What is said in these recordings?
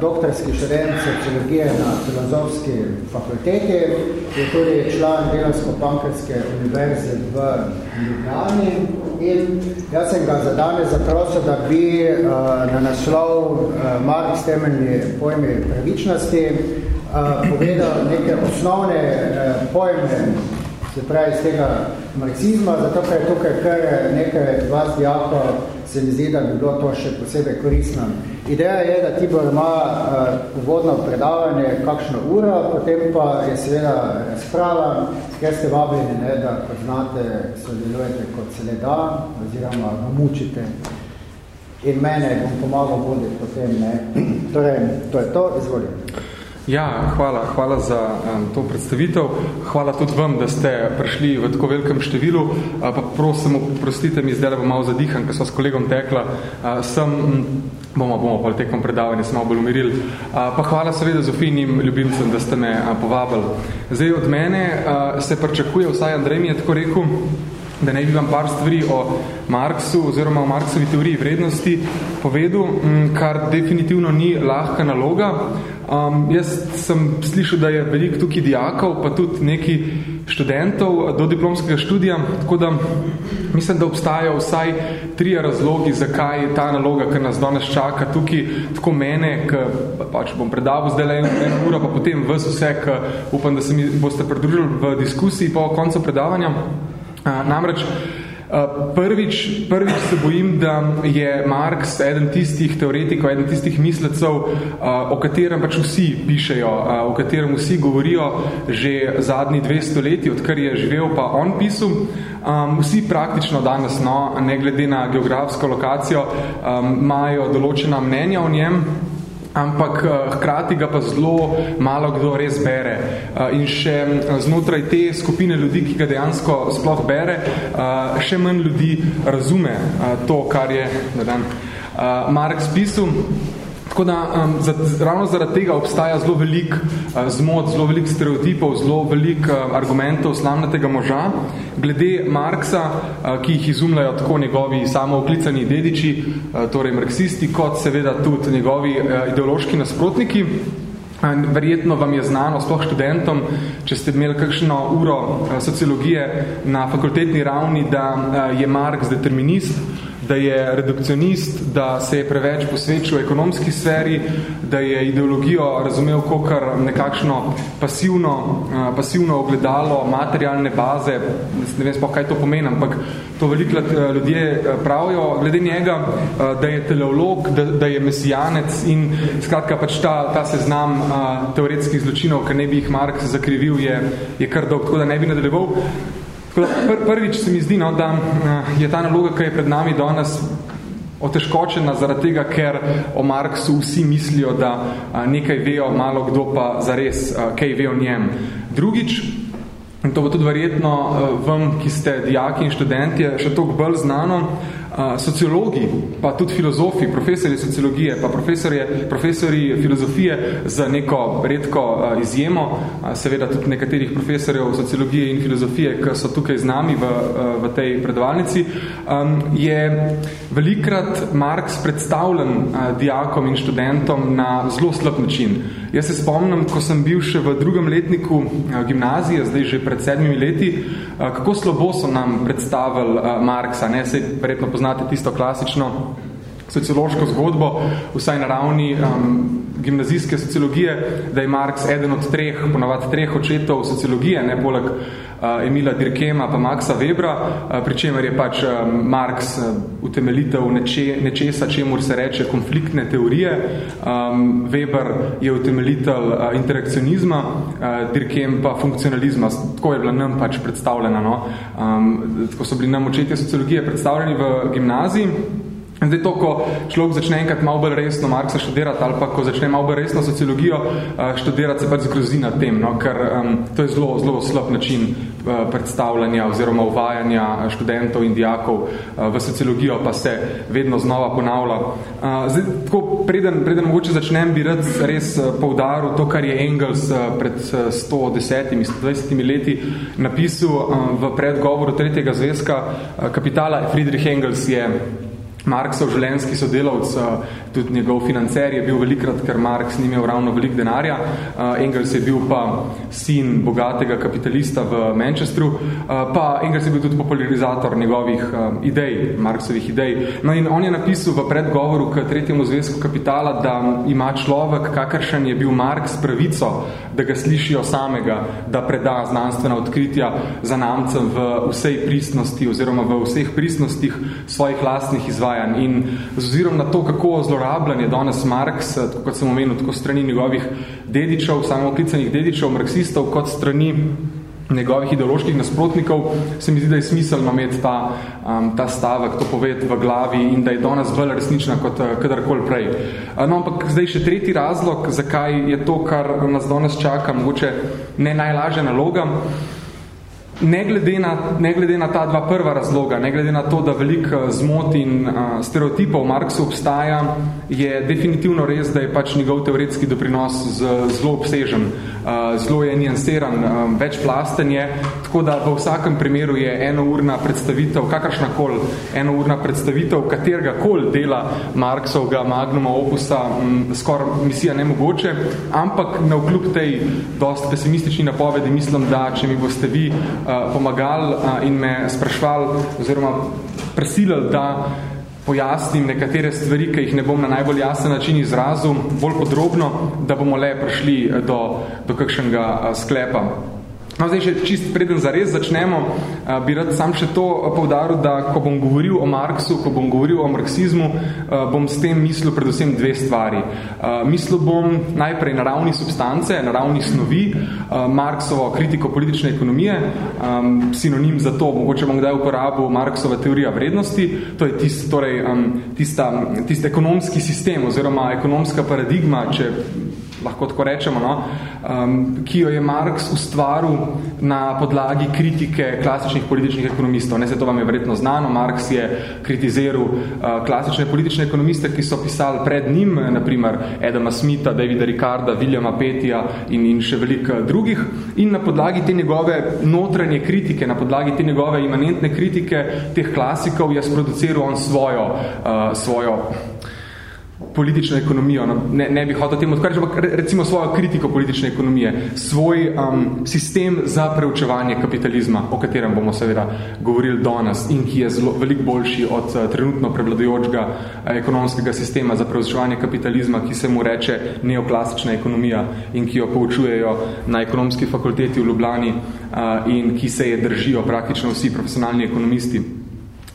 doktorski študent sociologije na filozofski fakulteti, je tudi član Delovsko-Pankrske univerze v Ljubljani. In jaz sem ga za danes zaprosil, da bi uh, na naslov uh, Marx temeljni pojmi pravičnosti uh, povedal neke osnovne uh, pojme se pravi iz tega marksizma, zato ker je tukaj kar nekaj vas dijako se mi zdi, da bi bilo to še posebej koristno. Ideja je, da Tibor ima uh, uvodno predavanje kakšno uro, potem pa je seveda razprava, ker ste vabljeni, ne, da kot znate, sodelujete kot se le da, oziroma mučite. In mene bom pomagal voditi potem, ne. Torej, to je to, izvolite. Ja, hvala, hvala za um, to predstavitev. Hvala tudi vam, da ste prišli v tako velikem številu. Uh, pa prosim, prostite mi, zdaj da bom malo zadihan, ker so s kolegom tekla. Uh, sem, bomo, bomo pa tekom predavanja se malo bolj umirili. Uh, pa hvala seveda Zofinim ljubimcem, da ste me uh, povabili. Zdaj od mene uh, se pričakuje, vsaj Andrej mi je tako rekel, da ne bi vam par stvari o Marksu oziroma o Marksovi teoriji vrednosti povedal, kar definitivno ni lahka naloga. Um, jaz sem slišal, da je veliko tukaj dijakov, pa tudi neki študentov do diplomskega študija, tako da mislim, da obstajajo vsaj tri razlogi, zakaj ta naloga, ker nas danes čaka tukaj, tako mene, ki pač bom predavil zdaj le eno uro, pa potem vas vse, ki upam, da se mi boste pridružili v diskusiji po koncu predavanja. Uh, namreč, Prvič, prvič se bojim, da je Marx eden tistih teoretikov, eden tistih mislecov, o katerem pač vsi pišejo, o katerem vsi govorijo že zadnji dve stoletji, odkar je živel pa on pisal. Vsi praktično danes, no, ne glede na geografsko lokacijo, imajo določena mnenja o njem, ampak eh, hkrati ga pa zelo malo kdo res bere. Eh, in še eh, znotraj te skupine ljudi, ki ga dejansko sploh bere, še manj ljudi razume to, kar je dan, Marx pisal. Tako da um, za, ravno zaradi tega obstaja zelo velik uh, zmot, zelo velik stereotipov, zelo velik uh, argumentov slavnatega moža. Glede Marksa, uh, ki jih izumljajo tako njegovi samooklicani dediči, uh, torej marksisti, kot seveda tudi njegovi uh, ideološki nasprotniki. Verjetno vam je znano, sploh študentom, če ste imeli kakšno uro sociologije na fakultetni ravni, da je Marx determinist, da je redukcionist, da se je preveč posvečil ekonomski sferi, da je ideologijo razumel kokar nekakšno pasivno, uh, pasivno ogledalo materialne baze, ne vem spoh, kaj to pomeni, ampak to veliko ljudje pravijo glede njega, da je teleolog, da, da je mesijanec in skratka pač ta, ta seznam teoretskih zločinov, ker ne bi jih Marx zakrivil, je, je kar dolg, tako da ne bi nadaljeval. Pr prvič se mi zdi, no, da eh, je ta naloga, ki je pred nami danes otežkočena zaradi tega, ker o Marksu vsi mislijo, da eh, nekaj vejo, malo kdo pa zares eh, kaj ve o njem. Drugič, in to bo tudi verjetno vam, ki ste dijaki in študentje, še toliko bolj znano, sociologi, pa tudi filozofi, profesori sociologije, pa profesori, profesori filozofije z neko redko izjemo, seveda tudi nekaterih profesorjev sociologije in filozofije, ki so tukaj z nami v, v tej predavalnici, je velikrat Marx predstavljen dijakom in študentom na zelo slab način. Jaz se spomnim, ko sem bil še v drugem letniku gimnazije, zdaj že pred sedmimi leti, kako slabo so nam predstavili Marksa. Ne? Se verjetno poznate tisto klasično sociološko zgodbo, vsaj na ravni um, gimnazijske sociologije, da je Marx eden od treh, ponovati treh očetov sociologije, ne poleg uh, Emila Dirkema pa Maxa Webra, uh, pri čemer je pač um, Marx uh, utemeljitev neče, nečesa, čemur se reče konfliktne teorije. Um, Weber je utemeljitelj uh, interakcionizma, uh, Dirkem pa funkcionalizma. Tako je bila nam pač predstavljena. No? Um, tako so bili nam očetje sociologije predstavljeni v gimnaziji. Zdaj to, ko človek začne enkrat malo bolj resno Marksa študirati ali pa ko začne malo bolj resno sociologijo uh, študirati, se pač zgrozi na tem, no? ker um, to je zelo, zelo slab način uh, predstavljanja oziroma uvajanja študentov in dijakov uh, v sociologijo, pa se vedno znova ponavlja. Uh, zdaj, tako preden, preden mogoče začnem, bi rad res uh, poudaril to, kar je Engels uh, pred uh, 110-120 leti napisal uh, v predgovoru tretjega zvezka uh, kapitala. Friedrich Engels je Marksov življenjski sodelavc, tudi njegov financer je bil velikrat, ker Marks ni imel ravno veliko denarja. Engels je bil pa sin bogatega kapitalista v Manchesteru, pa Engels je bil tudi popularizator njegovih idej, Marksovih idej. No in on je napisal v predgovoru k tretjemu zvezku kapitala, da ima človek, kakršen je bil Marks, pravico, da ga slišijo samega, da preda znanstvena odkritja za namcem v vsej pristnosti oziroma v vseh pristnostih svojih lastnih izvajanj izvajanj. In z ozirom na to, kako zlorabljen je danes Marks, tako kot sem omenil, tako strani njegovih dedičev, samoklicanih dedičev, marksistov, kot strani njegovih ideoloških nasprotnikov, se mi zdi, da je smiselno imeti ta, um, ta stavek, to poved v glavi in da je danes bolj resnična kot uh, kadarkoli prej. Uh, no, ampak zdaj še tretji razlog, zakaj je to, kar nas danes čaka, mogoče ne najlažja naloga, ne glede, na, ne glede na ta dva prva razloga, ne glede na to, da veliko eh, zmot in uh, stereotipov Marksu obstaja, je definitivno res, da je pač njegov teoretski doprinos z, zelo obsežen, uh, zelo je nijanseran, um, večplasten je, tako da v vsakem primeru je enourna predstavitev, kakršnakol enourna predstavitev katerega kol dela Marksovga magnuma opusa m, skoraj misija nemogoče, ampak na vkljub tej dost pesimistični napovedi mislim, da če mi boste vi uh, pomagali uh, in me sprašvali oziroma presilili, da pojasnim nekatere stvari, ki jih ne bom na najbolj jasen način izrazil, bolj podrobno, da bomo le prišli eh, do, do kakšnega sklepa. No, zdaj še čist preden zares začnemo, bi rad sam še to povdaril, da ko bom govoril o Marksu, ko bom govoril o marksizmu, bom s tem mislil predvsem dve stvari. Mislil bom najprej na ravni substance, na ravni snovi, Marksovo kritiko politične ekonomije, sinonim za to, mogoče bom kdaj uporabil Marksova teorija vrednosti, to je tist, torej, tista, tist ekonomski sistem oziroma ekonomska paradigma, če lahko tako rečemo, no, um, ki jo je Marx ustvaril na podlagi kritike klasičnih političnih ekonomistov. Ne, se to vam je verjetno znano, Marx je kritiziral uh, klasične politične ekonomiste, ki so pisali pred njim, naprimer Edama Smitha, Davida Ricarda, Williama Petija in, in še veliko drugih. In na podlagi te njegove notranje kritike, na podlagi te njegove imanentne kritike teh klasikov je sproduciral on svojo, uh, svojo politično ekonomijo, no, ne, ne bi hotel temu odkvarjati, ampak recimo svojo kritiko politične ekonomije, svoj um, sistem za preučevanje kapitalizma, o katerem bomo seveda govorili danes in ki je zelo, veliko boljši od uh, trenutno prevladujočega uh, ekonomskega sistema za preučevanje kapitalizma, ki se mu reče neoklasična ekonomija in ki jo poučujejo na ekonomski fakulteti v Ljubljani uh, in ki se je držijo praktično vsi profesionalni ekonomisti.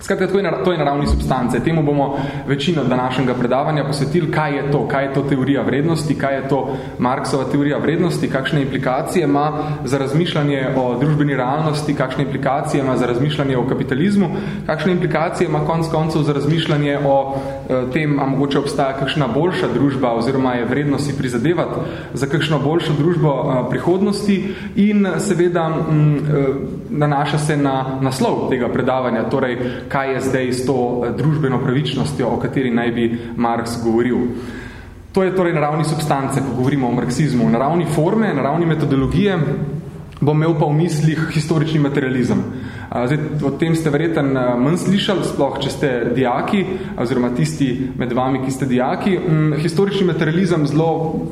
Skratka, to je, to je naravni substance. Temu bomo večino današnjega predavanja posvetili, kaj je to, kaj je to teorija vrednosti, kaj je to Marksova teorija vrednosti, kakšne implikacije ima za razmišljanje o družbeni realnosti, kakšne implikacije ima za razmišljanje o kapitalizmu, kakšne implikacije ima konc koncev za razmišljanje o eh, tem, a mogoče obstaja kakšna boljša družba oziroma je vrednosti prizadevati za kakšno boljšo družbo eh, prihodnosti in seveda m, eh, nanaša se na naslov tega predavanja, torej kaj je zdaj s to eh, družbeno pravičnostjo, o kateri naj bi Marx govoril. To je torej naravni substance, ko govorimo o marksizmu. Na ravni forme, na ravni metodologije bom imel pa v mislih historični materializem. Zdaj, o tem ste verjeten manj slišali, sploh če ste dijaki, oziroma tisti med vami, ki ste dijaki. Mm, historični materializem, zelo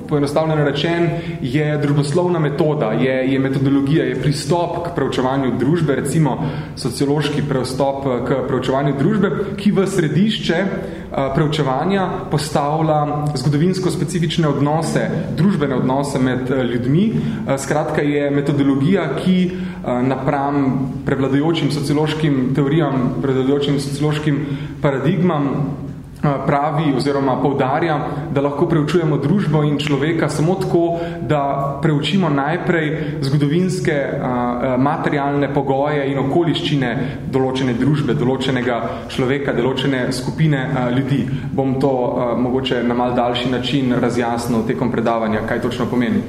poenostavljeno rečen, je družboslovna metoda, je, je metodologija, je pristop k preučevanju družbe, recimo sociološki prestop k preučevanju družbe, ki v središče preučevanja postavlja zgodovinsko specifične odnose, družbene odnose med ljudmi. Skratka je metodologija, ki napram prevladujočim sociološkim teorijam, prevladujočim sociološkim paradigmam pravi oziroma poudarja, da lahko preučujemo družbo in človeka samo tako, da preučimo najprej zgodovinske materialne pogoje in okoliščine določene družbe, določenega človeka, določene skupine ljudi. Bom to mogoče na mal daljši način razjasnil tekom predavanja, kaj točno pomeni.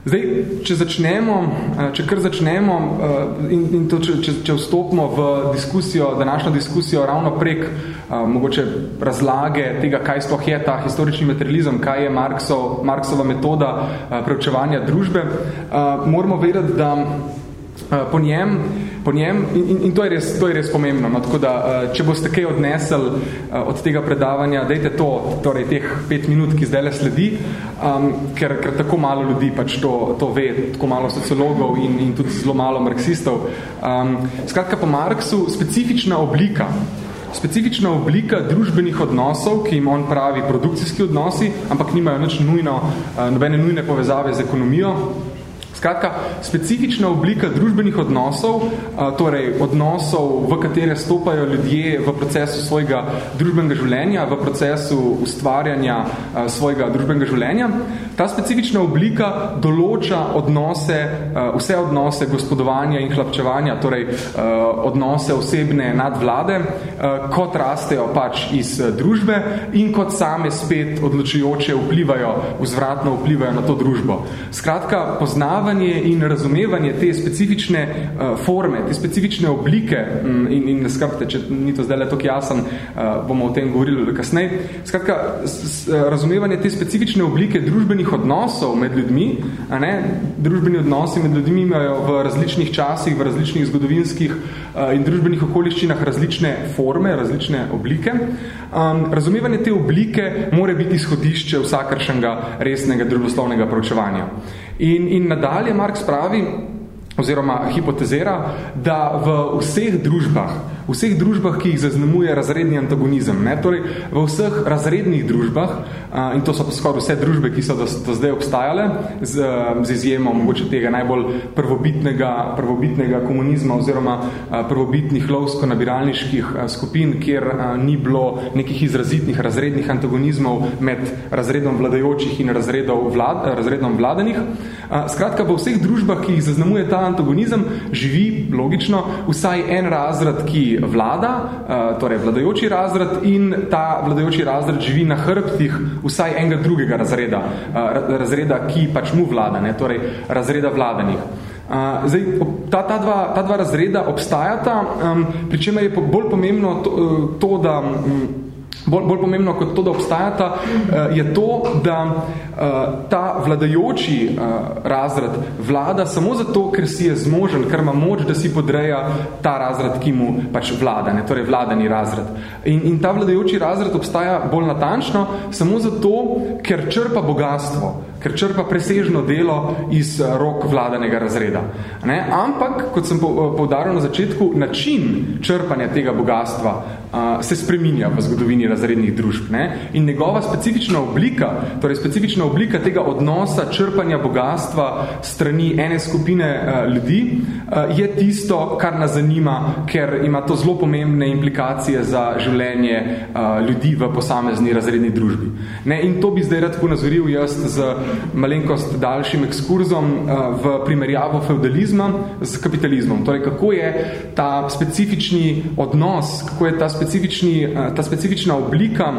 Zdaj, če začnemo, eh, če kar začnemo eh, in, in to, če, če, če vstopimo v diskusijo, današnjo diskusijo ravno prek a, eh, mogoče razlage tega, kaj sploh je ta historični materializem, kaj je Marksov, Marksova metoda a, preučevanja družbe, a, moramo vedeti, da a, po njem po njem in, in, in to, je res, to je res pomembno. No? Tako da, uh, če boste kaj odnesli uh, od tega predavanja, dejte to, torej teh pet minut, ki zdaj le sledi, um, ker, ker tako malo ljudi pač to, to ve, tako malo sociologov in, in tudi zelo malo marksistov. Um, skratka, po Marksu specifična oblika specifična oblika družbenih odnosov, ki jim on pravi produkcijski odnosi, ampak nimajo nič nujno, eh, nobene nujne povezave z ekonomijo, Skratka, specifična oblika družbenih odnosov, torej odnosov, v katere stopajo ljudje v procesu svojega družbenega življenja, v procesu ustvarjanja svojega družbenega življenja, ta specifična oblika določa odnose, vse odnose gospodovanja in hlapčevanja, torej odnose osebne nadvlade, kot rastejo pač iz družbe in kot same spet odločujoče vplivajo, vzvratno vplivajo na to družbo. Skratka, poznava poznavanje in razumevanje te specifične forme, te specifične oblike um, in, in ne skrbite, če ni to zdaj le tako jasen, bomo o tem govorili kasneje. Skratka, razumevanje te specifične oblike družbenih odnosov med ljudmi, a ne, družbeni odnosi med ljudmi imajo v različnih časih, v različnih zgodovinskih uh, in družbenih okoliščinah različne forme, različne oblike. Um, razumevanje te oblike more biti izhodišče vsakršnega resnega družboslovnega proučevanja. In, in nadalje Marx pravi, oziroma hipotezera, da v vseh družbah, vseh družbah, ki jih zaznamuje razredni antagonizem, ne, torej v vseh razrednih družbah, a, in to so pa skoraj vse družbe, ki so do, do zdaj obstajale, z, z izjemo mogoče tega najbolj prvobitnega, prvobitnega komunizma oziroma a, prvobitnih lovsko-nabiralniških skupin, kjer a, ni bilo nekih izrazitnih razrednih antagonizmov med razredom vladajočih in razredom, vlad, razredom vladanih. A, skratka, v vseh družbah, ki jih zaznamuje ta antagonizem, živi, logično, vsaj en razred, ki vlada, eh, torej vladajoči razred in ta vladajoči razred živi na hrbtih vsaj enega drugega razreda, eh, razreda, ki pač mu vlada, ne, torej razreda vladanih. Uh, zdaj, ta, ta, dva, ta dva razreda obstajata, um, pri čemer je bolj pomembno to, to da um, bolj, bolj pomembno kot to, da obstajata, uh, je to, da uh, ta vladajoči uh, razred vlada samo zato, ker si je zmožen, ker ima moč, da si podreja ta razred, ki mu pač vlada, ne, torej vladani razred. In, in ta vladajoči razred obstaja bolj natančno samo zato, ker črpa bogatstvo, ker črpa presežno delo iz rok vladanega razreda. Ne? Ampak, kot sem povdaril na začetku, način črpanja tega bogatstva uh, se spreminja v zgodovini razrednih družb. Ne? In njegova specifična oblika, torej specifična oblika tega odnosa črpanja bogatstva strani ene skupine uh, ljudi uh, je tisto, kar nas zanima, ker ima to zelo pomembne implikacije za življenje uh, ljudi v posamezni razredni družbi. Ne? In to bi zdaj rad nazoril jaz z malenkost daljšim ekskurzom uh, v primerjavo feudalizma z kapitalizmom. Torej, kako je ta specifični odnos, kako je ta, specifični, uh, ta specifična oblika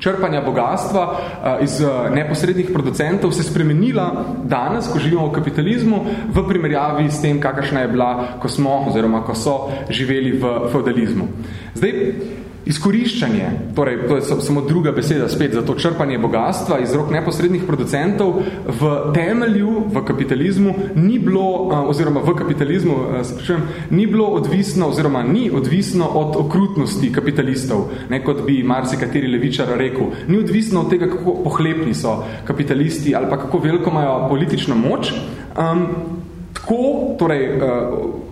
črpanja bogatstva uh, iz neposrednih producentov se spremenila danes, ko živimo v kapitalizmu, v primerjavi s tem, kakršna je bila, ko smo oziroma ko so živeli v feudalizmu. Zdaj, Izkoriščanje, torej to je samo druga beseda spet za to črpanje bogatstva iz rok neposrednih producentov v temelju, v kapitalizmu, ni bilo, oziroma v kapitalizmu, se pričujem, ni bilo odvisno, oziroma ni odvisno od okrutnosti kapitalistov, ne kot bi marsikateri levičar rekel. Ni odvisno od tega, kako pohlepni so kapitalisti ali pa kako veliko imajo politično moč, um, tako, torej, uh,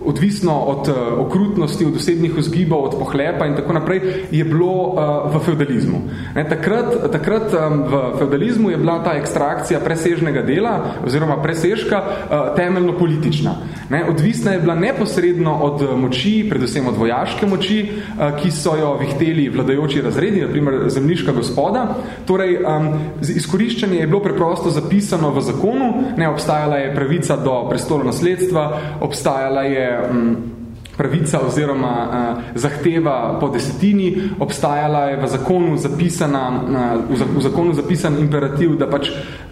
odvisno od uh, okrutnosti, od osebnih vzgibov, od pohlepa in tako naprej, je bilo uh, v feudalizmu. Ne, takrat takrat um, v feudalizmu je bila ta ekstrakcija presežnega dela oziroma presežka uh, temeljno politična. Ne, odvisna je bila neposredno od moči, predvsem od vojaške moči, uh, ki so jo vihteli vladajoči razredi, naprimer zemljiška gospoda. Torej, um, izkoriščanje je bilo preprosto zapisano v zakonu, ne obstajala je pravica do prestolo nasledstva, obstajala je um, pravica oziroma uh, zahteva po desetini, obstajala je v zakonu zapisana, uh, v zakonu zapisan imperativ, da pač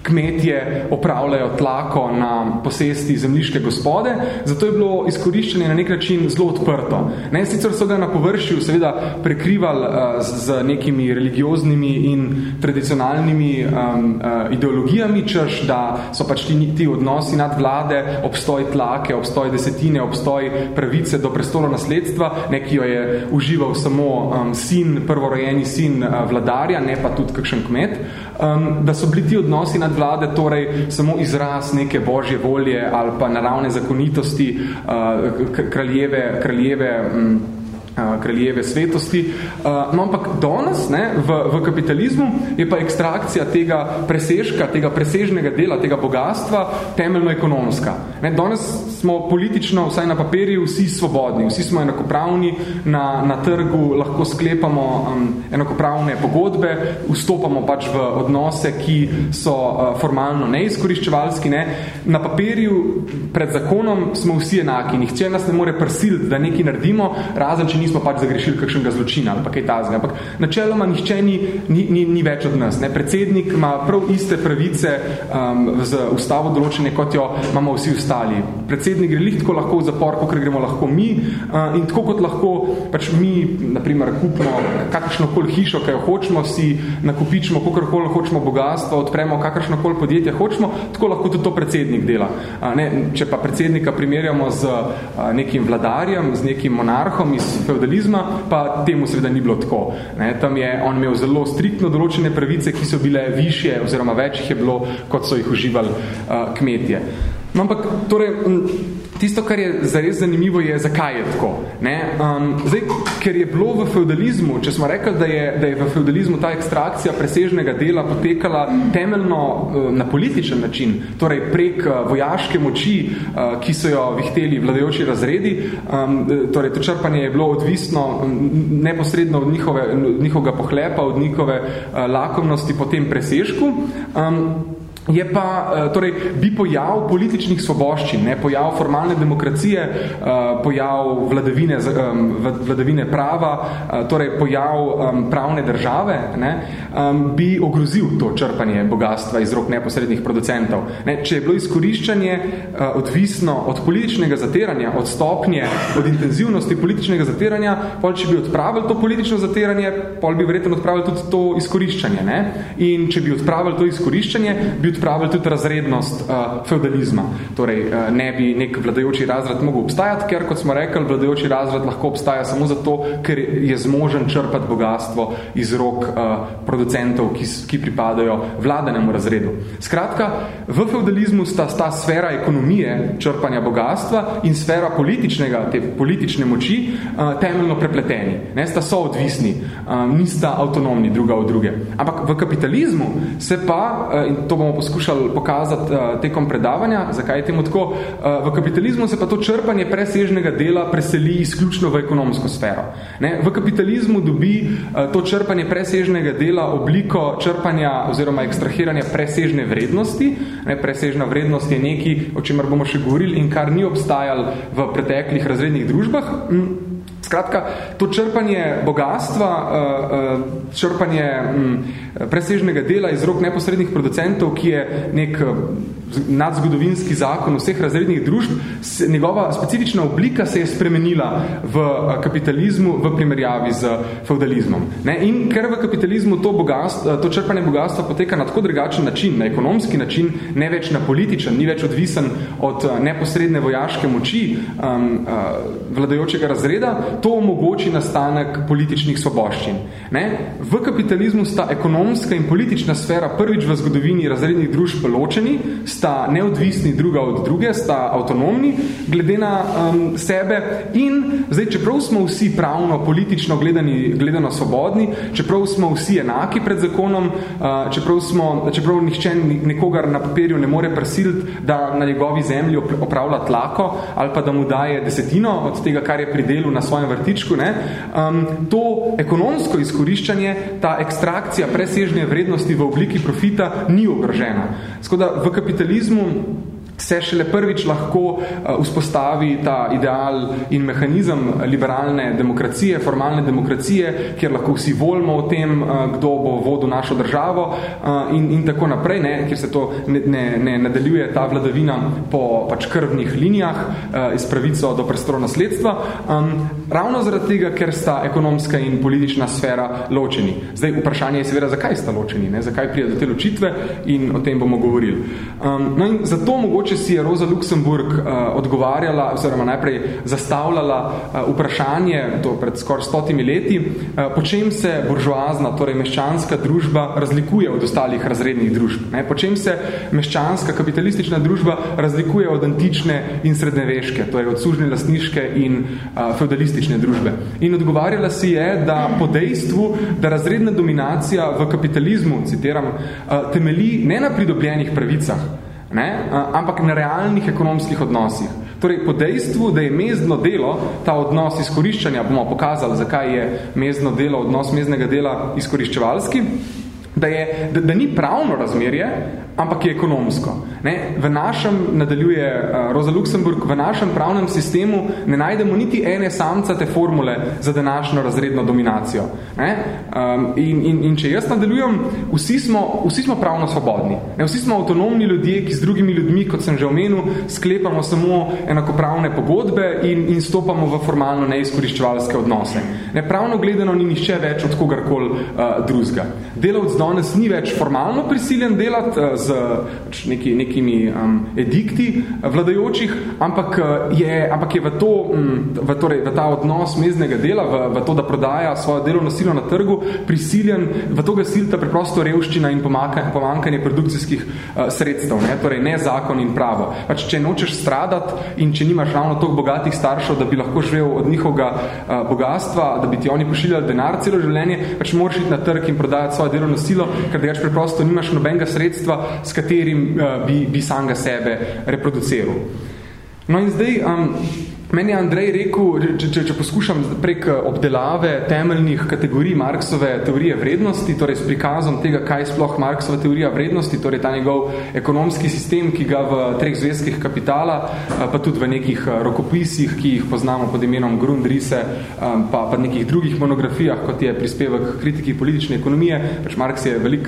kmetje opravljajo tlako na posesti zemljiške gospode, zato je bilo izkoriščanje na nek način zelo odprto. Ne, sicer so ga na površju seveda prekrivali uh, z, z nekimi religioznimi in tradicionalnimi um, uh, ideologijami, češ, da so pač ti, ti odnosi nad vlade, obstoj tlake, obstoj desetine, obstoj pravice do prestola nasledstva, neki jo je užival samo um, sin, prvorojeni sin uh, vladarja, ne pa tudi kakšen kmet, um, da so bili ti odnosi nad vlade torej samo izraz neke božje volje ali pa naravne zakonitosti uh, kraljeve, kraljeve um, kraljeve svetosti. No, ampak danes ne, v, v kapitalizmu je pa ekstrakcija tega presežka, tega presežnega dela, tega bogatstva temeljno ekonomska. Ne, danes smo politično, vsaj na papirju, vsi svobodni, vsi smo enakopravni, na, na trgu lahko sklepamo um, enakopravne pogodbe, vstopamo pač v odnose, ki so uh, formalno neizkoriščevalski. Ne. Na papirju pred zakonom smo vsi enaki, nihče nas ne more prisiliti, da nekaj naredimo, razen če nismo pač zagrešili kakšnega zločina ali pa kaj tazga. Ampak načeloma nihče ni, ni, ni, ni več od nas. Ne. Predsednik ima prav iste pravice um, z ustavo določene, kot jo imamo vsi ostali. Predsednik gre tako lahko v zapor, kot gremo lahko mi uh, in tako kot lahko pač mi, naprimer, kupimo kakršno koli hišo, kaj jo hočemo, si nakupičimo, kakor koli hočemo bogatstvo, odpremo kakršno koli podjetje hočemo, tako lahko tudi to predsednik dela. Uh, ne, če pa predsednika primerjamo z uh, nekim vladarjem, z nekim monarhom iz feudalizma, pa temu seveda ni bilo tako. Ne, tam je on imel zelo striktno določene pravice, ki so bile višje oziroma več jih je bilo, kot so jih uživali uh, kmetje. No, ampak, torej, tisto, kar je zares zanimivo, je, zakaj je tako. Ne? Um, zdaj, ker je bilo v feudalizmu, če smo rekli, da je, da je v feudalizmu ta ekstrakcija presežnega dela potekala temeljno uh, na političen način, torej prek uh, vojaške moči, uh, ki so jo vihteli vladajoči razredi, um, torej to črpanje je bilo odvisno um, neposredno od njihove, njihovega pohlepa, od njihove uh, lakomnosti po tem presežku. Um, je pa, eh, torej, bi pojav političnih svoboščin, ne, pojav formalne demokracije, eh, pojav vladavine, vladavine prava, eh, torej pojav pravne države, ne, bi ogrozil to črpanje bogatstva iz rok neposrednih producentov. Ne, če je bilo izkoriščanje odvisno od političnega zateranja, od stopnje, od intenzivnosti političnega zateranja, pol, če bi odpravili to politično zateranje, pol bi verjetno odpravili tudi to izkoriščanje. Ne. In če bi odpravili to izkoriščanje, bi odpravili tudi razrednost uh, feudalizma. Torej, uh, ne bi nek vladajoči razred mogel obstajati, ker, kot smo rekli, vladajoči razred lahko obstaja samo zato, ker je zmožen črpati bogatstvo iz rok uh, producentov, ki, ki pripadajo vladanemu razredu. Skratka, v feudalizmu sta sta sfera ekonomije črpanja bogatstva in sfera političnega, te politične moči, uh, temeljno prepleteni. Ne, sta so odvisni, uh, nista avtonomni druga od druge. Ampak v kapitalizmu se pa, uh, in to bomo poskušali pokazati uh, tekom predavanja, zakaj je temu tako. Uh, v kapitalizmu se pa to črpanje presežnega dela preseli izključno v ekonomsko sfero. Ne? V kapitalizmu dobi uh, to črpanje presežnega dela obliko črpanja oziroma ekstrahiranja presežne vrednosti. Ne? Presežna vrednost je nekaj, o čemer bomo še govorili in kar ni obstajal v preteklih razrednih družbah. Skratka, to črpanje bogatstva, črpanje presežnega dela iz rok neposrednih producentov, ki je nek nadzgodovinski zakon vseh razrednih družb, njegova specifična oblika se je spremenila v kapitalizmu v primerjavi z feudalizmom. Ne? In ker v kapitalizmu to, bogatstvo, to črpanje bogatstva poteka na tako drugačen način, na ekonomski način, ne več na političen, ni več odvisen od neposredne vojaške moči um, uh, vladajočega razreda, to omogoči nastanek političnih svoboščin. Ne? V kapitalizmu sta ekonomska in politična sfera prvič v zgodovini razrednih družb ločeni, sta neodvisni druga od druge, sta avtonomni glede na um, sebe in zdaj, čeprav smo vsi pravno, politično gledani, gledano svobodni, čeprav smo vsi enaki pred zakonom, uh, čeprav, smo, čeprav nihče nekogar na papirju ne more prisiliti, da na njegovi zemlji opravlja tlako ali pa da mu daje desetino od tega, kar je pri delu na svojem vrtičku, ne, um, to ekonomsko izkoriščanje, ta ekstrakcija presežne vrednosti v obliki profita ni ogrožena. Skoda v kapitalizmu se šele prvič lahko uh, vzpostavi ta ideal in mehanizem liberalne demokracije, formalne demokracije, kjer lahko vsi volimo o tem, uh, kdo bo vodil našo državo uh, in, in tako naprej, ne, kjer se to ne, ne, ne nadaljuje ta vladavina po pač krvnih linijah iz pravico do prestora nasledstva, um, ravno zaradi tega, ker sta ekonomska in politična sfera ločeni. Zdaj, vprašanje je seveda, zakaj sta ločeni, ne? zakaj prije do te ločitve in o tem bomo govorili. No in zato mogoče mogoče si je Roza Luksemburg uh, odgovarjala, oziroma najprej zastavljala uh, vprašanje, to pred skoraj stotimi leti, uh, po čem se buržoazna, torej meščanska družba razlikuje od ostalih razrednih družb. Ne? Po čem se meščanska kapitalistična družba razlikuje od antične in srednjeveške, torej od sužne lastniške in uh, feudalistične družbe. In odgovarjala si je, da po dejstvu, da razredna dominacija v kapitalizmu, citiram, uh, temeli ne na pridobljenih pravicah, ne? ampak na realnih ekonomskih odnosih. Torej, po dejstvu, da je mezdno delo, ta odnos izkoriščanja, bomo pokazali, zakaj je mezdno delo, odnos mezdnega dela izkoriščevalski, da, je, da, da ni pravno razmerje, ampak je ekonomsko. Ne? V našem, nadaljuje uh, Rosa Luxemburg, v našem pravnem sistemu ne najdemo niti ene samcate formule za današnjo razredno dominacijo. Ne? Um, in, in, in če jaz nadaljujem, vsi smo, vsi smo pravno svobodni. Ne? Vsi smo avtonomni ljudje, ki z drugimi ljudmi, kot sem že omenil, sklepamo samo enakopravne pogodbe in, in stopamo v formalno neizkoriščevalske odnose. Ne? Pravno gledano ni nišče več od kogarkoli uh, drugega. Delavc danes ni več formalno prisiljen delati uh, z pač neki, nekimi um, edikti vladajočih, ampak uh, je, ampak je v, to, um, v, torej, v ta odnos meznega dela, v, v to, da prodaja svojo delovno silo na trgu, prisiljen v to gasilta preprosto revščina in pomankanje produkcijskih uh, sredstev, ne? torej ne zakon in pravo. Pač, če nočeš stradati in če nimaš ravno toliko bogatih staršev, da bi lahko živel od njihovega uh, bogatstva, da bi ti oni pošiljali denar celo življenje, pač moraš iti na trg in prodajati svojo delovno silo, ker da preprosto nimaš nobenega sredstva, s katerim uh, bi, bi samega sebe reproduciral. No in zdaj, um, Meni je Andrej rekel, če, če, če poskušam prek obdelave temeljnih kategorij Marksove teorije vrednosti, torej s prikazom tega, kaj je sploh Marksova teorija vrednosti, torej ta njegov ekonomski sistem, ki ga v treh zvezkih kapitala, pa tudi v nekih rokopisih, ki jih poznamo pod imenom Grundrise, pa pa nekih drugih monografijah, kot je prispevek kritiki politične ekonomije, pač Marks je velik,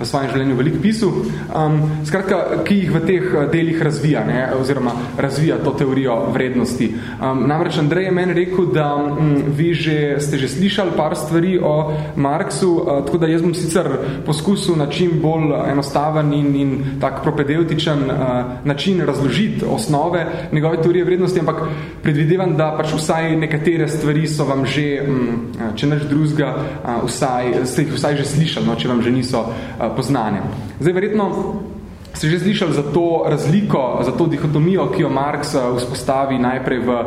v svojem življenju velik pisal, um, skratka, ki jih v teh delih razvija, ne, oziroma razvija to teorijo vrednosti. Um, namreč Andrej je meni rekel, da um, vi že, ste že slišali par stvari o Marksu, uh, tako da jaz bom sicer poskusil na čim bolj enostaven in, in tak propedeutičen uh, način razložiti osnove njegove teorije vrednosti, ampak predvidevam, da pač vsaj nekatere stvari so vam že, um, če neč drugega, uh, vsaj, ste jih vsaj že slišali, no, če vam že niso uh, poznane. Zdaj, verjetno, Ste že slišali za to razliko, za to dihotomijo, ki jo Marx eh, vzpostavi najprej v uh,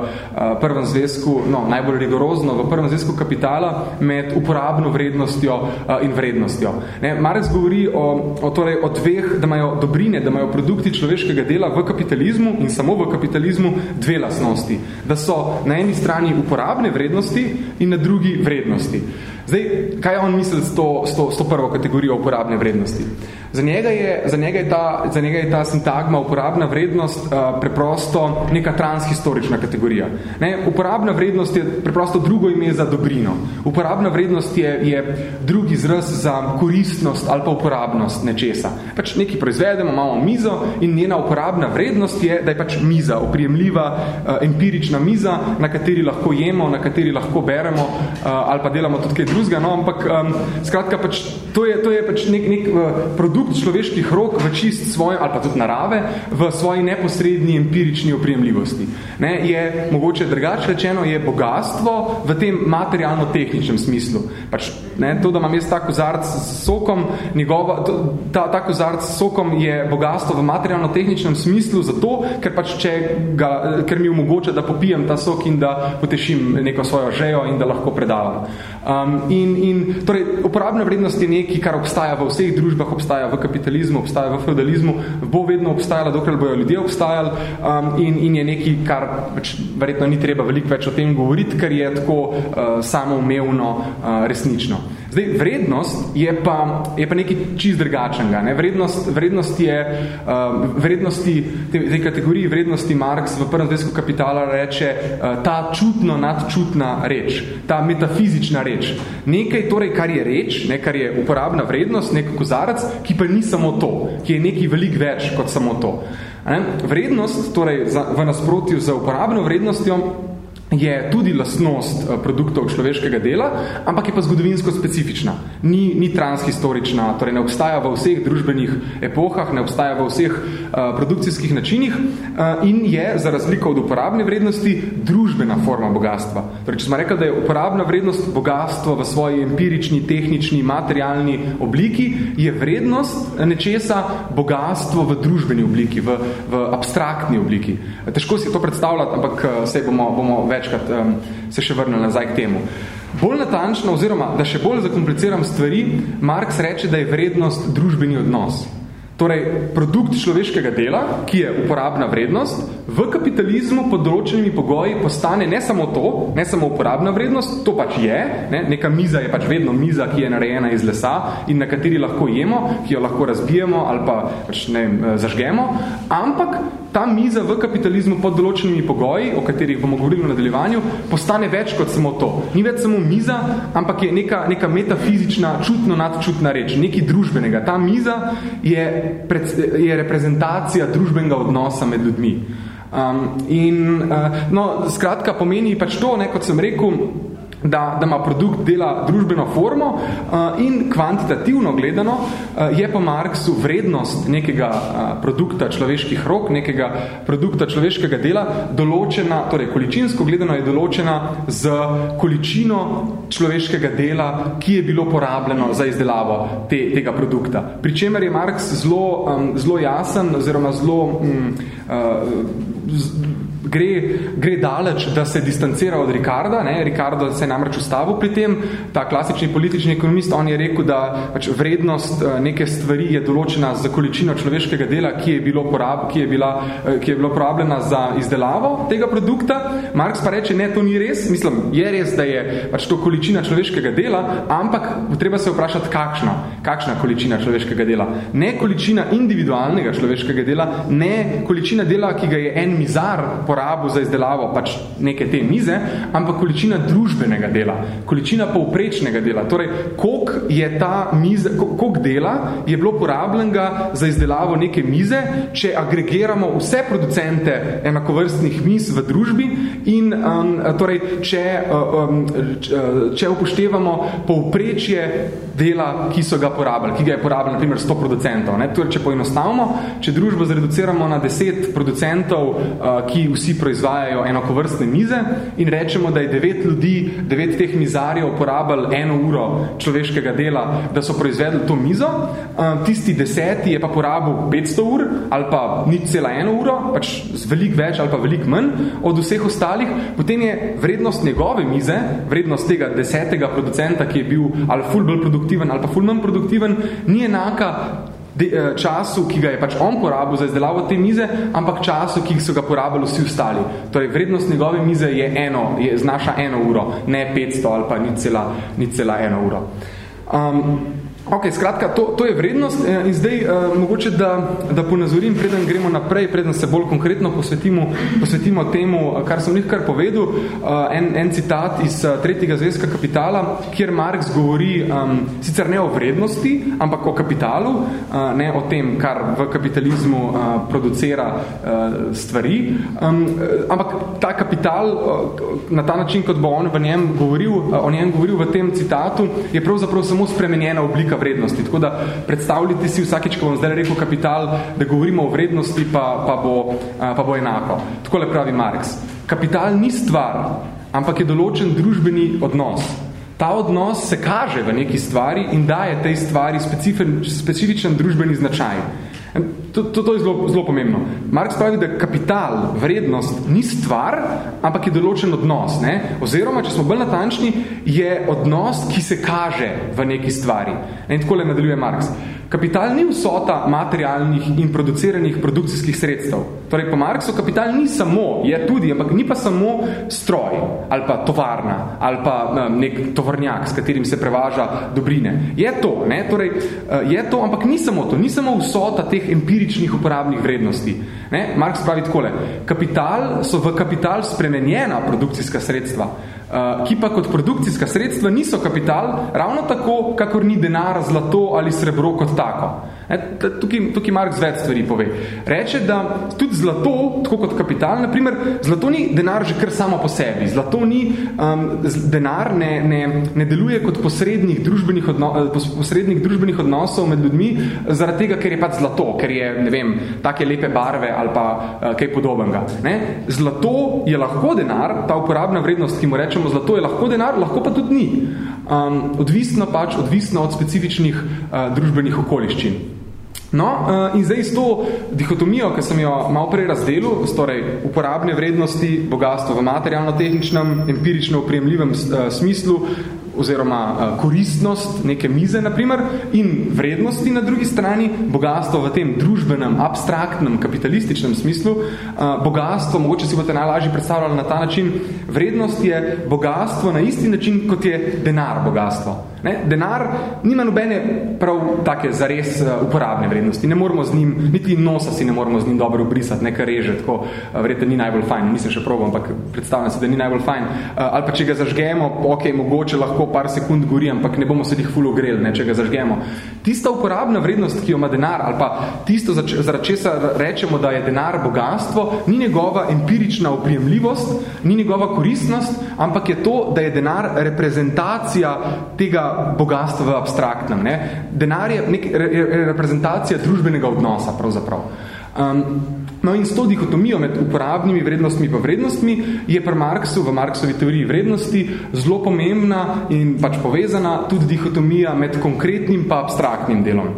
prvem zvezku, no, najbolj rigorozno, v prvem zvezku kapitala med uporabno vrednostjo uh, in vrednostjo. Ne, Marx govori o, o, torej, o dveh, da imajo dobrine, da imajo produkti človeškega dela v kapitalizmu in samo v kapitalizmu dve lasnosti. Da so na eni strani uporabne vrednosti in na drugi vrednosti. Zdaj, kaj on misli s to, s to, s to prvo kategorijo uporabne vrednosti? Za njega je, za njega je, ta, za njega je ta sintagma uporabna vrednost uh, preprosto neka transhistorična kategorija. Ne, uporabna vrednost je preprosto drugo ime za dobrino. Uporabna vrednost je, je drugi izraz za koristnost ali pa uporabnost nečesa. Pač nekaj proizvedemo, imamo mizo in njena uporabna vrednost je, da je pač miza, oprijemljiva, uh, empirična miza, na kateri lahko jemo, na kateri lahko beremo uh, ali pa delamo tudi kaj drugega, no, ampak um, skratka, pač, to, je, to je pač nek, nek uh, produkt človeških rok v čist svoje, ali pa tudi narave, v svoji neposredni empirični oprijemljivosti. Ne, je mogoče drugače rečeno, je bogatstvo v tem materialno-tehničnem smislu. Pač, ne, to, da imam jaz ta kozarc s sokom, njegova, ta, ta kozarc s sokom je bogatstvo v materialno-tehničnem smislu zato, ker pač če ga, ker mi omogoča, da popijem ta sok in da potešim neko svojo žejo in da lahko predavam. Um, in, in, torej, uporabna vrednost je nekaj, kar obstaja v vseh družbah, obstaja v kapitalizmu, obstaja v feudalizmu, bo vedno obstajala, dokler bojo ljudje obstajali um, in, in je nekaj, kar pač, verjetno ni treba veliko več o tem govoriti, ker je tako uh, samoumevno uh, resnično. Zdaj, vrednost je pa, je pa nekaj čist drugačnega. Ne? Vrednost, vrednost je, uh, vrednosti, te, te kategoriji vrednosti Marx v prvem zvezku kapitala reče uh, ta čutno nadčutna reč, ta metafizična reč. Nekaj, torej, kar je reč, ne, kar je uporabna vrednost, nek kozarac, ki pa ni samo to, ki je nekaj veliko več kot samo to. Ne? Vrednost, torej za, v nasprotju z uporabno vrednostjo, je tudi lastnost eh, produktov človeškega dela, ampak je pa zgodovinsko specifična. Ni, ni transhistorična, torej ne obstaja v vseh družbenih epohah, ne obstaja v vseh uh, produkcijskih načinih uh, in je, za razliko od uporabne vrednosti, družbena forma bogatstva. Torej, če smo rekli, da je uporabna vrednost bogatstvo v svoji empirični, tehnični, materialni obliki, je vrednost nečesa bogatstvo v družbeni obliki, v, v abstraktni obliki. Težko si to predstavljati, ampak se bomo, bomo večkrat um, se še vrnili nazaj k temu. Bolj natančno, oziroma, da še bolj zakompliciram stvari, Marx reče, da je vrednost družbeni odnos. Torej, produkt človeškega dela, ki je uporabna vrednost, v kapitalizmu pod določenimi pogoji postane ne samo to, ne samo uporabna vrednost, to pač je, ne, neka miza je pač vedno miza, ki je narejena iz lesa in na kateri lahko jemo, ki jo lahko razbijemo ali pa pač, ne, zažgemo, ampak ta miza v kapitalizmu pod določenimi pogoji, o katerih bomo govorili v nadaljevanju, postane več kot samo to. Ni več samo miza, ampak je neka, neka metafizična, čutno nadčutna reč, nekaj družbenega. Ta miza je, je reprezentacija družbenega odnosa med ljudmi. Um, in, uh, no, skratka, pomeni pač to, ne, kot sem rekel, da, da ima produkt dela družbeno formo uh, in kvantitativno gledano uh, je pa Marksu vrednost nekega uh, produkta človeških rok, nekega produkta človeškega dela določena, torej količinsko gledano je določena z količino človeškega dela, ki je bilo porabljeno za izdelavo te, tega produkta. Pričemer je Marks zelo, um, zelo jasen oziroma zelo um, uh, z, gre, gre daleč, da se distancira od Ricarda. Ne? Ricardo se je namreč ustavil pri tem. Ta klasični politični ekonomist, on je rekel, da pač vrednost eh, neke stvari je določena za količino človeškega dela, ki je, bilo porab, ki je, bila, eh, ki je bilo porabljena za izdelavo tega produkta. Marx pa reče, ne, to ni res. Mislim, je res, da je pač to količina človeškega dela, ampak treba se vprašati, kakšna, kakšna količina človeškega dela. Ne količina individualnega človeškega dela, ne količina dela, ki ga je en mizar porabil za izdelavo pač neke te mize, ampak količina družbenega dela, količina povprečnega dela. Torej, koliko je ta mize, koliko dela je bilo porabljenega za izdelavo neke mize, če agregiramo vse producente enakovrstnih miz v družbi in um, torej, če, um, če upoštevamo povprečje dela, ki so ga porabili, ki ga je porabili na primer 100 producentov. Ne? Torej, če poenostavimo, če družbo zreduciramo na 10 producentov, uh, ki vsi proizvajajo enakovrstne mize in rečemo, da je devet ljudi, devet teh mizarjev porabili eno uro človeškega dela, da so proizvedli to mizo, tisti deseti je pa porabil 500 ur ali pa nič cela eno uro, pač velik več ali pa velik manj od vseh ostalih, potem je vrednost njegove mize, vrednost tega desetega producenta, ki je bil ali ful bolj produktiven ali pa ful manj produktiven, ni enaka Eh, času, ki ga je pač on porabil za izdelavo te mize, ampak času, ki so ga porabili vsi ostali. Torej, vrednost njegove mize je eno, je, znaša eno uro, ne 500 ali pa ni cela, ni cela eno uro. Um, Ok, skratka, to, to je vrednost eh, in zdaj uh, mogoče, da, da ponazorim, preden gremo naprej, preden se bolj konkretno posvetimo, posvetimo temu, kar sem nekaj povedal, uh, en, en citat iz uh, tretjega zvezka kapitala, kjer Marx govori um, sicer ne o vrednosti, ampak o kapitalu, uh, ne o tem, kar v kapitalizmu uh, producira uh, stvari, um, ampak ta kapital uh, na ta način, kot bo on v njem govoril, uh, o njem govoril v tem citatu, je pravzaprav samo spremenjena oblika vrednosti. Tako da predstavljite si vsakeč, ko bom zdaj rekel kapital, da govorimo o vrednosti, pa, pa, bo, pa bo enako. Tako le pravi Marx. Kapital ni stvar, ampak je določen družbeni odnos. Ta odnos se kaže v neki stvari in daje tej stvari specifičen, specifičen družbeni značaj. To, to, to je zelo, zelo pomembno. Marx pravi, da kapital, vrednost, ni stvar, ampak je določen odnos. Ne? Oziroma, če smo bolj natančni, je odnos, ki se kaže v neki stvari. In tako le nadaljuje Marx. Kapital ni vsota materialnih in produciranih produkcijskih sredstev. Torej, po Marksu kapital ni samo, je tudi, ampak ni pa samo stroj ali pa tovarna ali pa nek tovornjak, s katerim se prevaža dobrine. Je to, ne? Torej, eh, je to, ampak ni samo to, ni samo vsota teh empiričnih uporabnih vrednosti. Ne? Marks pravi takole, kapital so v kapital spremenjena produkcijska sredstva, Eh, ki pa kot produkcijska sredstva niso kapital, ravno tako, kakor ni denar, zlato ali srebro kot 大搞，Tukaj, tukaj Mark več stvari pove. Reče, da tudi zlato, tako kot kapital, naprimer, zlato ni denar že kar samo po sebi. Zlato ni, um, denar ne, ne, ne deluje kot posrednih družbenih, odno, eh, posrednih družbenih odnosov med ljudmi, zaradi tega, ker je pač zlato, ker je, ne vem, take lepe barve ali pa uh, kaj podobnega. Ne? Zlato je lahko denar, ta uporabna vrednost, ki mu reče, rečemo, zlato je lahko denar, lahko pa tudi ni. Um, odvisno pač, odvisno od specifičnih uh, družbenih okoliščin. No, uh, in zdaj s to dihotomijo, ki sem jo malo prej razdelil, torej uporabne vrednosti, bogatstvo v materialno-tehničnem, empirično upremljivem uh, smislu, oziroma uh, koristnost neke mize, naprimer, in vrednosti na drugi strani, bogatstvo v tem družbenem, abstraktnem, kapitalističnem smislu, uh, bogatstvo, mogoče si boste najlažje predstavljali na ta način, vrednost je bogatstvo na isti način, kot je denar bogatstvo. Ne? Denar nima nobene prav take zares uh, uporabne vrednosti. Ne moramo z njim, niti nosa si ne moramo z njim dobro obrisati, nekaj reže, tako verjetno ni najbolj fajn, nisem še probal, ampak predstavljam se, da ni najbolj fajn. Ali pa če ga zažgemo, ok, mogoče lahko par sekund gori, ampak ne bomo se jih ful ogreli, ne, če ga zažgemo. Tista uporabna vrednost, ki jo ima denar, ali pa tisto, zaradi česa rečemo, da je denar bogatstvo, ni njegova empirična oprijemljivost, ni njegova koristnost, ampak je to, da je denar reprezentacija tega bogatstva v abstraktnem. Ne. Denar je nek, re, reprezentacija družbenega odnosa, pravzaprav. Um, No in s to dikotomijo med uporabnimi vrednostmi pa vrednostmi je pri Marksu, v Marksovi teoriji vrednosti, zelo pomembna in pač povezana tudi dikotomija med konkretnim pa abstraktnim delom.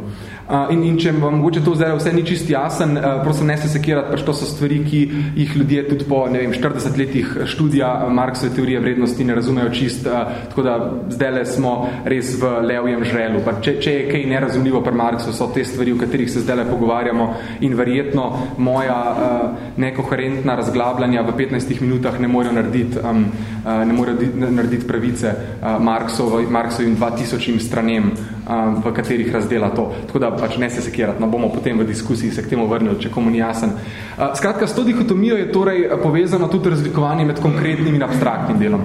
In, in če vam mogoče to zdaj vse ni čist jasen, prosim, ne se sekirati, pač to so stvari, ki jih ljudje tudi po ne vem, 40 letih študija Marksove teorije vrednosti ne razumejo čist, tako da zdaj smo res v levjem žrelu. Pa če, če je kaj nerazumljivo pri Marksu, so te stvari, o katerih se zdaj pogovarjamo in verjetno moja nekoherentna razglabljanja v 15 minutah ne morejo narediti, um, ne morejo narediti pravice Marksovim 2000 stranem, um, v katerih razdela to. Tako da pač ne se sekirati, no bomo potem v diskusiji se k temu vrnili, če komu ni jasen. Skratka, s to dihotomijo je torej povezano tudi razlikovanje med konkretnim in abstraktnim delom.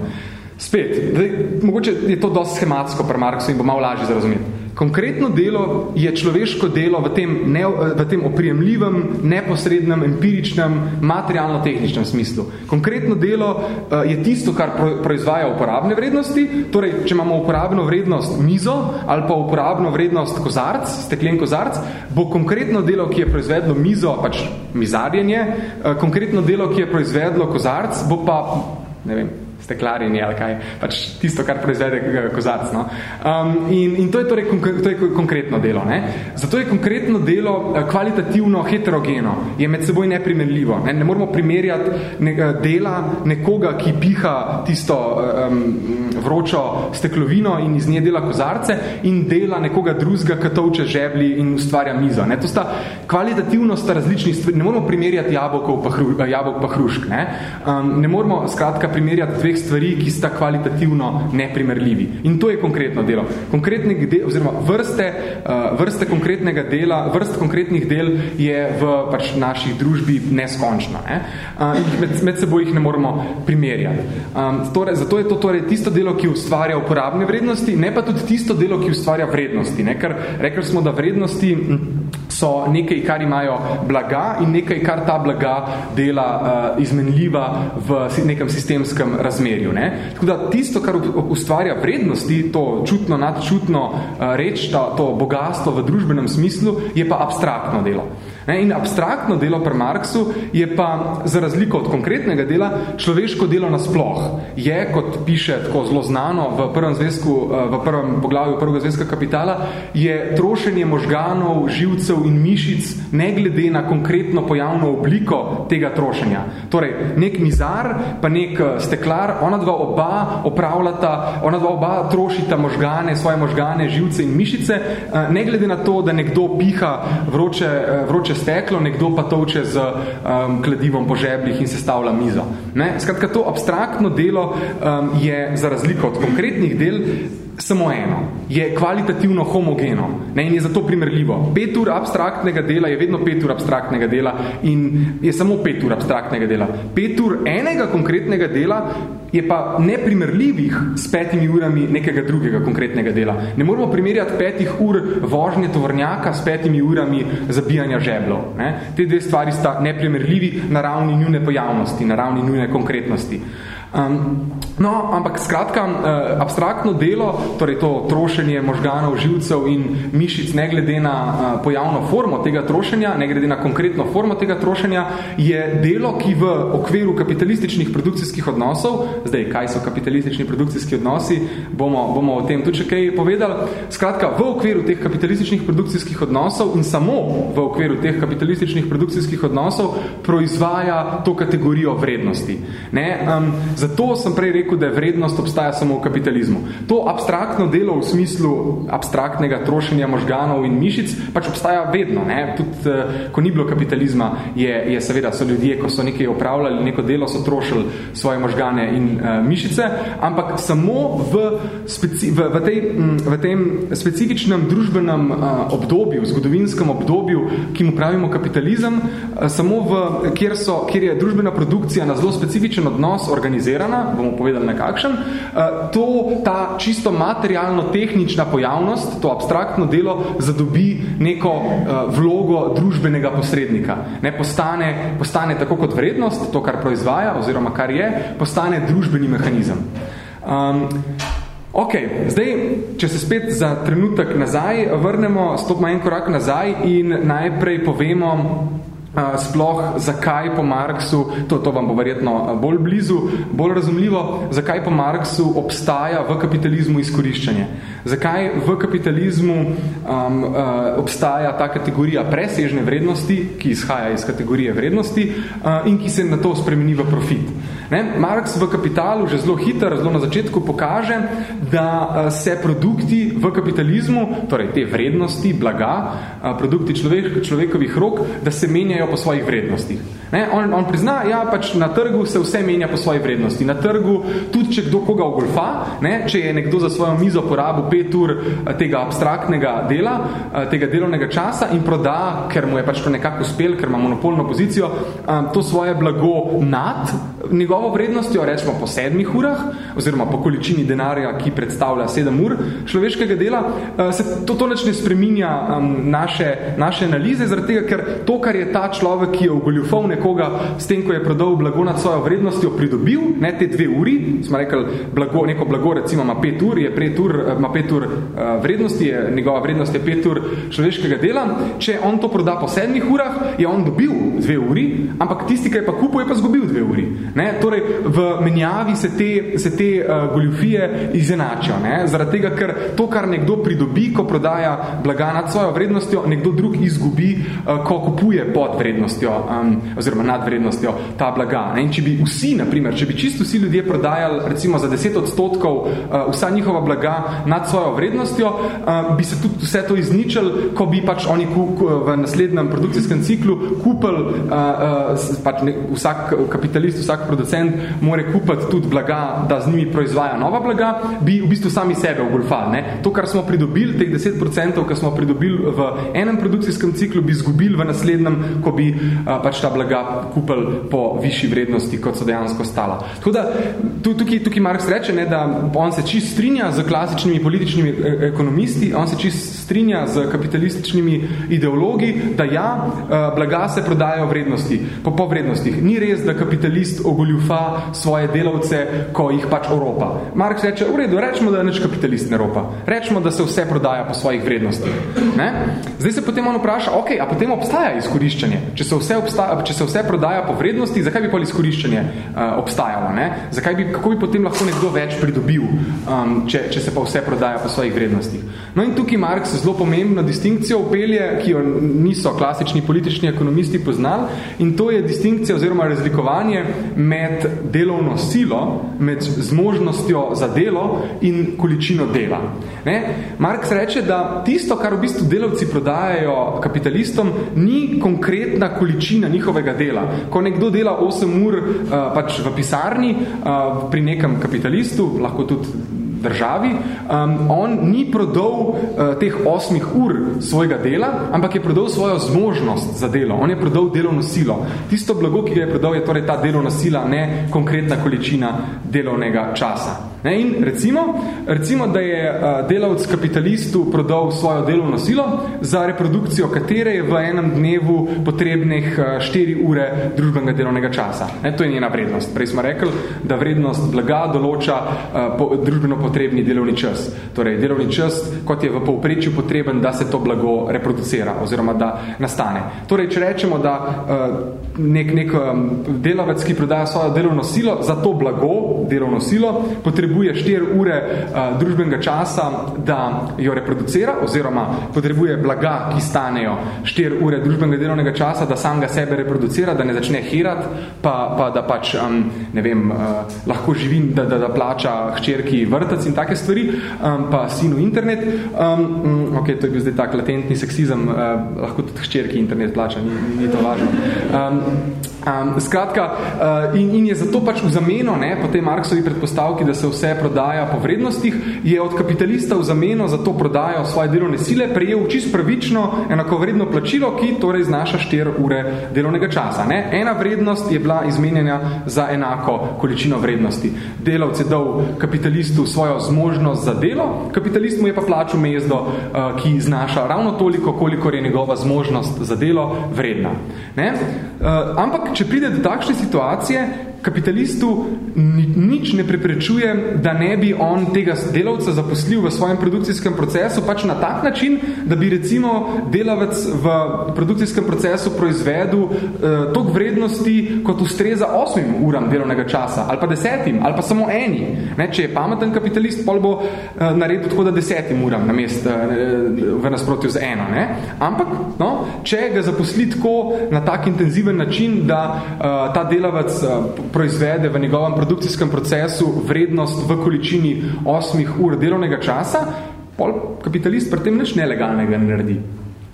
Spet, zdaj, mogoče je to dosti schematsko pri Marksu in bo malo lažje za razumeti. Konkretno delo je človeško delo v tem, ne, v tem oprijemljivem, neposrednem, empiričnem, materialno-tehničnem smislu. Konkretno delo uh, je tisto, kar pro, proizvaja uporabne vrednosti, torej, če imamo uporabno vrednost mizo ali pa uporabno vrednost kozarc, steklen kozarc, bo konkretno delo, ki je proizvedlo mizo, pač mizarjenje, uh, konkretno delo, ki je proizvedlo kozarc, bo pa, ne vem, steklarjenje ali kaj, pač tisto, kar proizvede kozarc. No? Um, in, in to je torej to je konkretno delo. Ne? Zato je konkretno delo eh, kvalitativno heterogeno, je med seboj neprimerljivo. Ne, ne moramo primerjati ne, eh, dela nekoga, ki piha tisto um, vročo steklovino in iz nje dela kozarce in dela nekoga drugega, ki tovče žebli in ustvarja mizo. Ne? To sta kvalitativno sta različni stvari. Ne moramo primerjati jabolkov pa, hru, jabolk pa hrušk. Ne? Um, ne moramo skratka primerjati dveh dveh stvari, ki sta kvalitativno neprimerljivi. In to je konkretno delo. Konkretne de, oziroma vrste, uh, vrste konkretnega dela, vrst konkretnih del je v pač naših družbi neskončna. Ne? Uh, in med, med seboj jih ne moramo primerjati. Um, torej, zato je to torej tisto delo, ki ustvarja uporabne vrednosti, ne pa tudi tisto delo, ki ustvarja vrednosti. Ne? Ker rekli smo, da vrednosti so nekaj, kar imajo blaga in nekaj, kar ta blaga dela uh, izmenljiva v nekem sistemskem razmerju. Ne? Tako da tisto, kar ustvarja vrednosti, to čutno, nadčutno uh, reč, ta, to bogatstvo v družbenem smislu, je pa abstraktno delo. Ne, in abstraktno delo pri Marksu je pa, za razliko od konkretnega dela, človeško delo nasploh. Je, kot piše tako zelo znano v prvem, zvezku, eh, v prvem poglavju prvega zvezka kapitala, je trošenje možganov, živcev in mišic, ne glede na konkretno pojavno obliko tega trošenja. Torej, nek mizar, pa nek eh, steklar, ona dva oba opravljata, ona dva oba trošita možgane, svoje možgane, živce in mišice, eh, ne glede na to, da nekdo piha vroče, eh, vroče steklo, nekdo pa toče z um, kladivom po žebljih in sestavlja mizo. Ne? Skratka, to abstraktno delo um, je za razliko od konkretnih del samo eno, je kvalitativno homogeno ne, in je zato primerljivo. Pet ur abstraktnega dela je vedno pet ur abstraktnega dela in je samo pet ur abstraktnega dela. Pet ur enega konkretnega dela je pa neprimerljivih s petimi urami nekega drugega konkretnega dela. Ne moramo primerjati petih ur vožnje tovornjaka s petimi urami zabijanja žeblov. Ne. Te dve stvari sta neprimerljivi na ravni njune pojavnosti, na ravni njune konkretnosti. Um, no, ampak skratka, uh, abstraktno delo, torej to trošenje možganov, živcev in mišic, ne glede na uh, pojavno formo tega trošenja, ne glede na konkretno formo tega trošenja, je delo, ki v okviru kapitalističnih produkcijskih odnosov, zdaj, kaj so kapitalistični produkcijski odnosi, bomo, bomo o tem tudi še kaj povedali. Skratka, v okviru teh kapitalističnih produkcijskih odnosov in samo v okviru teh kapitalističnih produkcijskih odnosov proizvaja to kategorijo vrednosti. Ne? Um, Zato sem prej rekel, da vrednost obstaja samo v kapitalizmu. To abstraktno delo v smislu abstraktnega trošenja možganov in mišic pač obstaja vedno. Ne? Tudi, uh, ko ni bilo kapitalizma, je, je seveda so ljudje, ko so nekaj opravljali, neko delo so trošili svoje možgane in uh, mišice, ampak samo v, speci, v, v, tej, v tem specifičnem družbenem uh, obdobju, zgodovinskem obdobju, ki mu pravimo kapitalizem, uh, samo v, kjer, so, kjer je družbena produkcija na zelo specifičen odnos organizirana organizirana, bomo povedali na kakšen, eh, to, ta čisto materialno-tehnična pojavnost, to abstraktno delo, zadobi neko eh, vlogo družbenega posrednika. Ne, postane, postane tako kot vrednost, to, kar proizvaja, oziroma kar je, postane družbeni mehanizem. Um, Ok, zdaj, če se spet za trenutek nazaj vrnemo, stopimo en korak nazaj in najprej povemo, sploh zakaj po Marksu, to, to vam bo verjetno bolj blizu, bolj razumljivo, zakaj po Marksu obstaja v kapitalizmu izkoriščanje. Zakaj v kapitalizmu um, uh, obstaja ta kategorija presežne vrednosti, ki izhaja iz kategorije vrednosti uh, in ki se na to spremeni v profit. Ne? Marx v kapitalu že zelo hitro, zelo na začetku pokaže, da uh, se produkti v kapitalizmu, torej te vrednosti, blaga, uh, produkti človek, človekovih rok, da se menjajo menjajo po svojih vrednostih. Ne? On, on prizna, ja, pač na trgu se vse menja po svoji vrednosti. Na trgu, tudi če kdo koga ogolfa, ne? če je nekdo za svojo mizo porabil pet ur eh, tega abstraktnega dela, eh, tega delovnega časa in proda, ker mu je pač to nekako uspel, ker ima monopolno pozicijo, eh, to svoje blago nad njegovo vrednostjo, rečemo po sedmih urah, oziroma po količini denarja, ki predstavlja sedem ur človeškega dela, se to, to ne spreminja naše, naše analize, zaradi tega, ker to, kar je ta človek, ki je ogoljufal nekoga s tem, ko je prodal blago nad svojo vrednostjo, pridobil, ne te dve uri, smo rekli, blago, neko blago recimo ima pet ur, je pet ur, ima pet ur uh, vrednosti, je, njegova vrednost je pet ur človeškega dela, če on to proda po sedmih urah, je on dobil dve uri, ampak tisti, ki je pa kupil, je pa zgubil dve uri. Ne? Torej, v menjavi se te, se te uh, goljufije izenačijo, ne? zaradi tega, ker to, kar nekdo pridobi, ko prodaja blaga nad svojo vrednostjo, nekdo drug izgubi, uh, ko kupuje pod vrednostjo um, oziroma nad vrednostjo ta blaga. Ne? In če bi vsi, na primer, če bi čisto vsi ljudje prodajali recimo za 10 odstotkov uh, vsa njihova blaga nad svojo vrednostjo, uh, bi se tudi vse to izničil, ko bi pač oni ku, ku, v naslednjem produkcijskem ciklu kupili, uh, uh, pač vsak kapitalist, vsak producent more kupiti tudi blaga, da z njimi proizvaja nova blaga, bi v bistvu sami sebe ogolfali. Ne? To, kar smo pridobili, teh 10%, kar smo pridobili v enem produkcijskem ciklu, bi izgubili v naslednjem, ko bi a, pač ta blaga kupili po višji vrednosti, kot so dejansko stala. Tako da, tukaj, tukaj Marx reče, ne, da on se čist strinja z klasičnimi političnimi e, ekonomisti, on se čist strinja z kapitalističnimi ideologi, da ja, blaga se prodajajo vrednosti, po, po vrednostih. Ni res, da kapitalist ogoljufa svoje delavce, ko jih pač oropa. Marx reče, v redu, rečemo, da neč kapitalist ne ropa. Rečemo, da se vse prodaja po svojih vrednostih. Ne? Zdaj se potem on vpraša, ok, a potem obstaja izkoriščanje izkoriščanje? Če se vse, obstaja, če se vse prodaja po vrednosti, zakaj bi pol izkoriščanje uh, obstajalo? Ne? Zakaj bi, kako bi potem lahko nekdo več pridobil, um, če, če se pa vse prodaja po svojih vrednostih? No in tukaj Marx zelo pomembno distinkcijo upelje, ki jo niso klasični politični ekonomisti poznali, in to je distinkcija oziroma razlikovanje med delovno silo, med zmožnostjo za delo in količino dela. Ne? Marx reče, da tisto, kar v bistvu delavci prodajajo kapitalistom, ni konkretna količina njihovega dela. Ko nekdo dela 8 ur uh, pač v pisarni uh, pri nekem kapitalistu, lahko tudi državi, um, on ni prodal uh, teh osmih ur svojega dela, ampak je prodal svojo zmožnost za delo. On je prodal delovno silo. Tisto blago, ki ga je prodal, je torej ta delovna sila, ne konkretna količina delovnega časa. Ne, in recimo, recimo, da je uh, delavc kapitalistu prodal svojo delovno silo, za reprodukcijo katere je v enem dnevu potrebnih uh, 4 ure družbenega delovnega časa. Ne, to je njena vrednost. Prej smo rekli, da vrednost blaga določa po, družbeno potrebni delovni čas. Torej, delovni čas, kot je v povprečju potreben, da se to blago reproducira oziroma da nastane. Torej, če rečemo, da uh, nek, nek delavec, ki prodaja svojo delovno silo, za to blago, delovno silo, potrebuje potrebuje 4 ure uh, družbenega časa, da jo reproducira, oziroma potrebuje blaga, ki stanejo 4 ure družbenega delovnega časa, da sam ga sebe reproducira, da ne začne hirat, pa, pa da pač, um, ne vem, uh, lahko živim, da, da, da plača hčerki vrtec in take stvari, um, pa sinu internet. Um, um, ok, to je bil zdaj tak latentni seksizem, uh, lahko tudi hčerki internet plača, ni, ni to važno. Um, um, skratka, uh, in, in je zato pač v zameno, ne, po tej Marksovi predpostavki, da se vse prodaja po vrednostih, je od kapitalista v zameno za to prodajo svoje delovne sile prejel čisto pravično enakovredno plačilo, ki torej znaša 4 ure delovnega časa. Ne? Ena vrednost je bila izmenjena za enako količino vrednosti. Delavc je dal kapitalistu svojo zmožnost za delo, kapitalist mu je pa plačil mezdo, uh, ki znaša ravno toliko, koliko je njegova zmožnost za delo vredna. Ne? Uh, ampak, če pride do takšne situacije, kapitalistu nič ne preprečuje, da ne bi on tega delavca zaposlil v svojem produkcijskem procesu pač na tak način, da bi recimo delavec v produkcijskem procesu proizvedel eh, tok vrednosti, kot ustreza osmim uram delovnega časa, ali pa desetim, ali pa samo eni. Ne, če je pameten kapitalist, pol bo eh, naredil tako, da desetim uram namest, eh, v nasprotju z eno. Ne. Ampak, no, če ga zaposli tako na tak intenziven način, da eh, ta delavec eh, proizvede v njegovem produkcijskem procesu vrednost v količini 8 ur delovnega časa, pol kapitalist pri tem nič nelegalnega ne naredi.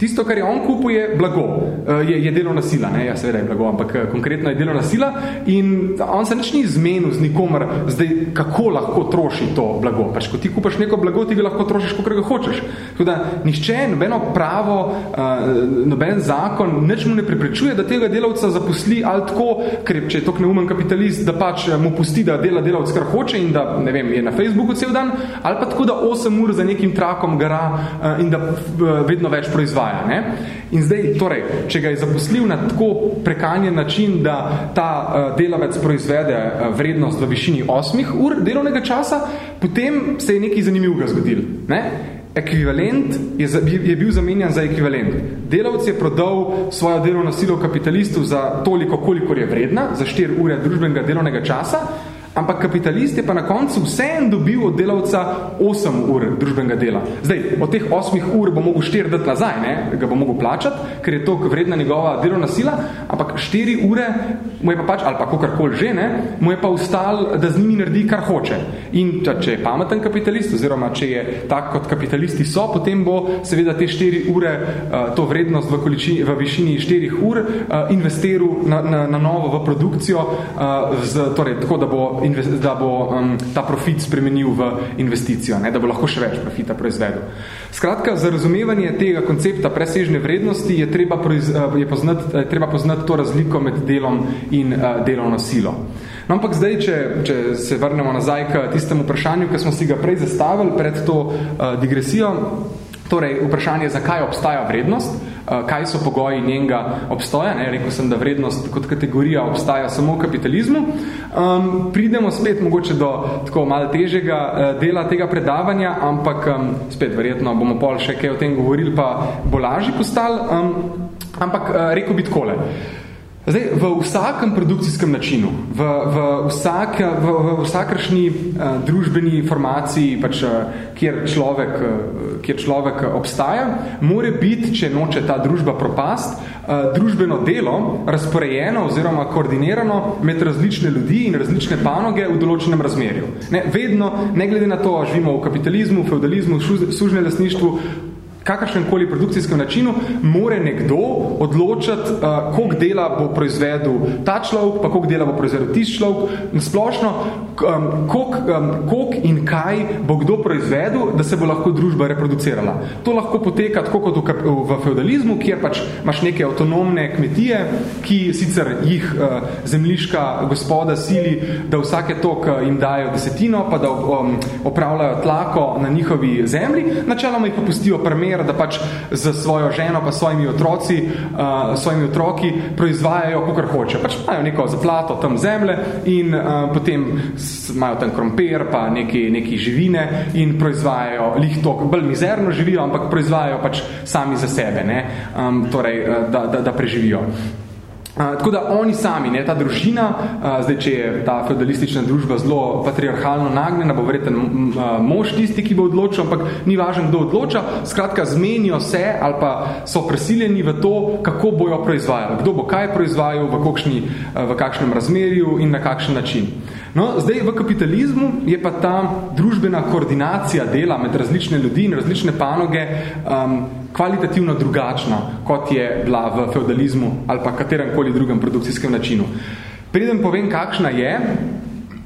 Tisto, kar je on kupuje, blago, eh, je, je delovna sila, ne, ja, seveda je blago, ampak eh, konkretno je delovna sila in on se nič ni zmenil z nikomer, zdaj, kako lahko troši to blago. Pač, ko ti kupaš neko blago, ti ga lahko trošiš, kako ga hočeš. Tako da, nišče, nobeno pravo, uh, noben zakon, nič mu ne preprečuje, da tega delavca zaposli ali tako, ker če je tok neumen kapitalist, da pač mu pusti, da dela delavc, kar hoče in da, ne vem, je na Facebooku cel dan, ali pa tako, da 8 ur za nekim trakom gara in da vedno več proizvaja obstaja. Ne? In zdaj, torej, če ga je zaposlil na tako prekanjen način, da ta uh, delavec proizvede uh, vrednost v višini 8 ur delovnega časa, potem se je nekaj zanimivega zgodil. Ne? Ekvivalent je, je bil zamenjan za ekvivalent. Delavc je prodal svojo delovno silo kapitalistu za toliko, kolikor je vredna, za 4 ure družbenega delovnega časa, Ampak kapitalist je pa na koncu vsem dobil od delavca 8 ur družbenega dela. Zdaj, od teh 8 ur bo mogel 4 dati nazaj, ne? ga bo mogel plačati, ker je to vredna njegova delovna sila, ampak 4 ure mu je pa pač, ali pa kakorkoli že, ne? mu je pa ustal, da z njimi naredi, kar hoče. In če je pameten kapitalist, oziroma če je tak, kot kapitalisti so, potem bo seveda te 4 ure, uh, to vrednost v, količini, v višini 4 ur, uh, investiral na, na, na novo v produkcijo, uh, z, torej, tako da bo da bo um, ta profit spremenil v investicijo, ne, da bo lahko še več profita proizvedel. Skratka, za razumevanje tega koncepta presežne vrednosti je treba, proiz, uh, je poznati, je treba poznati to razliko med delom in uh, delovno silo. No, ampak zdaj, če, če se vrnemo nazaj k tistemu vprašanju, ki smo si ga prej zastavili pred to uh, digresijo, torej vprašanje, zakaj obstaja vrednost, Eh, kaj so pogoji njenega obstoja. Ne? Rekel sem, da vrednost kot kategorija obstaja samo v kapitalizmu. Um, pridemo spet mogoče do tako malo težjega uh, dela tega predavanja, ampak um, spet verjetno bomo pol še kaj o tem govorili, pa bo lažji postal. Um, Ampak rekel bi takole. Zdaj, v vsakem produkcijskem načinu, v, v, vsak, v, v vsakršni uh, družbeni formaciji, pač, uh, kjer, človek, uh, kjer človek obstaja, more biti, če noče ta družba propast, uh, družbeno delo razporejeno oziroma koordinirano med različne ljudi in različne panoge v določenem razmerju. Ne, vedno, ne glede na to, živimo v kapitalizmu, feudalizmu, sužne lasništvu, kakršnem koli produkcijskem načinu, more nekdo odločati, uh, koliko dela bo proizvedel ta človek, pa koliko dela bo proizvedel tisti človek, splošno, um, koliko, um, in kaj bo kdo proizvedel, da se bo lahko družba reproducirala. To lahko poteka tako kot v, v feudalizmu, kjer pač imaš neke avtonomne kmetije, ki sicer jih uh, zemljiška gospoda sili, da vsake tok uh, jim dajo desetino, pa da um, opravljajo tlako na njihovi zemlji, načeloma jih popustijo primer primer, da pač z svojo ženo pa svojimi otroci, uh, svojimi otroki proizvajajo, kakor hoče. Pač imajo neko zaplato tam zemlje in uh, potem imajo tam krompir pa neki, neki živine in proizvajajo lih tok, bolj mizerno živijo, ampak proizvajajo pač sami za sebe, ne? Um, torej, da, da, da preživijo. Uh, tako da oni sami, ne, ta družina, uh, zdaj, če je ta feudalistična družba zelo patriarhalno nagnjena, bo verjeten mož tisti, ki bo odločil, ampak ni važen, kdo odloča, skratka, zmenijo se ali pa so prisiljeni v to, kako bojo proizvajali, kdo bo kaj proizvajal, v, kokšni, uh, v kakšnem razmerju in na kakšen način. No, zdaj v kapitalizmu je pa ta družbena koordinacija dela med različne ljudi in različne panoge um, kvalitativno drugačna, kot je bila v feudalizmu ali pa katerem koli drugem produkcijskem načinu. Preden povem, kakšna je,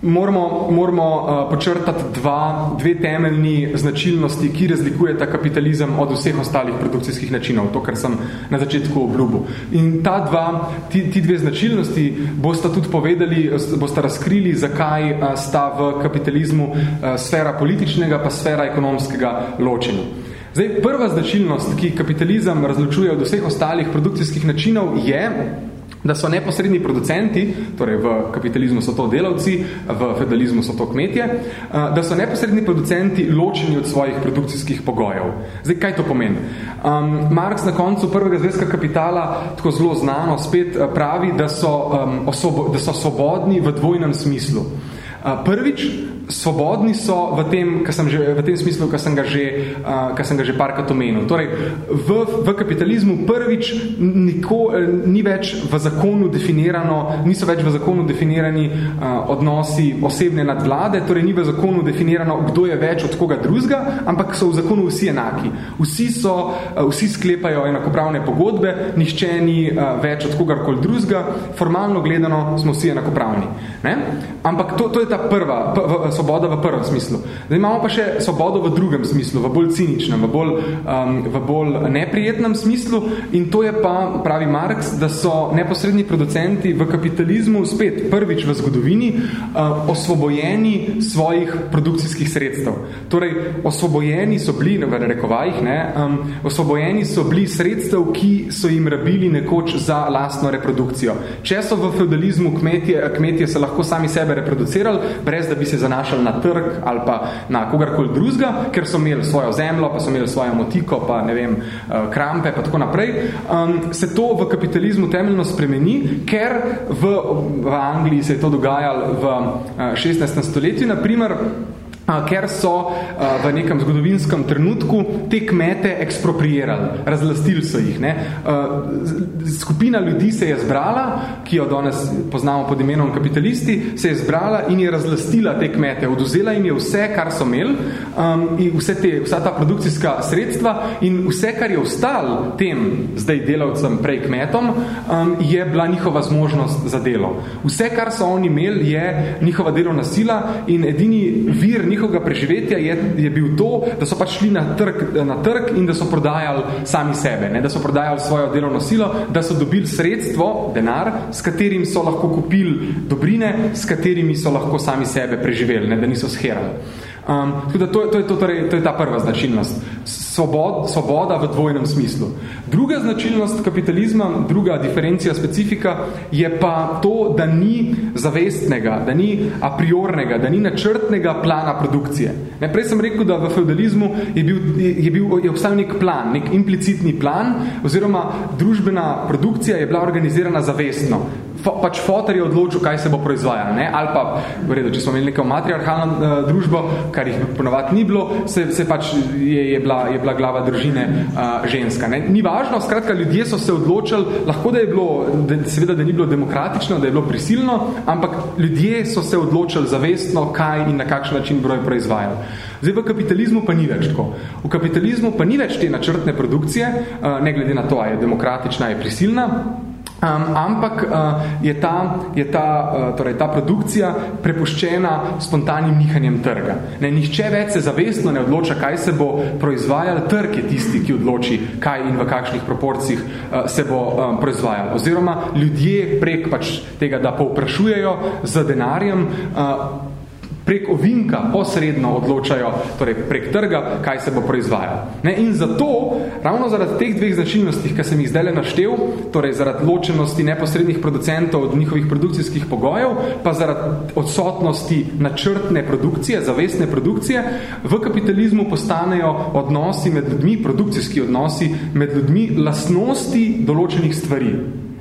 moramo, moramo uh, počrtati dva, dve temeljni značilnosti, ki razlikujeta kapitalizem od vseh ostalih produkcijskih načinov, to, kar sem na začetku obljubil. In ta dva, ti, ti dve značilnosti boste tudi povedali, boste razkrili, zakaj uh, sta v kapitalizmu uh, sfera političnega pa sfera ekonomskega ločenja. Zdaj, prva značilnost, ki kapitalizem razločuje od vseh ostalih produkcijskih načinov, je, da so neposredni producenti, torej v kapitalizmu so to delavci, v feudalizmu so to kmetje, da so neposredni producenti ločeni od svojih produkcijskih pogojev. Zdaj, kaj to pomeni? Um, Marx na koncu prvega zvezka kapitala, tako zelo znano, spet pravi, da so, um, osobo, da so svobodni v dvojnem smislu. Uh, prvič, svobodni so v tem, kar sem že, v tem smislu, kar sem ga že, uh, kar sem ga že parkrat omenil. Torej, v, v kapitalizmu prvič niko, ni več v zakonu definirano, niso več v zakonu definirani uh, odnosi osebne nadvlade, torej ni v zakonu definirano, kdo je več od koga drugega, ampak so v zakonu vsi enaki. Vsi, so, uh, vsi sklepajo enakopravne pogodbe, nihče ni uh, več od kogarkoli drugega, formalno gledano smo vsi enakopravni. Ne? Ampak to, to je ta prva, svoboda v prvem smislu. Zdaj imamo pa še svobodo v drugem smislu, v bolj ciničnem, v bolj, um, v bolj neprijetnem smislu in to je pa, pravi Marx, da so neposredni producenti v kapitalizmu spet prvič v zgodovini uh, osvobojeni svojih produkcijskih sredstev. Torej, osvobojeni so bili, v rekovajih, ne, um, osvobojeni so bili sredstev, ki so jim rabili nekoč za lastno reprodukcijo. Če so v feudalizmu kmetje, kmetje se lahko sami sebe reproducirali, brez da bi se zanašali zanašali na trg ali pa na kogarkoli drugega, ker so imeli svojo zemljo, pa so imeli svojo motiko, pa ne vem, eh, krampe, pa tako naprej, um, se to v kapitalizmu temeljno spremeni, ker v, v Angliji se je to dogajalo v 16. Eh, stoletju, naprimer, ker so v nekem zgodovinskem trenutku te kmete ekspropriirali, razlastili so jih. Ne. Skupina ljudi se je zbrala, ki jo danes poznamo pod imenom kapitalisti, se je zbrala in je razlastila te kmete, oduzela jim je vse, kar so imeli, um, in vse te, vsa ta produkcijska sredstva in vse, kar je ostal tem zdaj delavcem, prej kmetom, um, je bila njihova zmožnost za delo. Vse, kar so oni imeli, je njihova delovna sila in edini vir njihovega preživetja je, je bil to, da so pač šli na trg, na trg in da so prodajali sami sebe, ne? da so prodajali svojo delovno silo, da so dobili sredstvo, denar, s katerim so lahko kupili dobrine, s katerimi so lahko sami sebe preživeli, ne? da niso sherali. Um, da to, to, je, to, torej, to je ta prva značilnost. Svobod, svoboda v dvojnem smislu. Druga značilnost kapitalizma, druga diferencija specifika je pa to, da ni zavestnega, da ni apriornega, da ni načrtnega plana produkcije. Ne, prej sem rekel, da v feudalizmu je, bil, je, bil, je obstajal nek plan, nek implicitni plan, oziroma družbena produkcija je bila organizirana zavestno pač fotor je odločil, kaj se bo proizvajalo. Ne? Ali pa, v redu, če smo imeli neko matriarhalno uh, družbo, kar jih ponovati ni bilo, se, se pač je, je, bila, je bila glava družine uh, ženska. Ne? Ni važno, skratka, ljudje so se odločili, lahko da je bilo, da, seveda, da ni bilo demokratično, da je bilo prisilno, ampak ljudje so se odločili zavestno, kaj in na kakšen način broj proizvajali. Zdaj, v kapitalizmu pa ni več tako. V kapitalizmu pa ni več te načrtne produkcije, uh, ne glede na to, a je demokratična, je prisilna, Um, ampak uh, je, ta, je ta, uh, torej, ta produkcija prepuščena spontanim nihanjem trga. Ne, nihče več se zavestno ne odloča, kaj se bo proizvajal, trg je tisti, ki odloči, kaj in v kakšnih proporcih uh, se bo um, proizvajal. Oziroma, ljudje prek pač tega, da povprašujejo z denarjem, uh, prek ovinka posredno odločajo, torej prek trga, kaj se bo proizvajalo. Ne? In zato, ravno zaradi teh dveh značilnosti, ki sem jih zdaj naštel, torej zaradi ločenosti neposrednih producentov od njihovih produkcijskih pogojev, pa zaradi odsotnosti načrtne produkcije, zavestne produkcije, v kapitalizmu postanejo odnosi med ljudmi, produkcijski odnosi med ljudmi, lastnosti določenih stvari.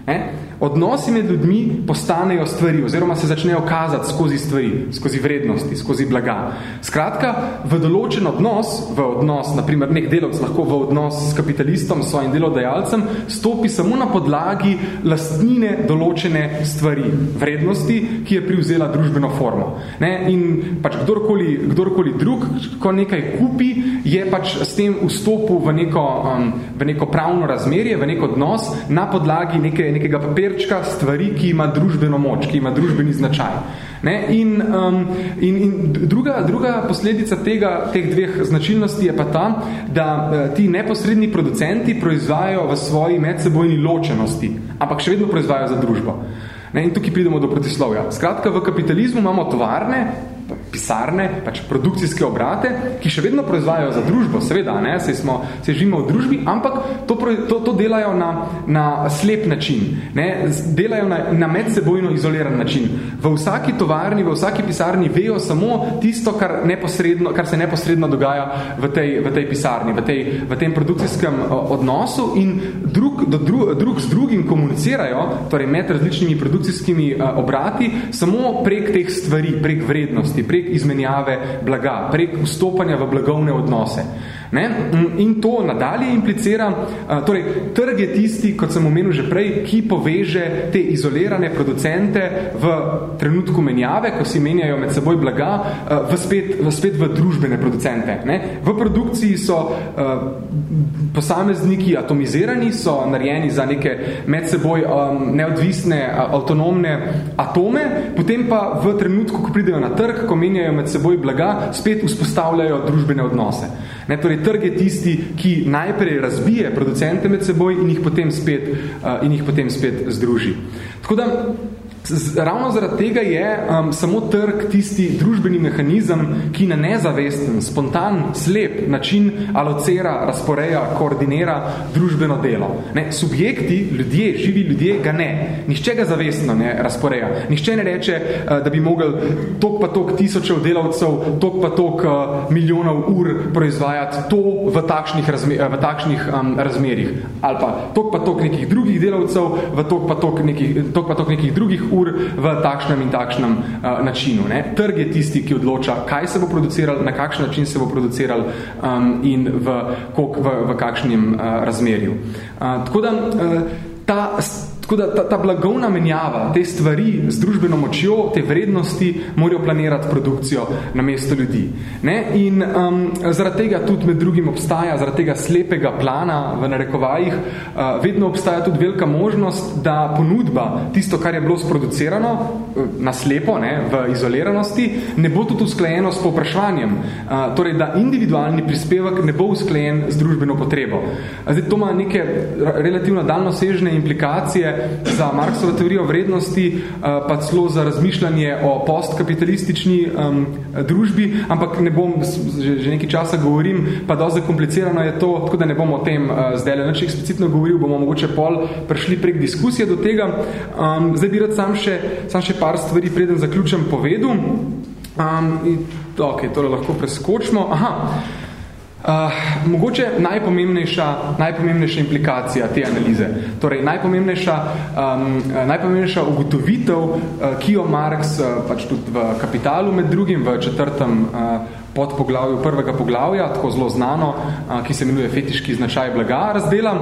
Ne? Odnosi med ljudmi postanejo stvari oziroma se začnejo kazati skozi stvari, skozi vrednosti, skozi blaga. Skratka, v določen odnos, v odnos, naprimer nek delovc lahko v odnos s kapitalistom, svojim delodajalcem, stopi samo na podlagi lastnine določene stvari, vrednosti, ki je privzela družbeno formo. Ne? In pač kdorkoli, kdorkoli drug, ko nekaj kupi, je pač s tem vstopil v neko, um, v neko pravno razmerje, v nek odnos na podlagi neke, nekega papirja, delčka stvari, ki ima družbeno moč, ki ima družbeni značaj. Ne? In, um, in, in druga, druga posledica tega, teh dveh značilnosti je pa ta, da uh, ti neposredni producenti proizvajajo v svoji medsebojni ločenosti, ampak še vedno proizvajajo za družbo. Ne? In tukaj pridemo do protislovja. Skratka, v kapitalizmu imamo tovarne, pisarne, pač produkcijske obrate, ki še vedno proizvajajo za družbo, seveda, ne, se smo, se živimo v družbi, ampak to, to, to delajo na, na slep način, ne, delajo na, na medsebojno izoliran način. V vsaki tovarni, v vsaki pisarni vejo samo tisto, kar, neposredno, kar se neposredno dogaja v tej, v tej pisarni, v, tej, v tem produkcijskem odnosu in drug, do dru, drug z drugim komunicirajo, torej med različnimi produkcijskimi obrati, samo prek teh stvari, prek vrednosti, prek izmenjave blaga, prek vstopanja v blagovne odnose. Ne? In to nadalje implicira, torej, trg je tisti, kot sem omenil že prej, ki poveže te izolirane producente v trenutku menjave, ko si menjajo med seboj blaga, v spet, v spet v družbene producente. Ne? V produkciji so posamezniki atomizirani, so narejeni za neke med seboj neodvisne, avtonomne atome, potem pa v trenutku, ko pridejo na trg, ko menjajo med seboj blaga, spet vzpostavljajo družbene odnose. Ne, torej, trg je tisti, ki najprej razbije producente med seboj in jih potem spet, uh, in jih potem spet združi. Tako da, Ravno zaradi tega je um, samo trg tisti družbeni mehanizem, ki na nezavesten, spontan, slep način alocera, razporeja, koordinira družbeno delo. Ne, subjekti, ljudje, živi ljudje, ga ne. Nišče ga zavestno ne razporeja. Nišče ne reče, uh, da bi mogel tok pa tok tisočev delavcev, tok pa tok uh, milijonov ur proizvajati to v takšnih, razmer, v takšnih um, razmerih. Ali pa tok pa tok nekih drugih delavcev, v tok pa tok nekih, tok pa tok nekih drugih ur v takšnem in takšnem uh, načinu. Ne? Trg je tisti, ki odloča, kaj se bo produciral, na kakšen način se bo produciral um, in v, kok, v, v kakšnem uh, razmerju. Uh, tako da uh, ta Tako da ta, ta blagovna menjava, te stvari z družbeno močjo, te vrednosti, morajo planirati produkcijo na mesto ljudi. Ne? In um, zaradi tega tudi med drugim obstaja, zaradi tega slepega plana v narekovajih, uh, vedno obstaja tudi velika možnost, da ponudba, tisto, kar je bilo sproducirano uh, na slepo, ne, v izoliranosti, ne bo tudi usklajeno s poprašvanjem. Uh, torej, da individualni prispevek ne bo usklajen z družbeno potrebo. Zdaj, to ima neke relativno daljnosežne implikacije za Marksova teorijo vrednosti, pa celo za razmišljanje o postkapitalistični um, družbi, ampak ne bom, že, že nekaj časa govorim, pa dosti zakomplicirano je to, tako da ne bom o tem uh, zdaj le eksplicitno govoril, bomo mogoče pol prišli prek diskusije do tega. Um, zdaj bi rad sam še, sam še par stvari, preden zaključem povedu. Um, in, ok, tole lahko preskočimo. Aha. Uh, mogoče najpomembnejša, najpomembnejša implikacija te analize, torej najpomembnejša, um, najpomembnejša ugotovitev, uh, ki jo Marx uh, pač tudi v kapitalu med drugim v četrtem uh, pod poglavju prvega poglavja, tako zelo znano, ki se imenuje fetiški značaj blaga razdela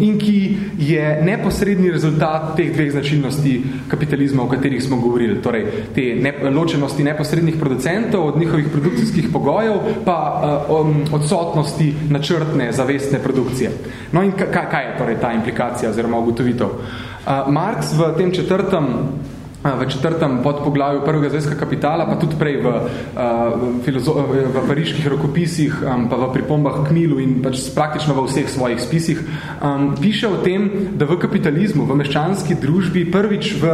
in ki je neposredni rezultat teh dveh značilnosti kapitalizma, o katerih smo govorili. Torej, te ne, ločenosti neposrednih producentov od njihovih produkcijskih pogojev, pa odsotnosti načrtne, zavestne produkcije. No in kaj je torej ta implikacija oziroma ugotovitev? Marx v tem četrtem v četrtem podpoglavju prvega zvezka kapitala, pa tudi prej v, v, v pariških rokopisih, pa v pripombah k Milu in pač praktično v vseh svojih spisih, piše o tem, da v kapitalizmu, v meščanski družbi prvič v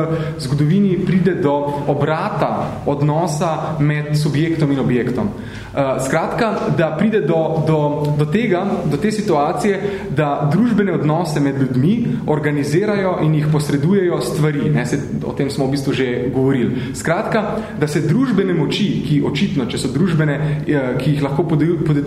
zgodovini pride do obrata odnosa med subjektom in objektom. Skratka, da pride do, do, do tega, do te situacije, da družbene odnose med ljudmi organizirajo in jih posredujejo stvari. Ne, se, o tem smo bistvu že govorili. Skratka, da se družbene moči, ki očitno, če so družbene, eh, ki jih lahko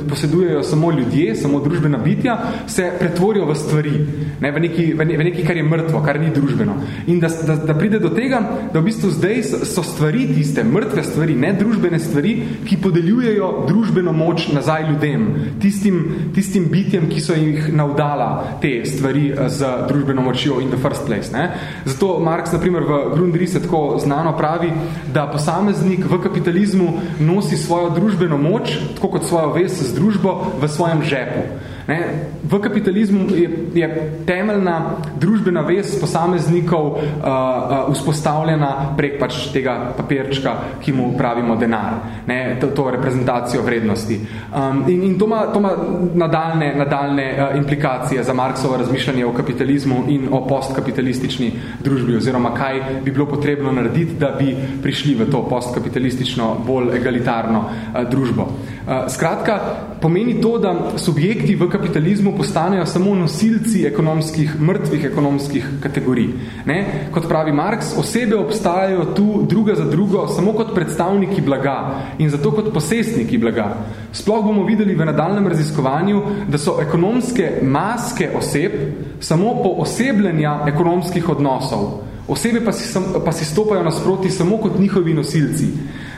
posedujejo samo ljudje, samo družbena bitja, se pretvorijo v stvari, ne, v, neki, v neki, kar je mrtvo, kar ni družbeno. In da, da, da pride do tega, da v bistvu zdaj so stvari tiste, mrtve stvari, ne družbene stvari, ki podeljujejo družbeno moč nazaj ljudem, tistim, tistim bitjem, ki so jih navdala te stvari eh, z družbeno močjo in the first place. Ne. Zato Marx, na primer, v Grundrisse se tako znano pravi, da posameznik v kapitalizmu nosi svojo družbeno moč, tako kot svojo ves z družbo, v svojem žepu. Ne, v kapitalizmu je, je temeljna družbena vez posameznikov uh, uh, vzpostavljena prek pač tega papirčka, ki mu pravimo denar, ne, to, to reprezentacijo vrednosti. Um, in in to ima, to ima nadaljne, nadaljne uh, implikacije za Marksovo razmišljanje o kapitalizmu in o postkapitalistični družbi, oziroma kaj bi bilo potrebno narediti, da bi prišli v to postkapitalistično, bolj egalitarno uh, družbo. Uh, skratka, pomeni to, da subjekti v kapitalizmu postanejo samo nosilci ekonomskih, mrtvih ekonomskih kategorij. Ne? Kot pravi Marx, osebe obstajajo tu druga za drugo samo kot predstavniki blaga in zato kot posestniki blaga. Sploh bomo videli v nadaljnem raziskovanju, da so ekonomske maske oseb samo po osebljenja ekonomskih odnosov. Osebe pa si, pa si stopajo nasproti samo kot njihovi nosilci.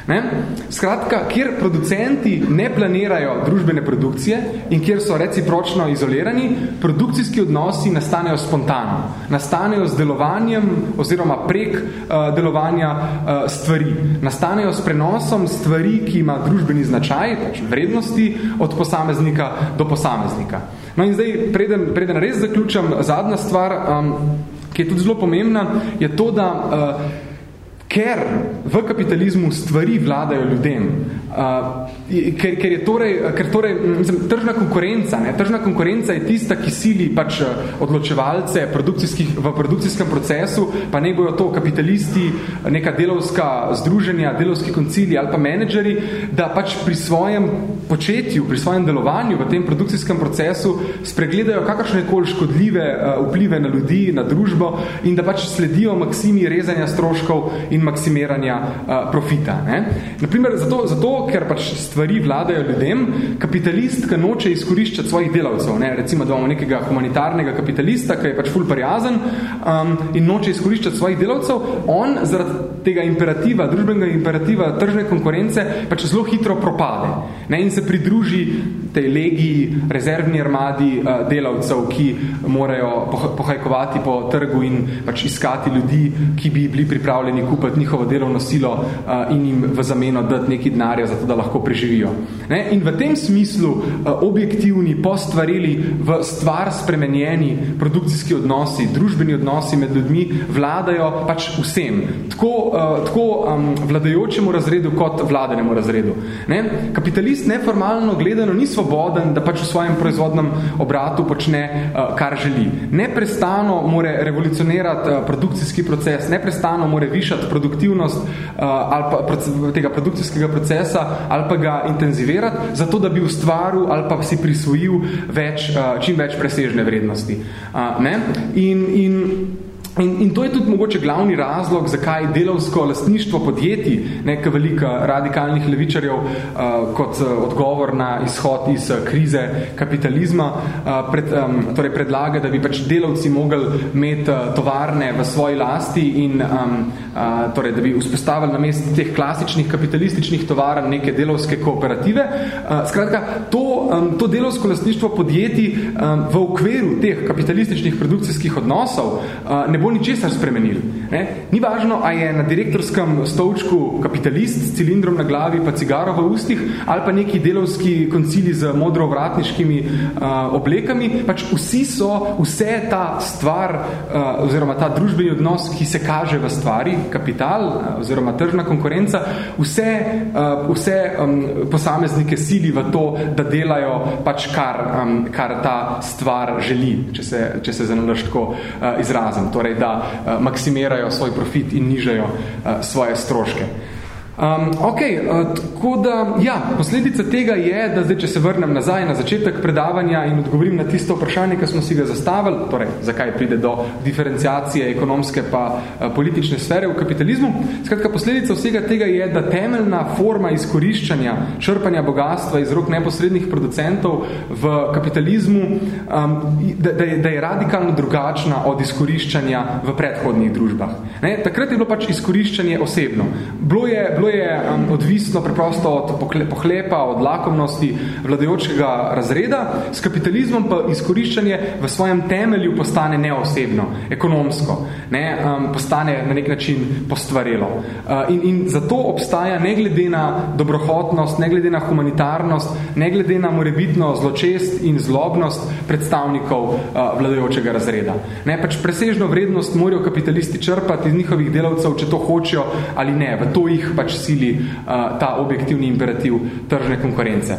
Ne? Skratka, kjer producenti ne planirajo družbene produkcije in kjer so recipročno izolirani, produkcijski odnosi nastanejo spontano. Nastanejo z delovanjem oziroma prek uh, delovanja uh, stvari. Nastanejo s prenosom stvari, ki ima družbeni značaj, pač vrednosti, od posameznika do posameznika. No in zdaj, preden, preden res zaključam, zadnja stvar, um, ki je tudi zelo pomembna, je to, da uh, ker v kapitalizmu stvari vladajo ljudem, uh, ker, ker je torej, ker torej mislim, tržna konkurenca, ne, tržna konkurenca je tista, ki sili pač odločevalce produkcijskih, v produkcijskem procesu, pa ne bojo to kapitalisti, neka delovska združenja, delovski koncili ali pa menedžeri, da pač pri svojem početju, pri svojem delovanju v tem produkcijskem procesu spregledajo kakršne koli škodljive uh, vplive na ljudi, na družbo in da pač sledijo maksimi rezanja stroškov in in maksimiranja uh, profita. Ne? Naprimer, zato, zato, ker pač stvari vladajo ljudem, kapitalist, ki noče izkoriščati svojih delavcev, ne? recimo, da imamo nekega humanitarnega kapitalista, ki je pač ful parjazen um, in noče izkoriščati svojih delavcev, on zaradi tega imperativa, družbenega imperativa tržne konkurence, pač zelo hitro propade ne? in se pridruži tej legiji, rezervni armadi uh, delavcev, ki morajo pohajkovati po trgu in pač iskati ljudi, ki bi bili pripravljeni kupiti kupiti njihovo delovno silo uh, in jim v zameno dati neki denarja, zato da lahko preživijo. Ne? In v tem smislu uh, objektivni, postvarili v stvar spremenjeni produkcijski odnosi, družbeni odnosi med ljudmi vladajo pač vsem. Tako, uh, tako um, vladajočemu razredu kot vladenemu razredu. Ne? Kapitalist neformalno gledano ni svoboden, da pač v svojem proizvodnem obratu počne, kar želi. Neprestano more revolucionirati produkcijski proces, neprestano more višati produktivnost uh, ali pa tega produkcijskega procesa ali pa ga intenzivirati, zato da bi ustvaril ali pa si prisvojil več, uh, čim več presežne vrednosti. Uh, ne? In, in In, in to je tudi mogoče glavni razlog, zakaj delovsko lastništvo podjetij, neka velika radikalnih levičarjev, uh, kot uh, odgovor na izhod iz uh, krize kapitalizma, uh, pred, um, torej predlaga, da bi pač delavci mogli imeti uh, tovarne v svoji lasti in um, uh, torej, da bi vzpostavili na mest teh klasičnih kapitalističnih tovarn neke delovske kooperative. Uh, skratka, to, um, to delovsko lastništvo podjetij um, v okviru teh kapitalističnih produkcijskih odnosov uh, ne bo bo ničesar spremenili. Ne? Ni važno, a je na direktorskem stolčku kapitalist s cilindrom na glavi pa cigaro v ustih ali pa neki delovski koncili z modrovratniškimi uh, oblekami, pač vsi so, vse ta stvar uh, oziroma ta družbeni odnos, ki se kaže v stvari, kapital uh, oziroma tržna konkurenca, vse, uh, vse um, posameznike sili v to, da delajo pač kar, um, kar ta stvar želi, če se, če se zanalaš tako uh, izrazim. Torej, da uh, maksimirajo svoj profit in nižajo uh, svoje stroške. Um, ok, uh, tako da, ja, posledica tega je, da zdaj, če se vrnem nazaj na začetek predavanja in odgovorim na tisto vprašanje, ki smo si ga zastavili, torej, zakaj pride do diferenciacije ekonomske pa uh, politične sfere v kapitalizmu. Skratka, posledica vsega tega je, da temeljna forma izkoriščanja, črpanja bogatstva iz rok neposrednih producentov v kapitalizmu, um, da, da, je, da je radikalno drugačna od izkoriščanja v predhodnih družbah. Ne? Takrat je bilo pač izkoriščanje osebno. Bilo je, bilo je um, odvisno preprosto od pohlepa, od lakomnosti vladajočega razreda, s kapitalizmom pa izkoriščanje v svojem temelju postane neosebno, ekonomsko, ne, um, postane na nek način postvarelo. Uh, in, in zato obstaja ne glede na dobrohotnost, ne glede na humanitarnost, ne glede na morebitno zločest in zlobnost predstavnikov uh, vladajočega razreda. Ne, pač presežno vrednost morajo kapitalisti črpati iz njihovih delavcev, če to hočejo ali ne. V to jih pač sili uh, ta objektivni imperativ tržne konkurence.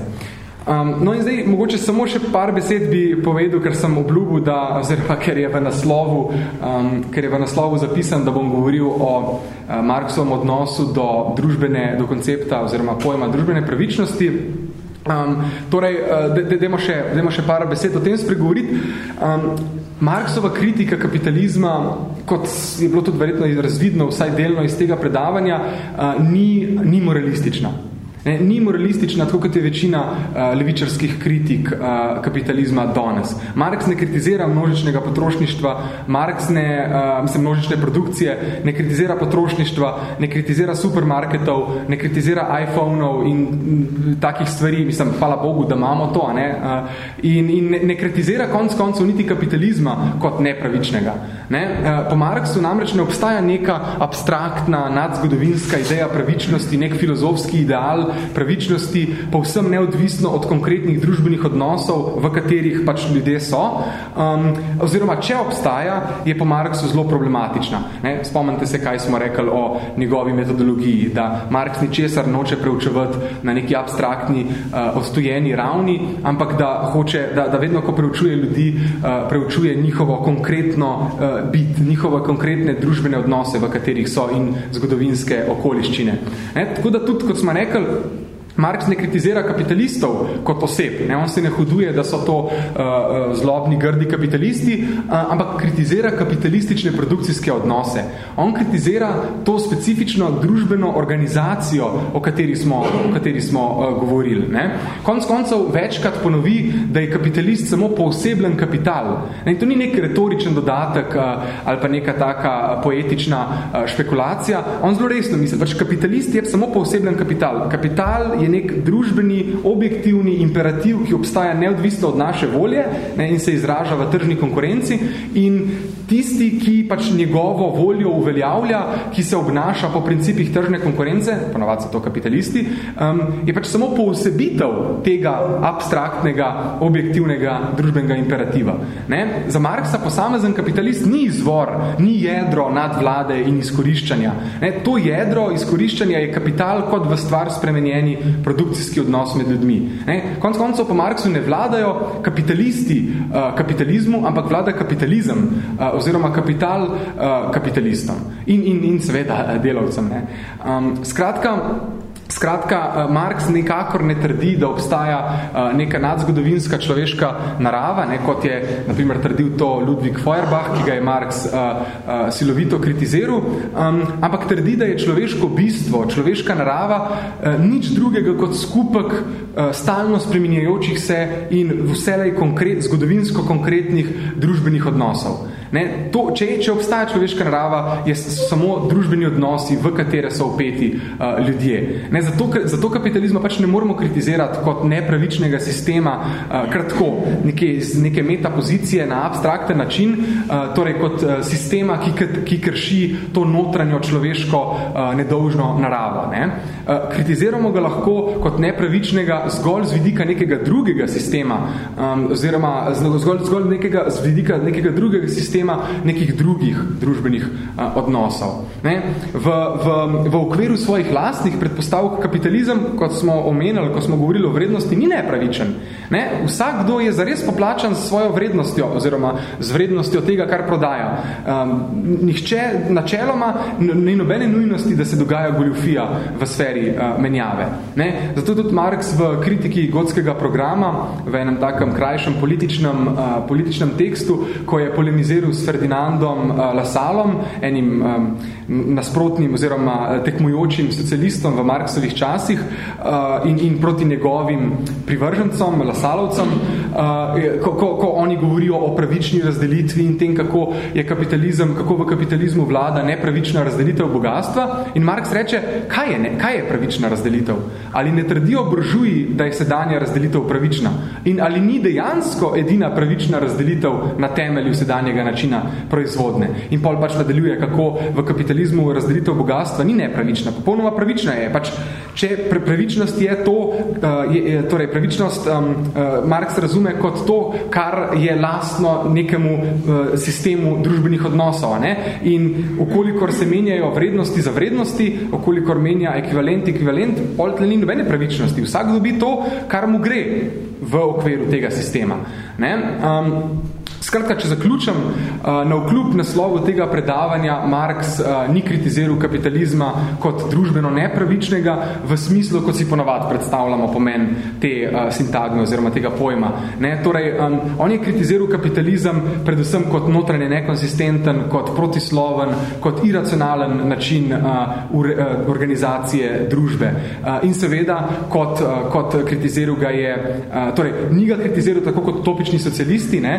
Um, no in zdaj, mogoče samo še par besed bi povedal, ker sem obljubil, da, oziroma ker je v naslovu, um, ker je v naslovu zapisan, da bom govoril o uh, Marksovem odnosu do družbene, do koncepta oziroma pojma družbene pravičnosti. Um, torej, uh, dajmo še, še par besed o tem spregovoriti. Um, Marksova kritika kapitalizma, kot je bilo tudi verjetno razvidno vsaj delno iz tega predavanja, ni, ni moralistična. Ne, ni moralistična, tako kot je večina uh, levičarskih kritik uh, kapitalizma danes. Marx ne kritizira množičnega potrošništva, Marx ne, uh, mislim, množične produkcije, ne kritizira potrošništva, ne kritizira supermarketov, ne kritizira iPhoneov in m, takih stvari, mislim, hvala Bogu, da imamo to, ne? Uh, in, in ne, ne kritizira konc koncev niti kapitalizma kot nepravičnega. Ne? Uh, po Marxu namreč ne obstaja neka abstraktna, nadzgodovinska ideja pravičnosti, nek filozofski ideal, pravičnosti povsem neodvisno od konkretnih družbenih odnosov, v katerih pač ljudje so. Um, oziroma, če obstaja, je po Marksu zelo problematična. Ne? Spomnite se, kaj smo rekli o njegovi metodologiji, da Marks ničesar noče preučevati na neki abstraktni, uh, ostojeni ravni, ampak da hoče, da, da vedno, ko preučuje ljudi, uh, preučuje njihovo konkretno uh, bit, njihove konkretne družbene odnose, v katerih so in zgodovinske okoliščine. Ne? Tako da tudi, kot smo rekli, Marx ne kritizira kapitalistov kot oseb, ne? on se ne hoduje, da so to uh, zlobni, grdi kapitalisti, uh, ampak kritizira kapitalistične produkcijske odnose. On kritizira to specifično družbeno organizacijo, o kateri smo, o kateri smo uh, govorili. Ne? Konc koncev večkrat ponovi, da je kapitalist samo poosebljen kapital. Ne? In to ni nek retoričen dodatek uh, ali pa neka taka poetična uh, špekulacija. On zelo resno misli, pač kapitalist je samo poosebljen kapital. Kapital je nek družbeni, objektivni imperativ, ki obstaja neodvisno od naše volje ne, in se izraža v tržni konkurenci in tisti, ki pač njegovo voljo uveljavlja, ki se obnaša po principih tržne konkurence, ponovadi so to kapitalisti, um, je pač samo poosebitev tega abstraktnega, objektivnega družbenega imperativa. Ne. Za Marksa posamezen kapitalist ni izvor, ni jedro nadvlade in izkoriščanja. Ne. To jedro izkoriščanja je kapital kot v stvar spremenjeni produkcijski odnos med ljudmi. Ne? Konc koncev po Marksu ne vladajo kapitalisti uh, kapitalizmu, ampak vlada kapitalizem uh, oziroma kapital uh, kapitalistom in, in, in seveda delavcem. Ne? Um, skratka, Skratka, eh, Marx nekakor ne trdi, da obstaja eh, neka nadzgodovinska človeška narava, ne, kot je naprimer trdil to Ludwig Feuerbach, ki ga je Marx uh, uh, silovito kritiziral, um, ampak trdi, da je človeško bistvo, človeška narava uh, nič drugega kot skupek uh, stalno spreminjajočih se in vselej konkret, zgodovinsko konkretnih družbenih odnosov. Ne, to, če, če obstaja človeška narava, je samo družbeni odnosi, v katere so upeti uh, ljudje. Ne, zato, zato kapitalizma pač ne moramo kritizirati kot nepravičnega sistema, uh, kratko, neke, neke metapozicije na abstrakten način, uh, torej kot uh, sistema, ki, ki krši to notranjo človeško uh, nedolžno naravo. Ne. Uh, kritiziramo ga lahko kot nepravičnega zgolj z vidika nekega drugega sistema, um, oziroma zgolj, zgolj nekega, z vidika nekega drugega sistema, sistema nekih drugih družbenih a, odnosov. Ne? V, v, v okviru svojih lastnih predpostavk kapitalizem, kot smo omenili, ko smo govorili o vrednosti, ni nepravičen. Ne? Vsakdo je zares poplačan s svojo vrednostjo oziroma z vrednostjo tega, kar prodaja. Um, nihče načeloma ni nobene nujnosti, da se dogaja goljufija v sferi uh, menjave. Ne? Zato tudi Marx v kritiki gotskega programa v enem takem krajšem političnem, uh, političnem tekstu, ko je polemiziral s Ferdinandom uh, Lasalom, enim nasprotnim oziroma uh, tekmujočim socialistom v Marksovih časih uh, in, in proti njegovim privržencom, Lasalovcem, ko, ko, ko oni govorijo o pravični razdelitvi in tem, kako je kapitalizem, kako v kapitalizmu vlada nepravična razdelitev bogatstva. In Marks reče, kaj je, ne, kaj je pravična razdelitev? Ali ne trdijo bržuji, da je sedanja razdelitev pravična? In ali ni dejansko edina pravična razdelitev na temelju sedanjega načina proizvodne. In pol pač nadaljuje, kako v kapitalizmu razdelitev bogatstva ni nepravična. Popolnoma pravična je. Pač, če pravičnost je to, uh, je, je, torej pravičnost um, uh, Marx razume kot to, kar je lastno nekemu uh, sistemu družbenih odnosov. Ne? In okolikor se menjajo vrednosti za vrednosti, okolikor menja ekvivalent, ekvivalent, pol tle ni nobene pravičnosti. Vsak dobi to, kar mu gre v okviru tega sistema. Ne? Um, Skratka, če zaključam, eh, na vkljub naslovu tega predavanja Marx eh, ni kritiziral kapitalizma kot družbeno nepravičnega v smislu, kot si ponavad predstavljamo pomen te eh, sintagme oziroma tega pojma. Ne? Torej, on je kritiziral kapitalizem predvsem kot notranje nekonsistenten, kot protisloven, kot iracionalen način organizacije družbe. In seveda, kot, kot kritiziral ga je, torej, ni ga kritiziral tako kot topični socialisti, ne?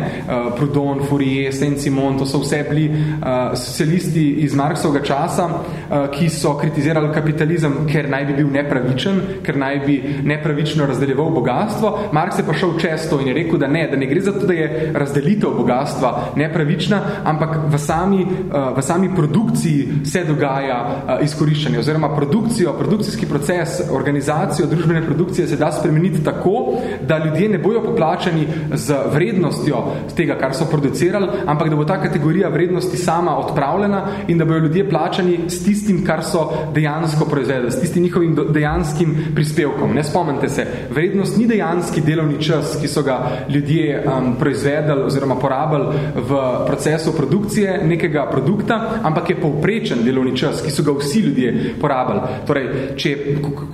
Proudhon, Fourier, Saint-Simon, to so vse bili uh, socialisti iz Marksovega časa, uh, ki so kritizirali kapitalizem, ker naj bi bil nepravičen, ker naj bi nepravično razdeljeval bogatstvo. Marks je pa šel često in je rekel, da ne, da ne gre za to, da je razdelitev bogatstva nepravična, ampak v sami, uh, v sami produkciji se dogaja uh, izkoriščanje, oziroma produkcijo, produkcijski proces, organizacijo družbene produkcije se da spremeniti tako, da ljudje ne bojo poplačani z vrednostjo tega, kar so producirali, ampak da bo ta kategorija vrednosti sama odpravljena in da bojo ljudje plačani s tistim, kar so dejansko proizvedli, s tistim njihovim dejanskim prispevkom. Ne spomnite se, vrednost ni dejanski delovni čas, ki so ga ljudje um, proizvedli oziroma porabili v procesu produkcije nekega produkta, ampak je povprečen delovni čas, ki so ga vsi ljudje porabili. Torej, če,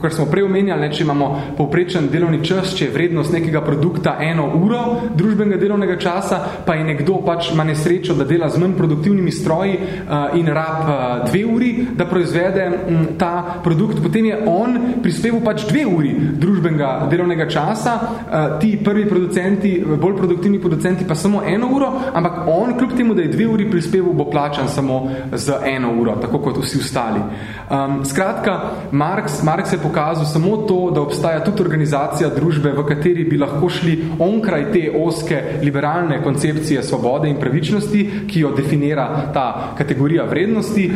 kar smo prej omenjali, ne, če imamo povprečen delovni čas, če je vrednost nekega produkta eno uro družbenega delovnega časa, pa je nekdo pač ima nesrečo, da dela z manj produktivnimi stroji uh, in rab uh, dve uri, da proizvede um, ta produkt, potem je on prispeval pač dve uri družbenega delovnega časa, uh, ti prvi producenti, bolj produktivni producenti pa samo eno uro, ampak on kljub temu, da je dve uri prispeval, bo plačan samo za eno uro, tako kot vsi ostali. Um, skratka, Marx, Marx je pokazal samo to, da obstaja tudi organizacija družbe, v kateri bi lahko šli onkraj te oske liberalne koncepcije koncepcije svobode in pravičnosti, ki jo definira ta kategorija vrednosti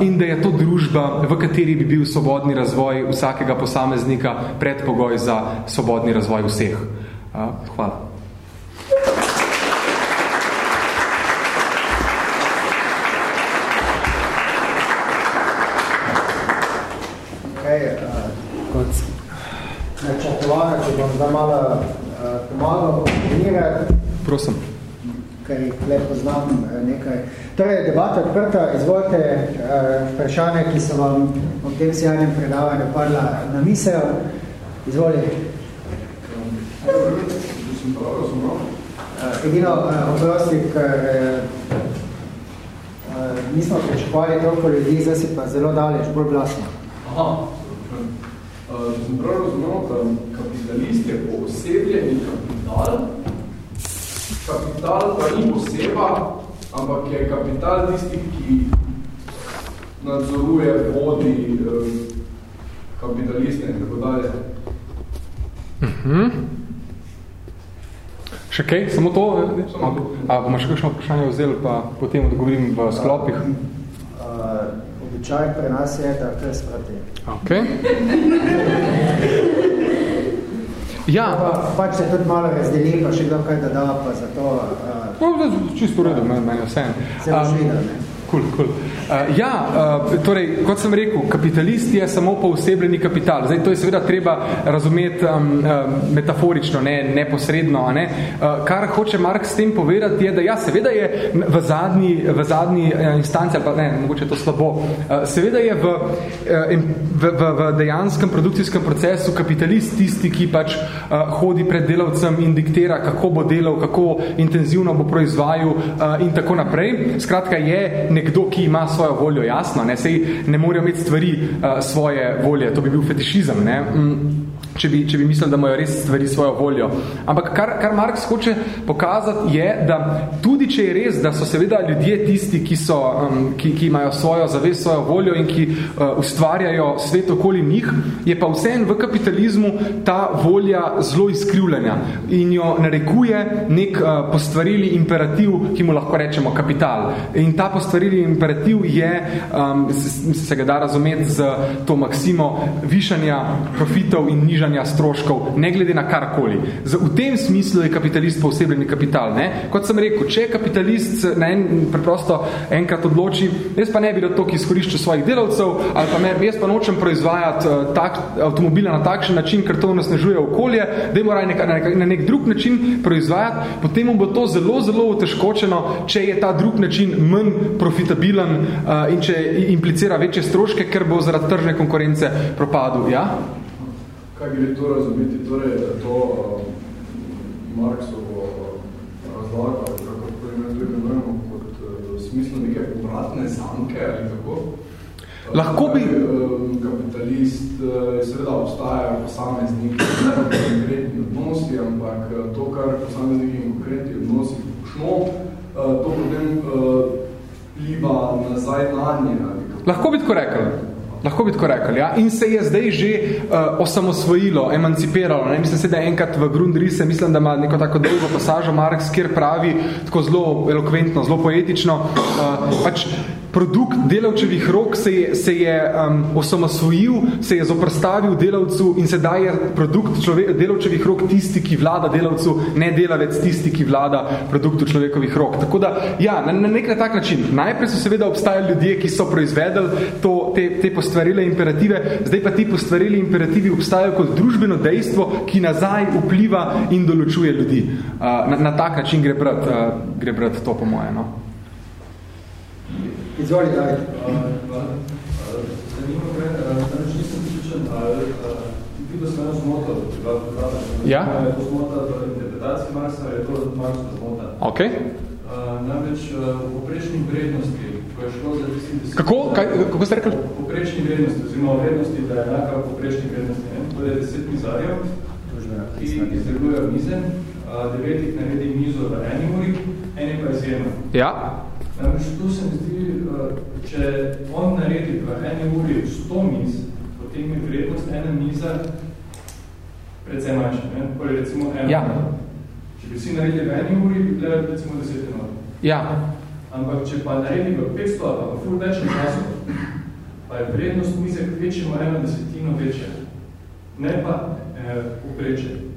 in da je to družba, v kateri bi bil svobodni razvoj vsakega posameznika predpogoj za svobodni razvoj vseh. Hvala. Okay, uh, kot zdaj malo pomagal kombinirati. Prosim. Ker jih le poznam nekaj. Torej, debata odprta, izvolite uh, vprašanje, ki so vam v tem sjajnem predavanju padla na misel. Izvolite. Uh, edino, oprosti, ker nismo pričakovali toliko ljudi, zdaj si pa zelo daleč, bolj glasno. Aha, uh, sem prav razumel, da kapitalist je poosebljeni kapital, kapital pa ni poseba, ampak je kapital tisti, ki nadzoruje vodi uh, kapitaliste in tako dalje. Uh -huh. Še kaj? Samo to? Samo A bomo še kakšno vprašanje vzeli, pa potem odgovorim v sklopih? Uh, običaj pri nas je, da kar sprati. Ok. Ja. Pa, pač se tudi malo razdeli, pa še kdo kaj da da, pa zato... Uh, no, čisto v redu, meni vse. Se boš videl, ne? Cool, cool. Uh, ja, uh, torej, kot sem rekel, kapitalist je samo poosebljeni kapital. Zdaj, to je seveda treba razumeti um, uh, metaforično, ne neposredno. Ne? Uh, kar hoče Mark s tem povedati, je, da ja, seveda je v zadnji, v zadnji instanci, ali pa ne, mogoče to slabo, uh, seveda je v, v, v, v dejanskem produkcijskem procesu kapitalist tisti, ki pač uh, hodi pred delavcem in diktira, kako bo delal, kako intenzivno bo proizvajal uh, in tako naprej. Skratka, je nekdo, ki ima svojo voljo, jasno, ne, sej ne morejo imeti stvari uh, svoje volje, to bi bil fetišizem, ne. Mm če bi, če bi mislili, da imajo res stvari svojo voljo. Ampak kar, kar Marx hoče pokazati je, da tudi če je res, da so seveda ljudje tisti, ki, so, um, ki, ki imajo svojo zavest, svojo voljo in ki uh, ustvarjajo svet okoli njih, je pa vseen v kapitalizmu ta volja zelo izkrivljena in jo narekuje nek uh, postvarili imperativ, ki mu lahko rečemo kapital. In ta postvarili imperativ je, um, se, se ga da razumeti z to maksimo višanja profitov in nižanja znižanja stroškov, ne glede na karkoli. V tem smislu je kapitalist posebljeni kapital. Ne? Kot sem rekel, če kapitalist na en, preprosto enkrat odloči, jaz pa ne bi da to, ki izkorišča svojih delavcev, ali pa me, jaz pa nočem proizvajati uh, tak, avtomobila na takšen način, ker to nasnežuje okolje, da mora na, na, na nek drug način proizvajati, potem mu bo to zelo, zelo utežkočeno, če je ta drug način manj profitabilen uh, in če implicira večje stroške, ker bo zaradi tržne konkurence propadel. Ja? Kaj gre to razumeti, torej, da to uh, Marksovo razlaga, kako to imenujemo kot uh, smislu neke obratne zanke ali kako? Lahko bi... Kapitalist seveda obstaja posameznik konkretni odnosi, ampak to, kar posamezniki in konkretni odnosi počno, to potem pliva nazaj na nje. Lahko bi tako rekel. Lahko bi tako rekli, ja? In se je zdaj že uh, osamosvojilo, emancipiralo. Ne? Mislim se, da enkrat v Grundrise, mislim, da ima neko tako dolgo pasažo Marx, kjer pravi tako zelo elokventno, zelo poetično, uh, pač produkt delavčevih rok se je, se je um, osamosvojil, se je zoprstavil delavcu in sedaj je produkt človek, delavčevih rok tisti, ki vlada delavcu, ne delavec tisti, ki vlada produktu človekovih rok. Tako da, ja, na, na nek na tak način. Najprej so seveda obstajali ljudje, ki so proizvedeli to, te, te postvarile imperative, zdaj pa ti postvarili imperativi obstajajo kot družbeno dejstvo, ki nazaj vpliva in določuje ljudi. Uh, na, na tak način gre brat, uh, gre brat to po moje. No? Izvoli, daj. Zanima me, da nisem pričan, ali ti da sem eno zmota, Ja? Je to zmota v interpretaciji Marsa, je to Marsa zmota. Ok. Namreč v poprečni vrednosti, ko je šlo za tisti... Kako? Kaj, kako ste rekli? V poprečni vrednosti, oziroma vrednosti, da je enaka v poprečni vrednosti. Ne? To je deset mizarjev, ki izdelujejo mize, devetih naredi mizo v eni uri, eni pa izjemno. Ja. Namreč tu se mi zdi, eh, če on naredi v eni uri 100 miz, potem je vrednost ena miza predvsem manjša. Ne? Torej recimo ena. Ja. Če bi si naredili v eni uri, bi gledali recimo 10 enot. Ja. Ampak če pa naredi v 500 ali pa ful več času, pa je vrednost mize kvečemo eno desetino večja. Ne pa eh, upreče.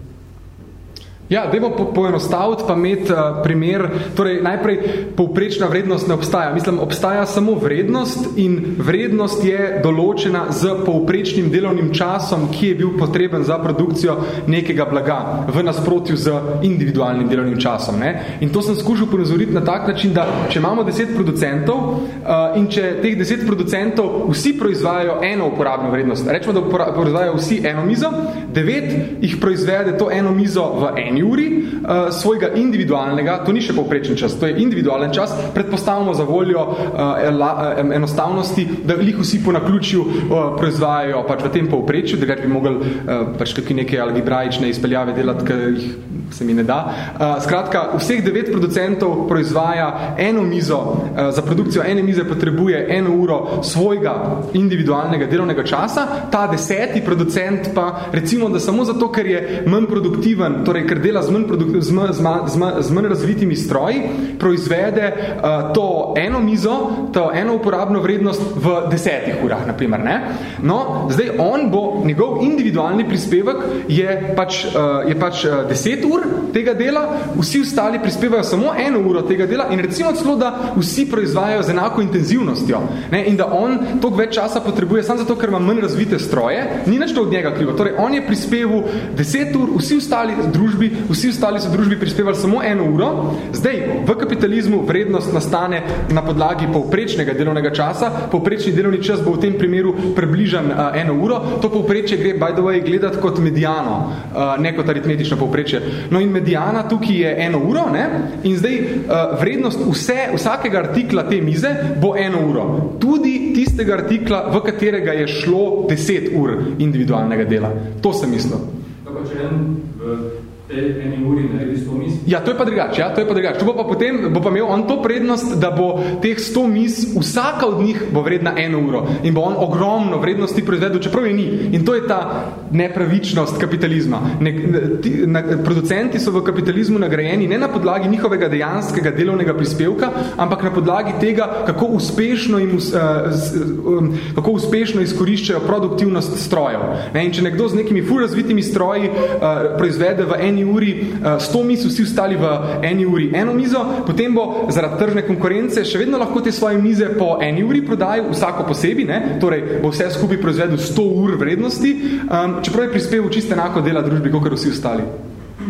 Ja, dajmo po, poenostaviti pa imeti uh, primer, torej najprej povprečna vrednost ne obstaja. Mislim, obstaja samo vrednost in vrednost je določena z povprečnim delovnim časom, ki je bil potreben za produkcijo nekega blaga v nasprotju z individualnim delovnim časom. Ne? In to sem skušal ponazoriti na tak način, da če imamo deset producentov uh, in če teh deset producentov vsi proizvajajo eno uporabno vrednost, rečemo, da proizvajajo vsi eno mizo, devet jih proizvede to eno mizo v eni uri uh, svojega individualnega, to ni še povprečen čas, to je individualen čas, predpostavimo za voljo uh, la, uh, enostavnosti, da lih vsi po naključju uh, proizvajajo pač v tem povprečju, da bi mogli uh, pač kakšne neke algebraične izpeljave delati, ker jih se mi ne da. Uh, skratka, vseh devet producentov proizvaja eno mizo, uh, za produkcijo ene mize potrebuje eno uro svojega individualnega delovnega časa, ta deseti producent pa recimo, da samo zato, ker je manj produktiven, torej ker dela z manj, z manj, z manj, z manj, z manj razvitimi stroji, proizvede uh, to eno mizo, to eno uporabno vrednost v desetih urah, naprimer. Ne? No, zdaj on bo, njegov individualni prispevek je pač, uh, je pač uh, deset ur tega dela, vsi ostali prispevajo samo eno uro tega dela in recimo celo, da vsi proizvajajo z enako intenzivnostjo ne? in da on toliko več časa potrebuje samo zato, ker ima manj razvite stroje, ni nič od njega krivo. Torej, on je prispeval deset ur, vsi ostali družbi, vsi ostali so družbi prispevali samo eno uro. Zdaj, v kapitalizmu vrednost nastane na podlagi povprečnega delovnega časa. Povprečni delovni čas bo v tem primeru približan uh, eno uro. To povprečje gre, by the way, gledati kot mediano, uh, ne kot aritmetično povprečje. No in mediana tukaj je eno uro, ne? in zdaj uh, vrednost vse, vsakega artikla te mize bo eno uro. Tudi tistega artikla, v katerega je šlo 10 ur individualnega dela. To sem mislil. Tako, če en v eni uri naredi 100 mis? Ja, to je pa drugače, ja, to je pa drugače. To bo pa potem, bo pa imel on to prednost, da bo teh 100 mis, vsaka od njih bo vredna eno uro in bo on ogromno vrednosti proizvedel, čeprav je ni. In to je ta nepravičnost kapitalizma. Ne, ti, na, producenti so v kapitalizmu nagrajeni ne na podlagi njihovega dejanskega delovnega prispevka, ampak na podlagi tega, kako uspešno, im, uh, kako uspešno izkoriščajo produktivnost strojev. Ne, in če nekdo z nekimi ful razvitimi stroji uh, proizvede v eni uri uh, 100 mis, vsi ostali v eni uri eno mizo, potem bo zaradi tržne konkurence še vedno lahko te svoje mize po eni uri prodajal, vsako posebej, ne? torej bo vse skupaj proizvedel 100 ur vrednosti, um, čeprav je prispeval čisto enako dela družbi, kot vsi ostali.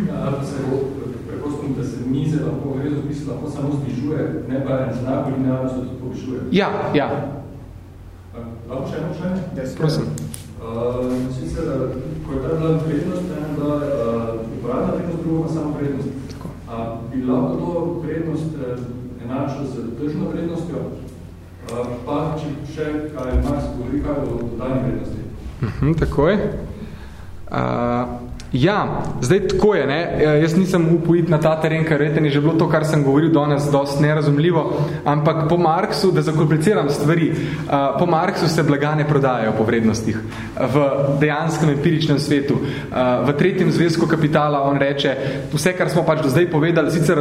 Ja, se prepustim, da se mize lahko v smislu lahko samo znižuje, ne pa enako linearno se tudi povišuje. Ja, ja. Lahko še eno še? Yes, Prosim. Uh, sicer, ko je ta bila vrednost, da uh, uporabna vrednost, drugo pa samo vrednost. Tako. A bi lahko to vrednost eh, enačil z tržno vrednostjo, pa če še, kaj Marks govori, kaj o dodani vrednosti? Uh -huh, tako je. Uh, Ja, zdaj tako je, ne? jaz nisem upojit na ta teren, ker reten je že bilo to, kar sem govoril danes, dost nerazumljivo, ampak po Marksu, da zakompliciram stvari, po Marksu se blaga ne prodajajo po vrednostih v dejanskem empiričnem svetu. V tretjem zvezku kapitala on reče, vse, kar smo pač do zdaj povedali, sicer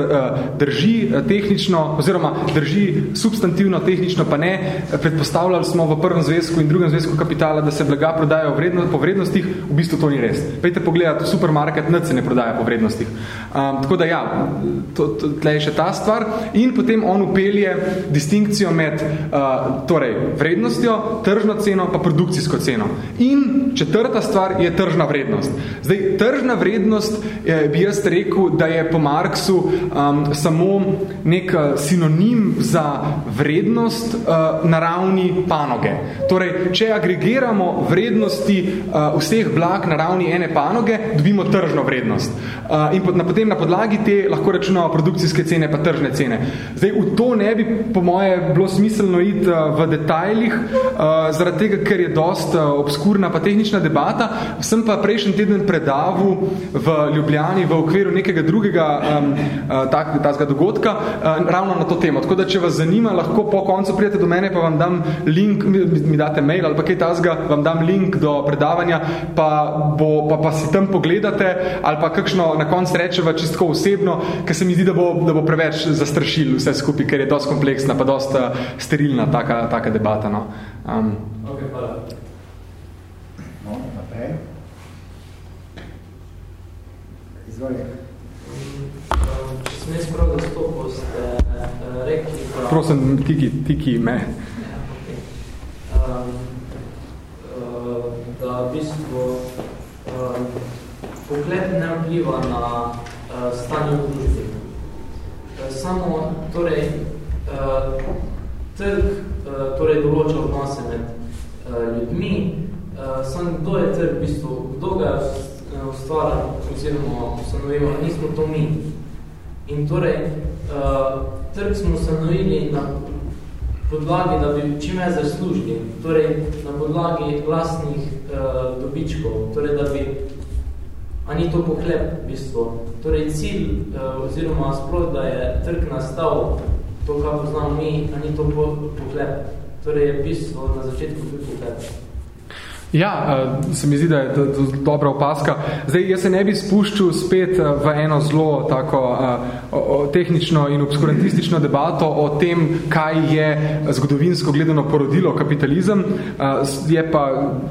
drži tehnično, oziroma drži substantivno, tehnično pa ne, predpostavljali smo v prvem zvezku in drugem zvezku kapitala, da se blaga prodajajo vredno, po vrednostih, v bistvu to ni res. Pejte pogledati, supermarket nič se ne prodaja po vrednostih. Um, tako da ja, to, to, tle je še ta stvar. In potem on upelje distinkcijo med uh, torej, vrednostjo, tržno ceno pa produkcijsko ceno. In četrta stvar je tržna vrednost. Zdaj, tržna vrednost je, bi jaz rekel, da je po Marksu um, samo nek sinonim za vrednost uh, na ravni panoge. Torej, če agregiramo vrednosti uh, vseh blag na ravni ene panoge, dobimo tržno vrednost. Uh, in na, potem na podlagi te lahko računamo produkcijske cene pa tržne cene. Zdaj, v to ne bi po moje bilo smiselno iti uh, v detajlih, uh, zaradi tega, ker je dost uh, obskurna pa tehnična debata. Sem pa prejšnji teden predavu v Ljubljani v okviru nekega drugega um, uh, tak, tazga dogodka uh, ravno na to temo. Tako da, če vas zanima, lahko po koncu prijete do mene, pa vam dam link, mi, mi date mail ali pa kaj tazga, vam dam link do predavanja, pa, bo, pa, pa si tam pogledate ali pa kakšno na koncu rečeva čisto osebno, ker se mi zdi, da bo, da bo preveč zastrašil vse skupaj, ker je dost kompleksna pa dost sterilna taka, taka debata. No. Um. Ok, hvala. No, naprej. Izvoli. sem jaz prav zastopil, ste uh, rekli... Da, Prosim, tiki, tiki me. Ja, okay. um, uh, da v bistvu um, pogled ne vpliva na uh, stanje v družbi. Uh, samo, torej, uh, trg uh, torej določa odnose med uh, ljudmi, uh, samo kdo je trg v bistvu, kdo ga ustvarjal oziroma ustanovil, nismo to mi. In torej, uh, trg smo ustanovili na podlagi, da bi čim več zaslužili, torej na podlagi vlastnih uh, dobičkov, torej da bi, a ni to pohleb v bistvu, torej cilj uh, oziroma sploh, da je trg nastal, to, kar poznamo mi, a ni to pohleb, torej je v bistvu na začetku bil pohleb. Ja, eh, se mi zdi, da je to dobra opaska. Zdaj, jaz se ne bi spuščil spet eh, v eno zelo tako uh, tehnično in obskurantistično debato o tem, kaj je zgodovinsko gledano porodilo kapitalizem. Je pa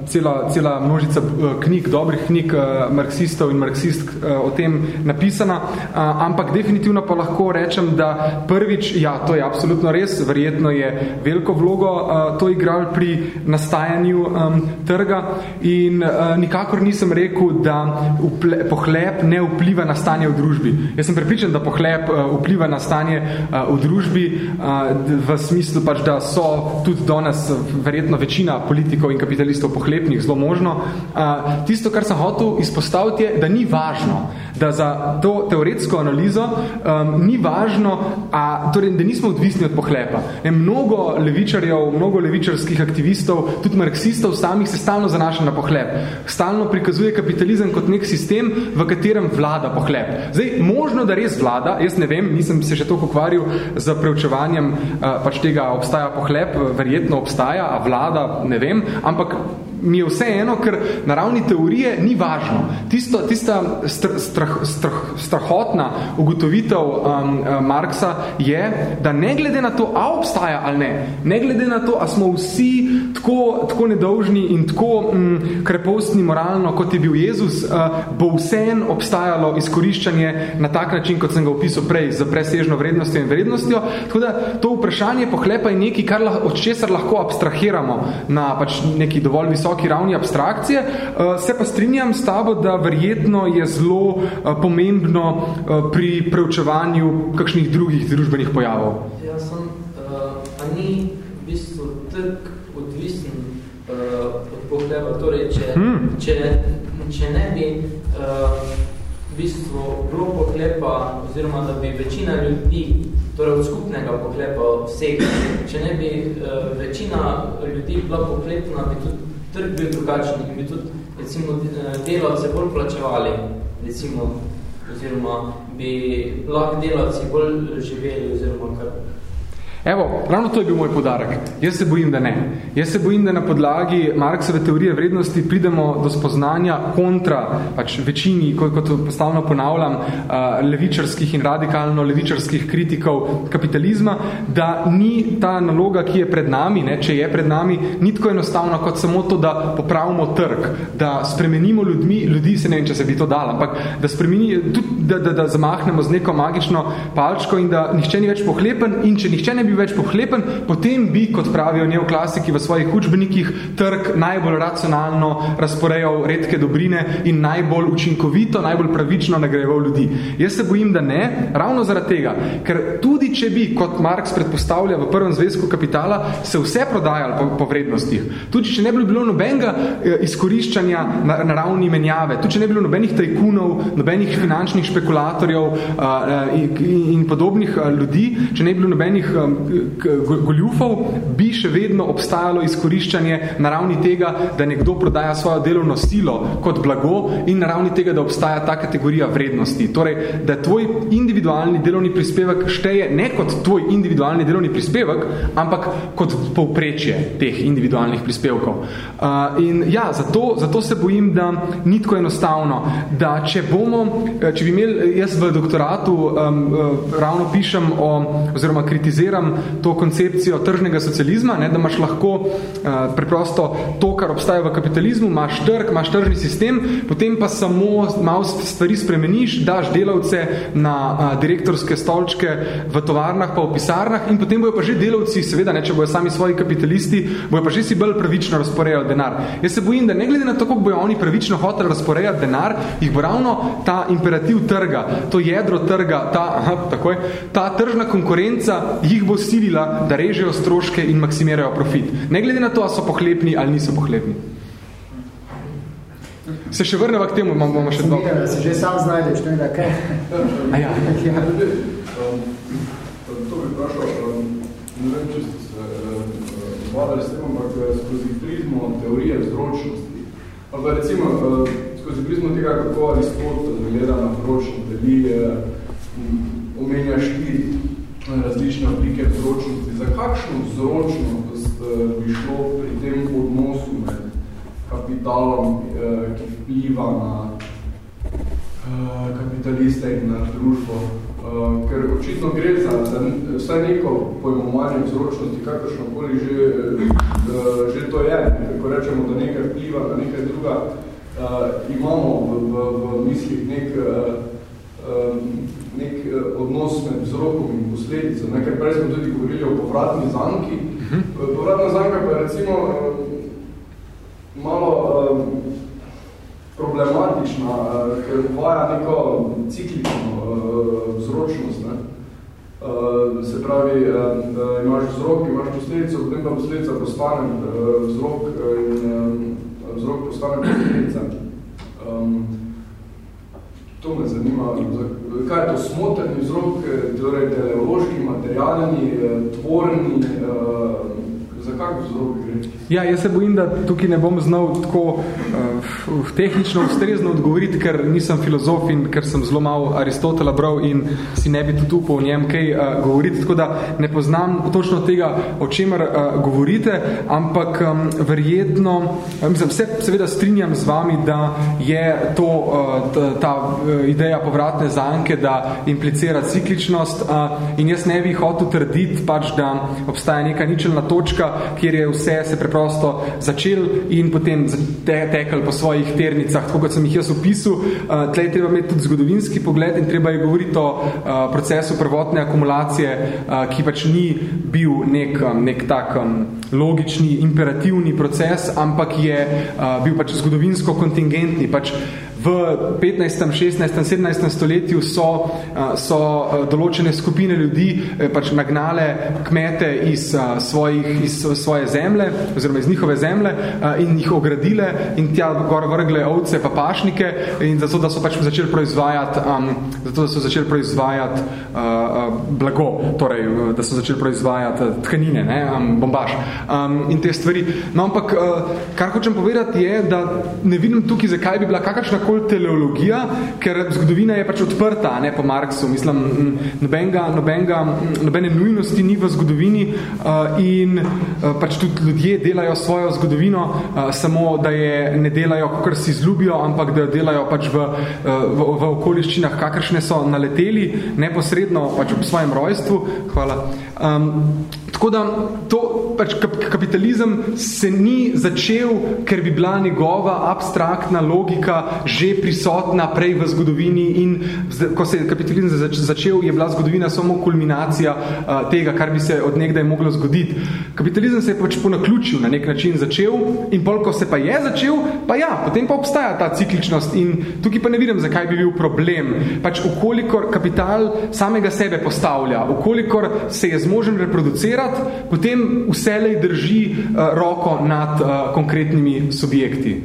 cela, cela množica knjig, dobrih knjig marksistov in marksist uh, o tem napisana, ampak definitivno pa lahko rečem, da prvič, ja, to je absolutno res, verjetno je veliko vlogo to igral pri nastajanju um, trga tega in uh, nikakor nisem rekel, da uple, pohlep ne vpliva na stanje v družbi. Jaz sem prepričan, da pohlep uh, vpliva na stanje uh, v družbi uh, v smislu pač, da so tudi danes verjetno večina politikov in kapitalistov pohlepnih, zelo možno. Uh, tisto, kar sem hotel izpostaviti je, da ni važno, da za to teoretsko analizo um, ni važno, a, torej, da nismo odvisni od pohlepa. Ne, mnogo levičarjev, mnogo levičarskih aktivistov, tudi marksistov samih se stalno zanaša na pohlep. Stalno prikazuje kapitalizem kot nek sistem, v katerem vlada pohlep. Zdaj, možno, da res vlada, jaz ne vem, nisem se še toliko ukvarjal z preučevanjem pač tega, obstaja pohlep, verjetno obstaja, a vlada, ne vem, ampak mi je vse eno, ker na ravni teorije ni važno. Tisto, tista strah, strah, strah, strahotna ugotovitev um, uh, Marksa je, da ne glede na to, a obstaja ali ne, ne glede na to, a smo vsi tako, tako nedolžni in tako um, krepostni moralno, kot je bil Jezus, uh, bo vseen obstajalo izkoriščanje na tak način, kot sem ga opisal prej, za presežno vrednostjo in vrednostjo. Tako da to vprašanje pohlepa je nekaj, kar lahko, od česar lahko abstrahiramo na pač neki dovolj visok visoki ravni abstrakcije. Eh, se pa strinjam s tabo, da verjetno je zelo eh, pomembno eh, pri preučevanju kakšnih drugih družbenih pojavov. Ja, sem, a ni v bistvu trg odvisen od pohleba, torej, če, hmm. če, če ne bi v bistvu bilo pohlepa, oziroma da bi večina ljudi, torej od skupnega pohlepa vseh, če ne bi uh, večina ljudi bila pohlepna, bi tudi trg bil drugačen in bi tudi recimo, delavce bolj plačevali, recimo, oziroma bi lahko delavci bolj živeli, oziroma kar Evo, ravno to je bil moj podarek. Jaz se bojim, da ne. Jaz se bojim, da na podlagi Marksove teorije vrednosti pridemo do spoznanja kontra pač večini, kot, kot postavno ponavljam, levičarskih in radikalno levičarskih kritikov kapitalizma, da ni ta naloga, ki je pred nami, ne, če je pred nami, ni tako enostavno kot samo to, da popravimo trg, da spremenimo ljudmi, ljudi, se ne vem, če se bi to dalo, ampak da, spremeni, tudi, da, da, da zamahnemo z neko magično palčko in da nihče ni več pohlepen in če nihče ne bi bil več pohlepen, potem bi, kot pravijo neoklasiki v svojih učbenikih, trg najbolj racionalno razporejal redke dobrine in najbolj učinkovito, najbolj pravično nagrajeval ljudi. Jaz se bojim, da ne, ravno zaradi tega, ker tudi če bi, kot Marx predpostavlja v prvem zvezku kapitala, se vse prodajali po, po vrednostih, tudi če ne bi bilo nobenega eh, izkoriščanja na, na ravni menjave, tudi če ne bi bilo nobenih tajkunov, nobenih finančnih špekulatorjev uh, in, in podobnih uh, ljudi, če ne bi bilo nobenih um, goljufov, bi še vedno obstajalo izkoriščanje na ravni tega, da nekdo prodaja svojo delovno silo kot blago in na ravni tega, da obstaja ta kategorija vrednosti. Torej, da tvoj individualni delovni prispevek šteje ne kot tvoj individualni delovni prispevek, ampak kot povprečje teh individualnih prispevkov. Uh, in ja, zato, zato se bojim, da ni tako enostavno, da če bomo, če bi imeli, jaz v doktoratu um, uh, ravno pišem o, oziroma kritiziram podpiram to koncepcijo tržnega socializma, ne, da imaš lahko uh, preprosto to, kar obstaja v kapitalizmu, imaš trg, imaš tržni sistem, potem pa samo malo stvari spremeniš, daš delavce na uh, direktorske stolčke v tovarnah pa v pisarnah in potem bojo pa že delavci, seveda, ne, če bojo sami svoji kapitalisti, bojo pa že si bolj pravično razporejali denar. Jaz se bojim, da ne glede na to, kako bojo oni pravično hoteli razporejati denar, jih bo ravno ta imperativ trga, to jedro trga, ta, aha, takoj, ta tržna konkurenca jih bo silila, da režejo stroške in maksimirajo profit. Ne glede na to, a so pohlepni ali niso pohlepni. Se še vrneva k temu, bomo še dva. Da se že sam znajdeš, ne da kaj. A ja. ja. Um, to bi vprašal, um, ne vem, če ste se zvadali s tem, ampak eh, skozi prizmo teorije vzročnosti. Ali recimo, uh, skozi prizmo tega, kako Aristotel gleda na vzročnost, deli, omenja štiri različne oblike vzročnosti. Za kakšno vzročnost uh, bi šlo pri tem odnosu med kapitalom, uh, ki vpliva na uh, kapitaliste in na družbo? Ker očitno gre za, za vse neko pojmovanje vzročnosti, kakršno koli že, že to je, ko rečemo, da nekaj vpliva na nekaj druga, imamo v, v, v mislih nek um, nek uh, odnos med vzrokom in posledico. Nekaj prej smo tudi govorili o povratni zanki. Uh mhm. -huh. Povratna zanka pa je recimo uh, malo uh, problematična, ker uvaja neko ciklično uh, vzročnost. Ne? Uh, se pravi, da imaš vzrok, imaš posledico, potem pa posledica postane vzrok in vzrok postane posledica. Um, To me zanima, kaj je to smotrni vzrok, torej teleološki, materialni, tvorni, za kak vzrok gre? Ja, jaz se bojim, da tukaj ne bom znal tako uh, tehnično ustrezno odgovoriti, ker nisem filozof in ker sem zelo malo Aristotela bral in si ne bi tudi upal njem kaj uh, govoriti, tako da ne poznam točno tega, o čemer uh, govorite, ampak um, verjetno, uh, mislim, vse seveda strinjam z vami, da je to uh, ta, ta uh, ideja povratne zanke, da implicira cikličnost uh, in jaz ne bi hotel trditi pač, da obstaja neka ničelna točka, kjer je vse se preprosto preprosto začel in potem tekel po svojih ternicah, tako kot sem jih jaz opisal. Uh, tlej treba imeti tudi zgodovinski pogled in treba je govoriti o uh, procesu prvotne akumulacije, uh, ki pač ni bil nek, um, nek tak um, logični, imperativni proces, ampak je uh, bil pač zgodovinsko kontingentni. Pač v 15., 16., 17. stoletju so, so določene skupine ljudi pač nagnale kmete iz, svojih, iz svoje zemlje oziroma iz njihove zemlje in jih ogradile in tja gor vrgle ovce pa pašnike in zato, da so pač začeli proizvajati, um, zato, da so začeli proizvajati uh, blago, torej, da so začeli proizvajati tkanine, ne, um, bombaž um, in te stvari. No, ampak, uh, kar hočem povedati je, da ne vidim tukaj, zakaj bi bila kakršna koli teleologija, ker zgodovina je pač odprta, ne po Marksu. Mislim, nobenga, nobenga, nobene nujnosti ni v zgodovini uh, in uh, pač tudi ljudje delajo svojo zgodovino, uh, samo da je ne delajo, kakor si zljubijo, ampak da jo delajo pač v, uh, v, v okoliščinah, kakršne so naleteli, neposredno pač v svojem rojstvu. Hvala. Um, tako da to pač kapitalizem se ni začel, ker bi bila njegova abstraktna logika že prisotna prej v zgodovini in ko se je kapitalizem začel, je bila zgodovina samo kulminacija uh, tega, kar bi se od nekdaj moglo zgoditi. Kapitalizem se je pač po naključju na nek način začel in pol, ko se pa je začel, pa ja, potem pa obstaja ta cikličnost in tukaj pa ne vidim, zakaj bi bil problem. Pač ukolikor kapital samega sebe postavlja, ukolikor se je zmožen reproducirati, potem vselej drži uh, roko nad uh, konkretnimi subjekti.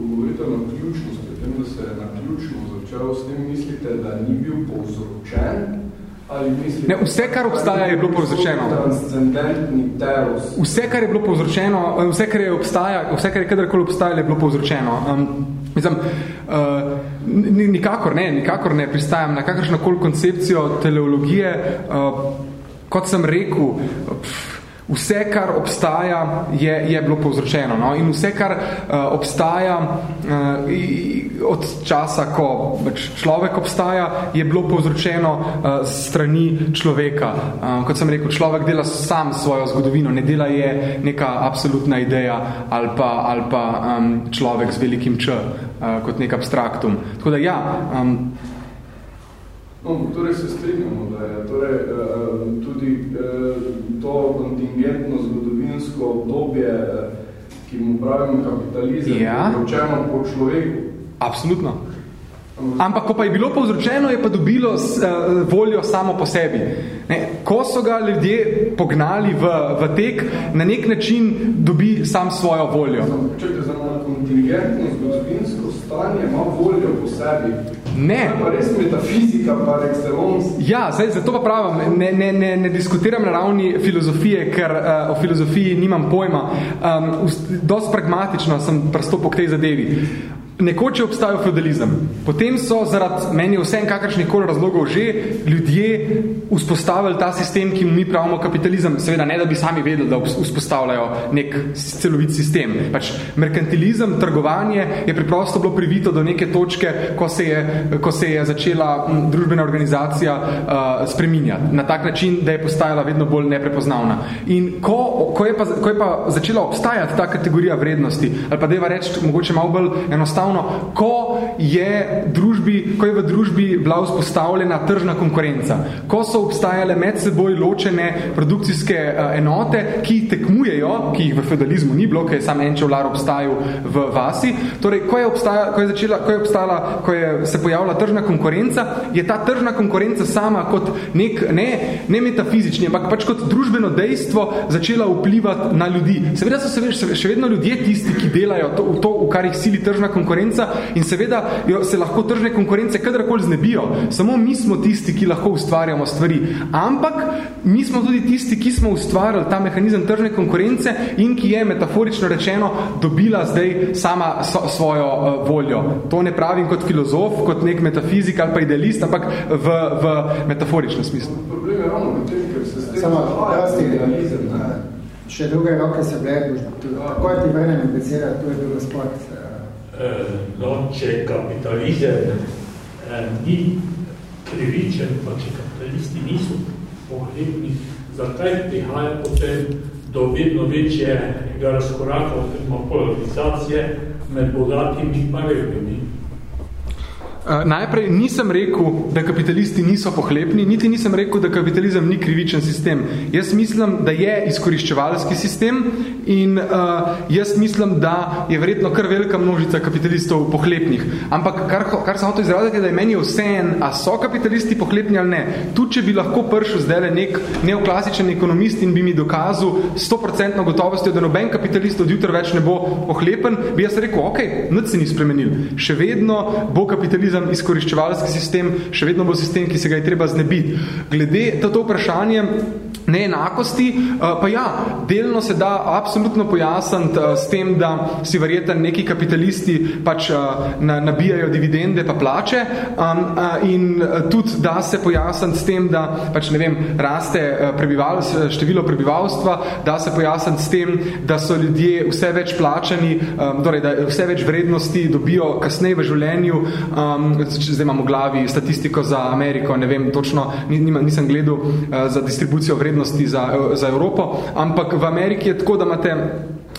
Govorite na ključnosti, tem, da se je na ključno začel s tem mislite, da ni bil povzročen, ali mislite, ne, vse, kar obstaja, je bilo povzročeno. Vse, kar je bilo povzročeno, eh, vse, kar je obstaja, vse, kar je kadarkoli obstajalo, je bilo povzročeno. Um, mislim, uh, nikakor ne, nikakor ne pristajam na kakršnokoli koncepcijo teleologije, uh, kot sem rekel, pff, Vse, kar obstaja, je, je bilo povzročeno. No? In vse, kar uh, obstaja uh, od časa, ko pač človek obstaja, je bilo povzročeno uh, strani človeka. Uh, kot sem rekel, človek dela sam svojo zgodovino, ne dela je neka absolutna ideja ali pa, ali pa um, človek z velikim č, uh, kot nek abstraktum. Tako da ja, um, No, torej se strinjamo, da je torej, eh, tudi eh, to kontingentno zgodovinsko obdobje, eh, ki mu pravimo kapitalizem, ja. povzročeno po človeku. Absolutno. Ampak, ko pa je bilo povzročeno, je pa dobilo uh, voljo samo po sebi. Ne, ko so ga ljudje pognali v, v tek, na nek način dobi sam svojo voljo. Čekajte, za kontingentno zgodovinsko stanje ima voljo po sebi. Ne. To je pa res metafizika par excellence. Ja, zdaj, zato pa pravim, ne, ne, ne, ne diskutiram na ravni filozofije, ker uh, o filozofiji nimam pojma. Um, dost pragmatično sem pristopil k tej zadevi. Nekoč je obstajal feudalizem. Potem so zaradi meni vsem kakršnih koli razlogov že ljudje vzpostavili ta sistem, ki mu mi pravimo kapitalizem. Seveda ne, da bi sami vedeli, da vzpostavljajo nek celovit sistem. Pač merkantilizem, trgovanje je preprosto bilo privito do neke točke, ko se je, ko se je začela družbena organizacija uh, spreminjati. Na tak način, da je postajala vedno bolj neprepoznavna. In ko, ko, je pa, ko je pa začela obstajati ta kategorija vrednosti, ali pa deva reči, mogoče malo bolj enostavno, enostavno, ko je, družbi, ko je v družbi bila vzpostavljena tržna konkurenca, ko so obstajale med seboj ločene produkcijske uh, enote, ki tekmujejo, ki jih v feudalizmu ni bilo, ker je sam en čevlar obstajal v vasi, torej, ko je, obstaja, ko je, začela, ko je obstala, ko je se pojavila tržna konkurenca, je ta tržna konkurenca sama kot nek, ne, ne metafizični, ampak pač kot družbeno dejstvo začela vplivati na ljudi. Seveda so se še vedno ljudje tisti, ki delajo to, to v kar jih sili tržna konkurenca, konkurenca in seveda jo, se lahko tržne konkurence kadarkoli znebijo. Samo mi smo tisti, ki lahko ustvarjamo stvari. Ampak mi smo tudi tisti, ki smo ustvarjali ta mehanizem tržne konkurence in ki je metaforično rečeno dobila zdaj sama so, svojo uh, voljo. To ne pravim kot filozof, kot nek metafizik ali pa idealist, ampak v, v metaforičnem smislu. Problem je ravno v tem, ker se tem Samo, Še druge roke se bile, tako je ti vrenem beseda, tu je bil gospod no, če kapitalizem eh, ni krivičen, pa če kapitalisti niso pohlepni, zakaj prihaja potem do vedno večjega razkoraka oziroma polarizacije med bogatimi in revnimi. Eh, najprej nisem rekel, da kapitalisti niso pohlepni, niti nisem rekel, da kapitalizem ni krivičen sistem. Jaz mislim, da je izkoriščevalski sistem in uh, jaz mislim, da je verjetno kar velika množica kapitalistov pohlepnih. Ampak kar, kar sem hotel izraziti, da je meni vse en, a so kapitalisti pohlepni ali ne. Tudi, če bi lahko prišel zdaj nek neoklasičen ekonomist in bi mi dokazal 100% gotovostjo, da noben kapitalist od jutra več ne bo pohlepen, bi jaz rekel, ok, nič se ni spremenil. Še vedno bo kapitalizem kapitalizem, izkoriščevalski sistem, še vedno bo sistem, ki se ga je treba znebiti. Glede to vprašanje neenakosti, eh, pa ja, delno se da absolutno pojasniti eh, s tem, da si verjeten neki kapitalisti pač eh, nabijajo dividende pa plače um, in tudi da se pojasniti s tem, da pač ne vem, raste prebival, število prebivalstva, da se pojasniti s tem, da so ljudje vse več plačani, torej, da vse več vrednosti dobijo kasneje v življenju, um, zdaj imamo v glavi statistiko za Ameriko, ne vem točno, nisem gledal uh, za distribucijo vrednosti za, za Evropo, ampak v Ameriki je tako, da imate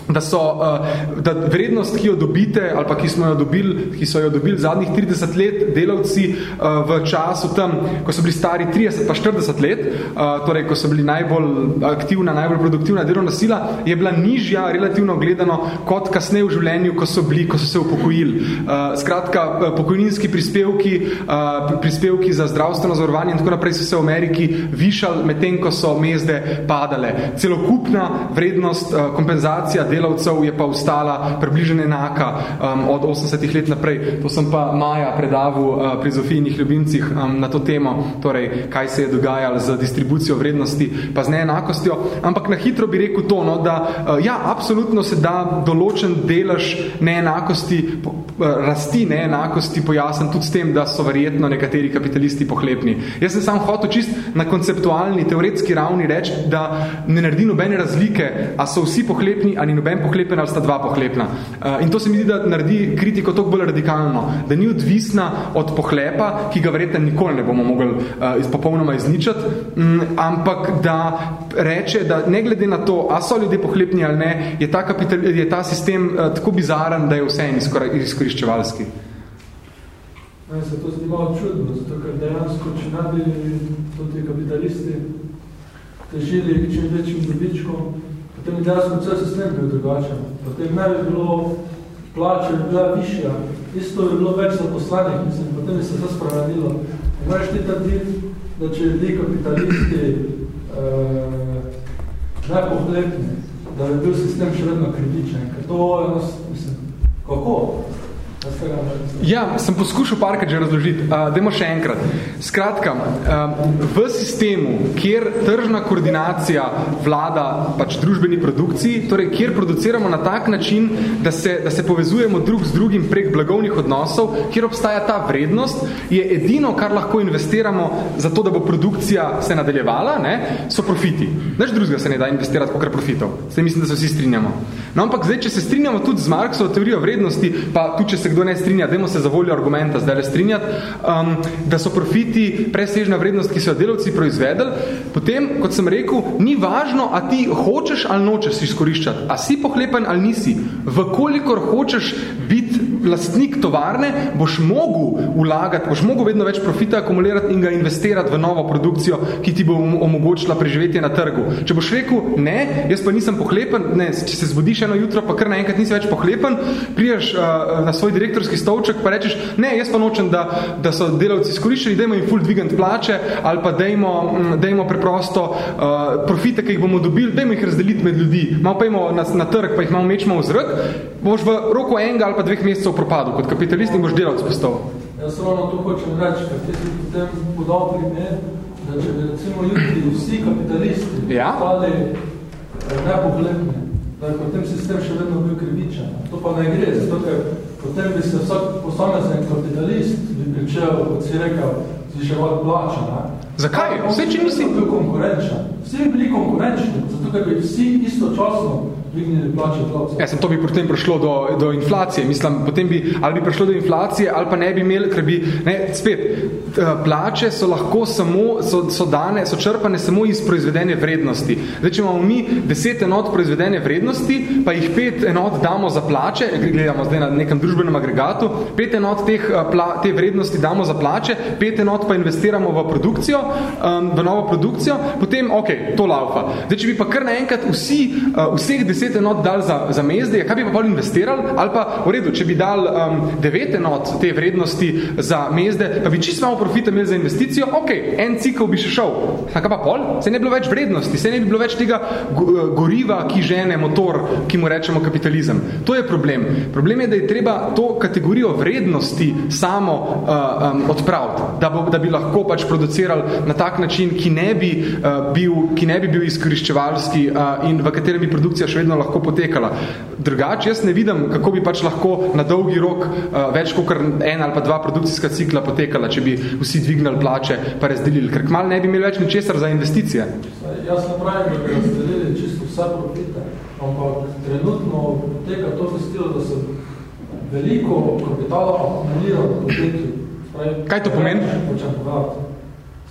da so uh, da vrednost, ki jo dobite ali pa ki smo jo dobili, ki so jo dobili zadnjih 30 let delavci uh, v času tam, ko so bili stari 30 pa 40 let, uh, torej ko so bili najbolj aktivna, najbolj produktivna delovna sila, je bila nižja relativno gledano kot kasneje v življenju, ko so bili, ko so se upokojili. Uh, skratka, pokojninski prispevki, uh, prispevki za zdravstveno zavarovanje in tako naprej so se v Ameriki višali, medtem ko so mezde padale. Celokupna vrednost, uh, kompenzacija delavcev je pa ostala približno enaka um, od 80 let naprej. To sem pa Maja predaval uh, pri Zofijnih ljubimcih um, na to temo, torej kaj se je dogajalo z distribucijo vrednosti pa z neenakostjo. Ampak na hitro bi rekel to, no, da uh, ja, absolutno se da določen delež neenakosti, uh, rasti neenakosti pojasniti tudi s tem, da so verjetno nekateri kapitalisti pohlepni. Jaz sem sam hotel čist na konceptualni, teoretski ravni reči, da ne naredi nobene razlike, a so vsi pohlepni ali noben pohlepen ali sta dva pohlepna. Uh, in to se mi zdi, da naredi kritiko toliko bolj radikalno, da ni odvisna od pohlepa, ki ga verjetno nikoli ne bomo mogli uh, popolnoma izničiti, um, ampak da reče, da ne glede na to, a so ljudje pohlepni ali ne, je ta, kapital, je ta sistem uh, tako bizaren, da je vse izkoriščevalski. Meni se to zdi malo čudno, zato ker dejansko, če ne bi tudi kapitalisti težili čim večjim dobičkom, potem bi dejansko cel sistem bil drugačen. Potem ne bi bilo plače, bi bila višja, isto bi bilo več zaposlanih, mislim, potem bi se to spremenilo. Moraš ti trditi, da če ljudi kapitalisti eh, ne pohlepni, da bi bil sistem še vedno kritičen, ker to je, mislim, kako? Ja, sem poskušal parkrat že razložiti. Uh, dajmo še enkrat. Skratka, uh, v sistemu, kjer tržna koordinacija vlada pač družbeni produkciji, torej kjer produciramo na tak način, da se, da se povezujemo drug z drugim prek blagovnih odnosov, kjer obstaja ta vrednost, je edino, kar lahko investiramo za to, da bo produkcija se nadaljevala, ne, so profiti. Neč drugega se ne da investirati pokrat profitov. Zdaj mislim, da se vsi strinjamo. No, ampak zdaj, če se strinjamo tudi z Marksovo teorijo vrednosti, pa tudi, če se kdo ne strinja, dajmo se za voljo argumenta zdaj strinjati, um, da so profiti presežna vrednost, ki so jo delavci proizvedeli, potem, kot sem rekel, ni važno, a ti hočeš ali nočeš izkoriščati, a si pohlepen ali nisi. Vkolikor hočeš biti lastnik tovarne, boš mogel vlagati, boš mogel vedno več profita akumulirati in ga investirati v novo produkcijo, ki ti bo omogočila preživetje na trgu. Če boš rekel, ne, jaz pa nisem pohlepen, ne, če se zbudiš eno jutro, pa kar naenkrat nisi več pohlepen, priješ uh, na svoj direktorski stolček, pa rečeš, ne, jaz pa nočem, da, da so delavci izkoriščeni, dajmo jim full dvigant plače, ali pa dajmo, dajmo preprosto uh, profite, ki jih bomo dobili, dajmo jih razdeliti med ljudi, malo pa na, na trg, pa jih malo mečemo v zrak, boš v roku enega ali pa dveh mesecev propadu, kot kapitalist in boš delavc postal. Jaz na to hočem reči, ker ti si potem podal primer, da če bi recimo jutri vsi kapitalisti ja? stali eh, nepohlepni, da je potem sistem še vedno bil krivičen. To pa ne gre, zato ker potem bi se vsak posamezen kapitalist bi pričel, kot si rekel, zviševati plače. Ne? Zakaj? Vse, če nisi... bil konkurenčen. Vsi bi bili konkurenčni, zato ker bi vsi istočasno dvignili plače delavcev. Ja, sem to bi potem prišlo do, do inflacije. Mislim, potem bi, ali bi prišlo do inflacije, ali pa ne bi imeli, ker bi, ne, spet, plače so lahko samo, so, so dane, so črpane samo iz proizvedene vrednosti. Zdaj, če imamo mi deset enot proizvedene vrednosti, pa jih pet enot damo za plače, gledamo zdaj na nekem družbenem agregatu, pet enot teh, eh, pla, te vrednosti damo za plače, pet enot pa investiramo v produkcijo, um, v novo produkcijo, potem, ok, to laufa. Zdaj, če bi pa kar naenkrat vsi, uh, vseh deset enot dal za, za mezde, kaj bi pa bolj investirali? Ali pa, v redu, če bi dal um, devet enot te vrednosti za mezde, pa bi čisto malo profita imeli za investicijo, ok, en cikl bi še šel. Kaj pa pol? Se ne bi bilo več vrednosti, se ne bi bilo več tega goriva, ki žene motor, ki mu rečemo kapitalizem. To je problem. Problem je, da je treba to kategorijo vrednosti samo uh, um, odpraviti, da, bo, da bi lahko pač producirali na tak način, ki ne bi, uh, bil, ki ne bi bil izkoriščevalski uh, in v katerem bi produkcija še vedno lahko potekala. Drugače, jaz ne vidim, kako bi pač lahko na dolgi rok uh, več kot en ali pa dva produkcijska cikla potekala, če bi vsi dvignali plače pa razdelili, ker kmal ne bi imeli več ničesar za investicije. Jaz ne pravim, da bi razdelili čisto vse profite, ampak trenutno poteka to zastilo, da se veliko kapitala akumulira v podjetju. Kaj to pomeni?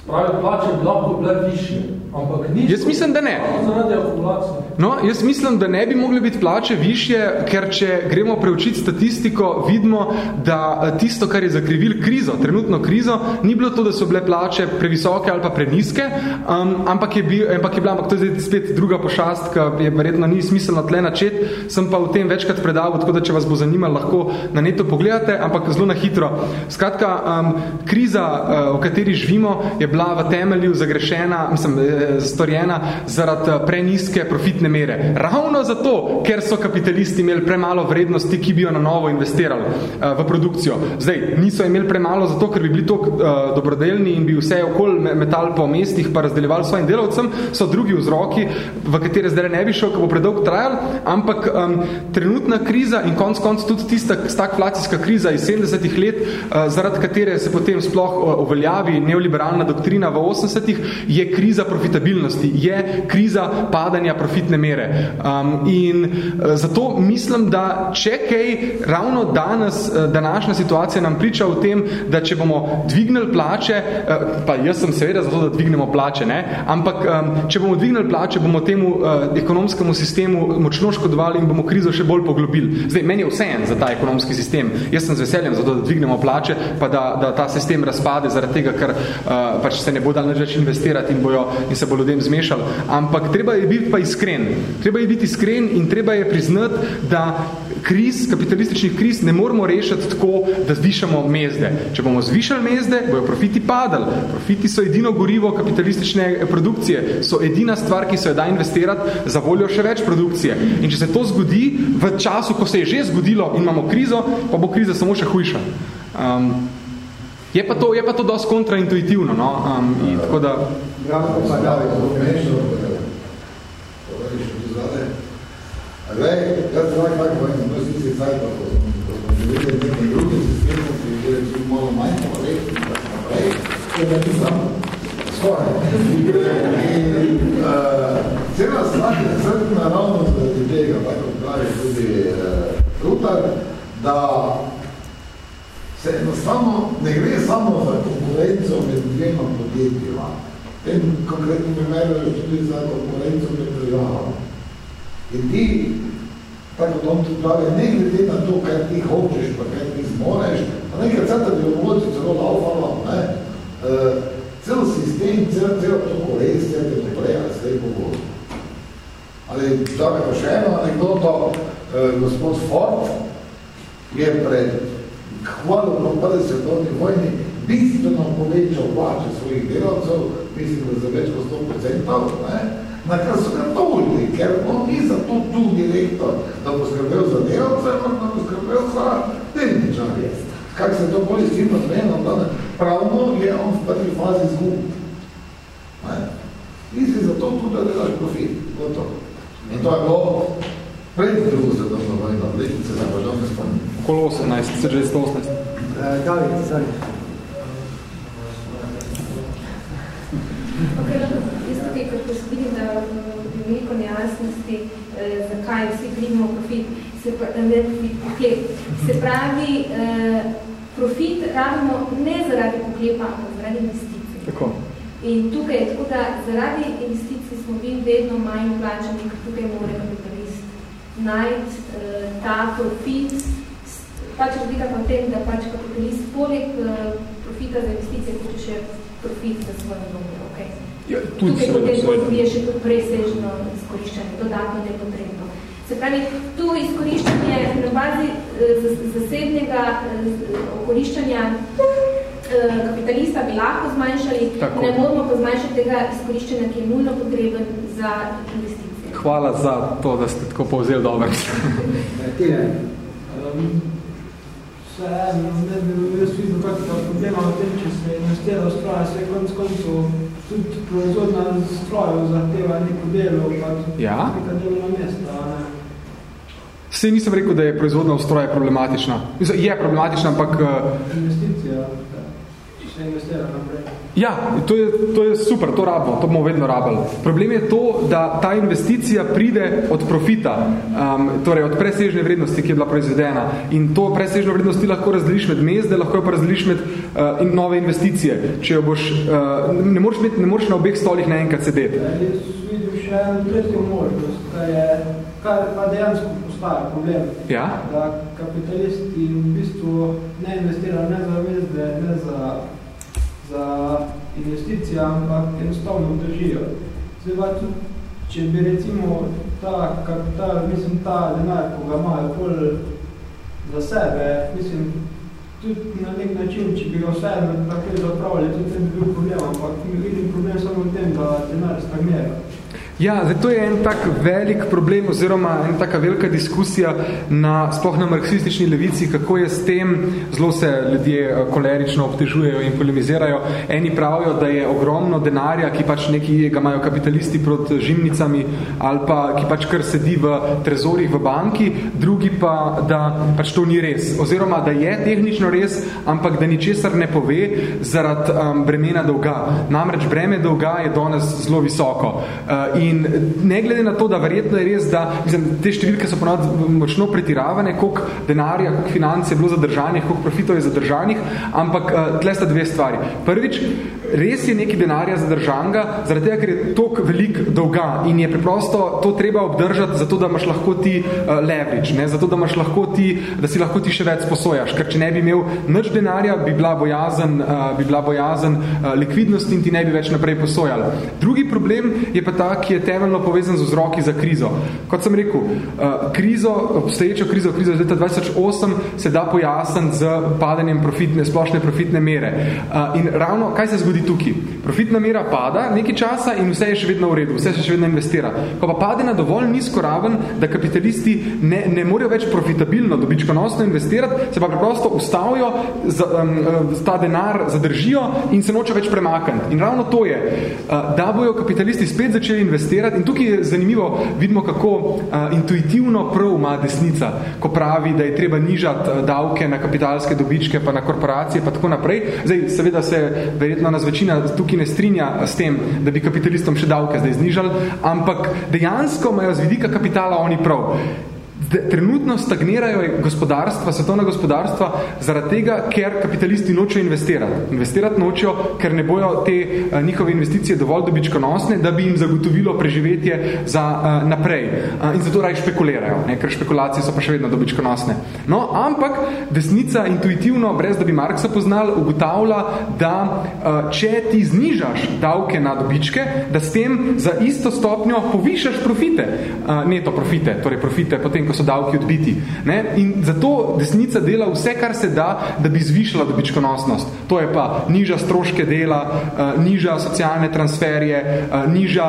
Spravi, plače bi lahko bile više, ampak nič. Jaz mislim, da ne. Zaradi akumulacije. No, jaz mislim, da ne bi mogli biti plače višje, ker če gremo preučiti statistiko, vidimo, da tisto, kar je zakrivil krizo, trenutno krizo, ni bilo to, da so bile plače previsoke ali pa preniske, um, ampak, je bil, ampak je bila, ampak to je zdaj spet druga pošast, ki je verjetno ni smiselno tle načet, sem pa v tem večkrat predal, tako da če vas bo zanimalo, lahko na neto pogledate, ampak zelo na hitro. Skratka, um, kriza, uh, v kateri živimo, je bila bila v temelju zagrešena, mislim, storjena zaradi preniske profitne mere. Ravno zato, ker so kapitalisti imeli premalo vrednosti, ki bi jo na novo investirali v produkcijo. Zdaj, niso imeli premalo zato, ker bi bili toliko dobrodelni in bi vse okol metal po mestih pa razdeljevali svojim delavcem, so drugi vzroki, v katere zdaj ne bi šel, ko bo predolg trajal, ampak um, trenutna kriza in konc konc tudi tista stagflacijska kriza iz 70-ih let, uh, zaradi katere se potem sploh uh, uveljavi neoliberalna doktrina v 80-ih, je kriza profitabilnosti, je kriza padanja profitne mere. Um, in uh, zato mislim, da če kaj ravno danes, uh, današnja situacija nam priča o tem, da če bomo dvignili plače, uh, pa jaz sem seveda zato, da dvignemo plače, ne? ampak um, če bomo dvignili plače, bomo temu uh, ekonomskemu sistemu močno škodovali in bomo krizo še bolj poglobili. Zdaj, meni je vsejen za ta ekonomski sistem. Jaz sem z veseljem za to, da dvignemo plače, pa da, da ta sistem razpade zaradi tega, ker uh, pač se ne bo dal več investirati in, bojo, in se bo ljudem zmešal. Ampak treba je biti pa iskren. Treba je biti iskren in treba je priznati, da kriz, kapitalističnih kriz ne moramo rešiti tako, da zvišamo mezde. Če bomo zvišali mezde, bojo profiti padali. Profiti so edino gorivo kapitalistične produkcije, so edina stvar, ki se jo da investirati za voljo še več produkcije. In če se to zgodi v času, ko se je že zgodilo in imamo krizo, pa bo kriza samo še hujša. Um, je, pa to, je pa to dosti kontraintuitivno. No? Um, in tako da... Branko pa da, je to mešno, Glej, jaz se lahko tako povem, to si si caj, pa ko smo živeli nekim drugim sistemom, ki je bilo malo manj kvalitni, in tako naprej, je da ti sam skoraj. In cela stvar je srtna ravno zaradi tega, tako pravi tudi Rutar, da se enostavno ne gre samo za konkurenco med dvema podjetjima. Tem konkretnim primeru je tudi za konkurenco med državami. In ti, tako tom ti pravi, ne glede na to, kaj ti hočeš, pa kaj ti zmoreš, pa nekaj ceta bi omogoči celo laufalo, ne, uh, cel sistem, cel, cel to kolesje, te to preja, zdaj pogodo. Ali zdaj pa še eno anekdoto, uh, gospod Ford je pred hvalo po prvi svetovni vojni bistveno povečal plače svojih delavcev, mislim, da za več kot 100%, ne, na kar so ga tožili, ker on ni za to tu direktor, da bo skrbel za delavce, ampak da bo skrbel za delničarje. Kak se to bolj stilno zmeno, da pravno je on v prvi fazi zgub. Ti si za to tudi, da delaš profit. Gotovo. In to je bilo pred drugo svetovno vojno, letnice za pa ne spomnim. Okolo 18, 1918. Uh, David, sorry. Okay, jaz tukaj, kot vidim, da je veliko nejasnosti, eh, zakaj vsi krivimo profit, se, ne, poklep. se pravi, eh, profit rabimo ne zaradi poklepa, ampak zaradi investicij. Tako. In tukaj je tako, da zaradi investicij smo bili vedno manj plačani, ker tukaj mora kapitalist najti eh, ta profit, pač razlika pa v tem, da pač kapitalist poleg eh, profita za investicije hoče še profit za svoje dobro. Okay. Ja, tudi Tukaj potem je še tudi presežno izkoriščanje, dodatno nepotrebno. Se pravi, tu izkoriščanje na bazi zasebnega okoriščanja kapitalista bi lahko zmanjšali, Tako. ne moramo pa zmanjšati tega izkoriščanja, ki je nujno potreben za investicije. Hvala za to, da ste tako povzeli dobro. Vse eno, ne bi jaz videl kakega problema v tem, če se investira v stroje, se konc koncu tudi proizvodna strojev zahteva neko delo, pa tudi ja? delovna mesta. Ne? Vse nisem rekel, da je proizvodna v stroje problematična. Je problematična, ampak... Investicija, se investira naprej. Ja, to je, to je super, to rabimo, to bomo vedno rabili. Problem je to, da ta investicija pride od profita, um, torej od presežne vrednosti, ki je bila proizvedena. In to presežno vrednosti lahko razdeliš med mezde, lahko jo pa razdeliš med uh, in nove investicije. Če jo boš, uh, ne, moreš imeti, ne moreš na obeh stolih naenkrat sedeti. Ja, jaz vidim še eno tretjo možnost, da je, kar pa dejansko postaja problem. Ja? Da kapitalisti v bistvu ne investirajo ne za mezde, ne za za investicije, ampak enostavno držijo. Zdaj pa tudi, če bi recimo ta kapital, mislim, ta denar, ko ga imajo bolj za sebe, mislim, tudi na nek način, če bi ga vse tako zapravili, tudi tem bi bil problem, ampak vidim problem samo v tem, da denar stagnira. Ja, zdaj to je en tak velik problem oziroma en taka velika diskusija na, sploh na marksistični levici, kako je s tem, zelo se ljudje eh, kolerično obtežujejo in polemizirajo. Eni pravijo, da je ogromno denarja, ki pač neki ga imajo kapitalisti proti žimnicami ali pa ki pač kar sedi v trezorih v banki, drugi pa, da pač to ni res. Oziroma, da je tehnično res, ampak da ničesar ne pove zaradi um, bremena dolga. Namreč breme dolga je danes zelo visoko. Uh, In ne glede na to, da verjetno je res, da mislim, te številke so ponovno močno pretiravane, koliko denarja, koliko financ je bilo zadržanih, koliko profitov je zadržanih, ampak uh, tle sta dve stvari. Prvič, res je neki denarja zadržanga, zaradi tega, ker je tok velik dolga in je preprosto to treba obdržati, zato da imaš lahko ti uh, leverage, ne? zato da imaš lahko ti, da si lahko ti še več sposojaš, ker če ne bi imel nič denarja, bi bila bojazen, uh, bi bila bojazen uh, likvidnosti in ti ne bi več naprej posojal. Drugi problem je pa ta, ki je temeljno povezan z vzroki za krizo. Kot sem rekel, uh, krizo, obstoječo krizo, krizo iz leta 2008 se da pojasniti z padanjem profitne, splošne profitne mere. Uh, in ravno, kaj se zgodi tukaj? Profitna mera pada nekaj časa in vse je še vedno v redu, vse se še vedno investira. Ko pa pade na dovolj nizko raven, da kapitalisti ne, ne morejo več profitabilno, dobičkonosno investirati, se pa preprosto ustavijo, za, um, ta denar zadržijo in se noče več premakniti. In ravno to je, uh, da bojo kapitalisti spet začeli investirati. In tukaj je zanimivo, vidimo, kako uh, intuitivno prav ima desnica, ko pravi, da je treba nižati uh, davke na kapitalske dobičke, pa na korporacije, pa tako naprej. Zdaj, seveda se verjetno nas večina tukaj ne strinja s tem, da bi kapitalistom še davke zdaj znižali, ampak dejansko imajo z vidika kapitala oni prav trenutno stagnirajo gospodarstva, svetovna gospodarstva zaradi tega, ker kapitalisti nočejo investirati. Investirati nočejo, ker ne bojo te uh, njihove investicije dovolj dobičkonosne, da bi jim zagotovilo preživetje za uh, naprej. Uh, in zato raj špekulirajo, ne? ker špekulacije so pa še vedno dobičkonosne. No, ampak desnica intuitivno, brez da bi Marksa poznal, ugotavlja, da če ti znižaš davke na dobičke, da s tem za isto stopnjo povišaš profite, neto profite, torej profite potem, ko so davki odbiti. Ne? In zato desnica dela vse, kar se da, da bi zvišala dobičkonosnost. To je pa niža stroške dela, uh, niža socialne transferje, uh, niža,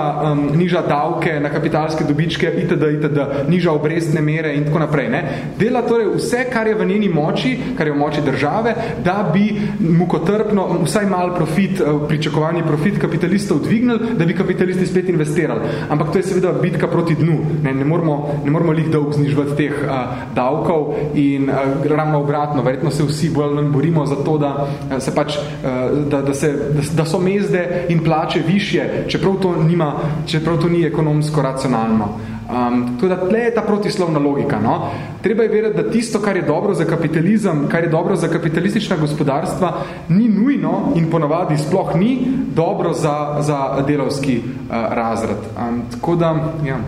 niža davke na kapitalske dobičke, itd., itd., niža obrestne mere in tako naprej. Ne? Dela torej vse, kar je v njeni moči, kar je v moči države, da bi mukotrpno, vsaj mal profit, uh, pričakovani profit kapitalistov dvignili, da bi kapitalisti spet investirali. Ampak to je seveda bitka proti dnu. Ne, ne moramo, ne moramo lih dolg znižiti znižvati teh uh, davkov in uh, ravno obratno, verjetno se vsi bolj borimo za to, da, uh, se pač, uh, da, da, se, da, da so mezde in plače višje, čeprav to, nima, čeprav to ni ekonomsko racionalno. Um, da tle je ta protislovna logika. No? Treba je verjeti, da tisto, kar je dobro za kapitalizem, kar je dobro za kapitalistična gospodarstva, ni nujno in ponavadi sploh ni dobro za, za delovski uh, razred. Um, tako da, ja.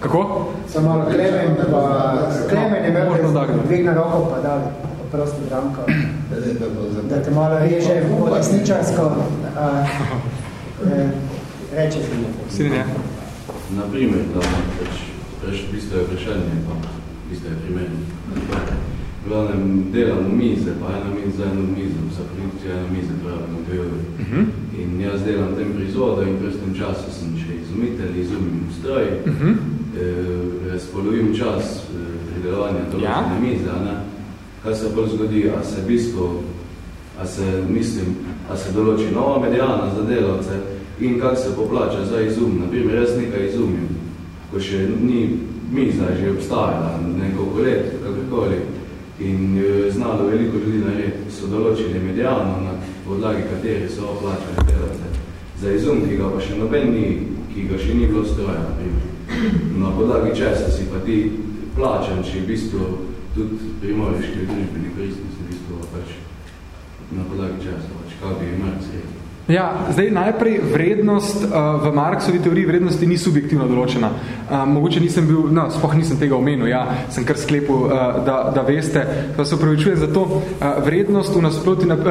Kako? Samo malo klemen, pa klemen je imel, da dvigne roko, pa da prosto dramko. Da te malo reže po desničarsko. Reče si mi. Si ne? Naprimer, da pač, preš, bistvo je vprašanje, pa bistvo je primer. Glavnem delam v mize, pa ena miza, eno mizo, vsa produkcija ena mize, pravimo dve uri. Uh -huh. In jaz delam tem prizodu in prestem času sem še izumitelj, izumim stroj, uh -huh. e, razpolovim čas e, pridelovanja določene ja. mize, ne? kaj se bolj zgodi, a se bistvo, a se, mislim, a se določi nova medijana za delavce in kak se poplača za izum. Naprimer, jaz nekaj izumim, ko še ni miza že obstajala nekoliko let, kakorkoli, in je znalo veliko ljudi narediti, so določili medijano, na podlagi kateri so plačali delavce. Za izum, ki ga pa še noben ni, ki ga še ni bilo stroja, na podlagi česa si pa ti plačan, če v bistvu tudi primoriški družbeni koristni si v bistvu pač na podlagi česa, pač kaj bi imel sredstvo. Ja, zdaj najprej vrednost uh, v Marksovi teoriji vrednosti ni subjektivno določena. Uh, mogoče nisem bil, no, spoh nisem tega omenil, ja, sem kar sklepil, uh, da, da veste, da se upravičuje za to. Uh, vrednost, v nasproti, uh,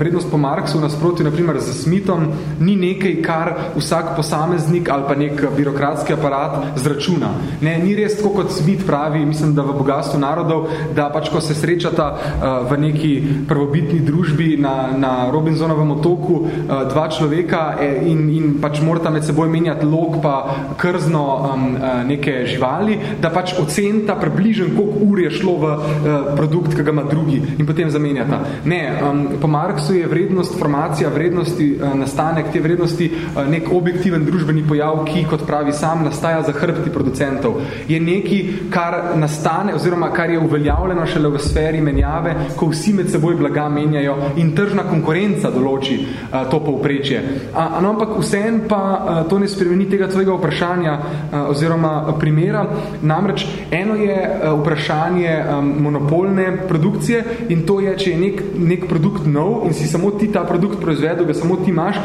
vrednost po Marksu v nasproti, naprimer, z Smithom, ni nekaj, kar vsak posameznik ali pa nek birokratski aparat zračuna. Ne, ni res tako, kot Smith pravi, mislim, da v bogatstvu narodov, da pač, ko se srečata uh, v neki prvobitni družbi na, na Robinsonovem otoku, uh, dva človeka e, in, in pač morata med seboj menjati lok pa krzno um, e, neke živali, da pač ocenita približen, koliko ur je šlo v uh, produkt, ki ga ima drugi in potem zamenjata. Ne, um, po Marksu je vrednost, formacija vrednosti, uh, nastanek te vrednosti uh, nek objektiven družbeni pojav, ki, kot pravi sam, nastaja za hrbti producentov. Je neki, kar nastane oziroma kar je uveljavljeno šele v sferi menjave, ko vsi med seboj blaga menjajo in tržna konkurenca določi uh, to povprečje. A, no, ampak vseen pa a, to ne spremeni tega tvojega vprašanja a, oziroma primera. Namreč eno je a, vprašanje a, monopolne produkcije in to je, če je nek, nek produkt nov in si samo ti ta produkt proizvedel, ga samo ti imaš,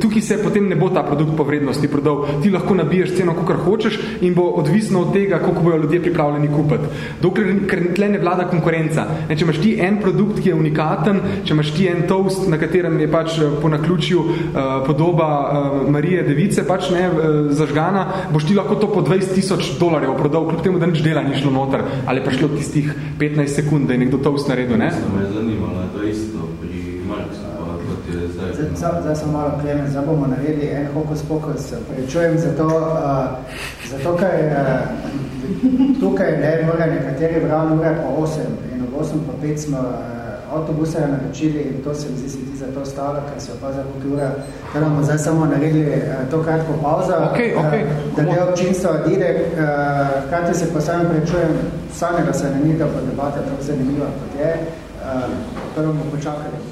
tukaj se potem ne bo ta produkt po vrednosti prodal. Ti lahko nabiješ ceno, kakor hočeš in bo odvisno od tega, koliko bojo ljudje pripravljeni kupiti. Dokler ker tle ne vlada konkurenca. Ne, če imaš ti en produkt, ki je unikaten, če imaš ti en toast, na katerem je pač eh, po naključju uh, podoba uh, Marije Device pač ne, uh, zažgana, boš ti lahko to po 20 tisoč dolarjev prodal, kljub temu, da nič dela ni šlo noter, ali pa šlo tistih 15 sekund, da je nekdo toast naredil. Ne? Me je zanimalo, to je isto zdaj sem malo klemen, zdaj bomo naredili en hokus pokus. Prečujem zato, uh, zato ker uh, tukaj ne mora nekateri vrani ure po 8 in ob 8 po 5 smo uh, avtobuse naročili in to se mi zdi se ti za to stalo, ker se opaza koliko ure. Ker bomo zdaj samo naredili uh, to kratko pauzo, okay, okay. Uh, da del občinstva odide. Uh, Hkrati se pa sami prečujem, samega se ne da bo debata tako zanimiva kot je. Prvo bomo počakali.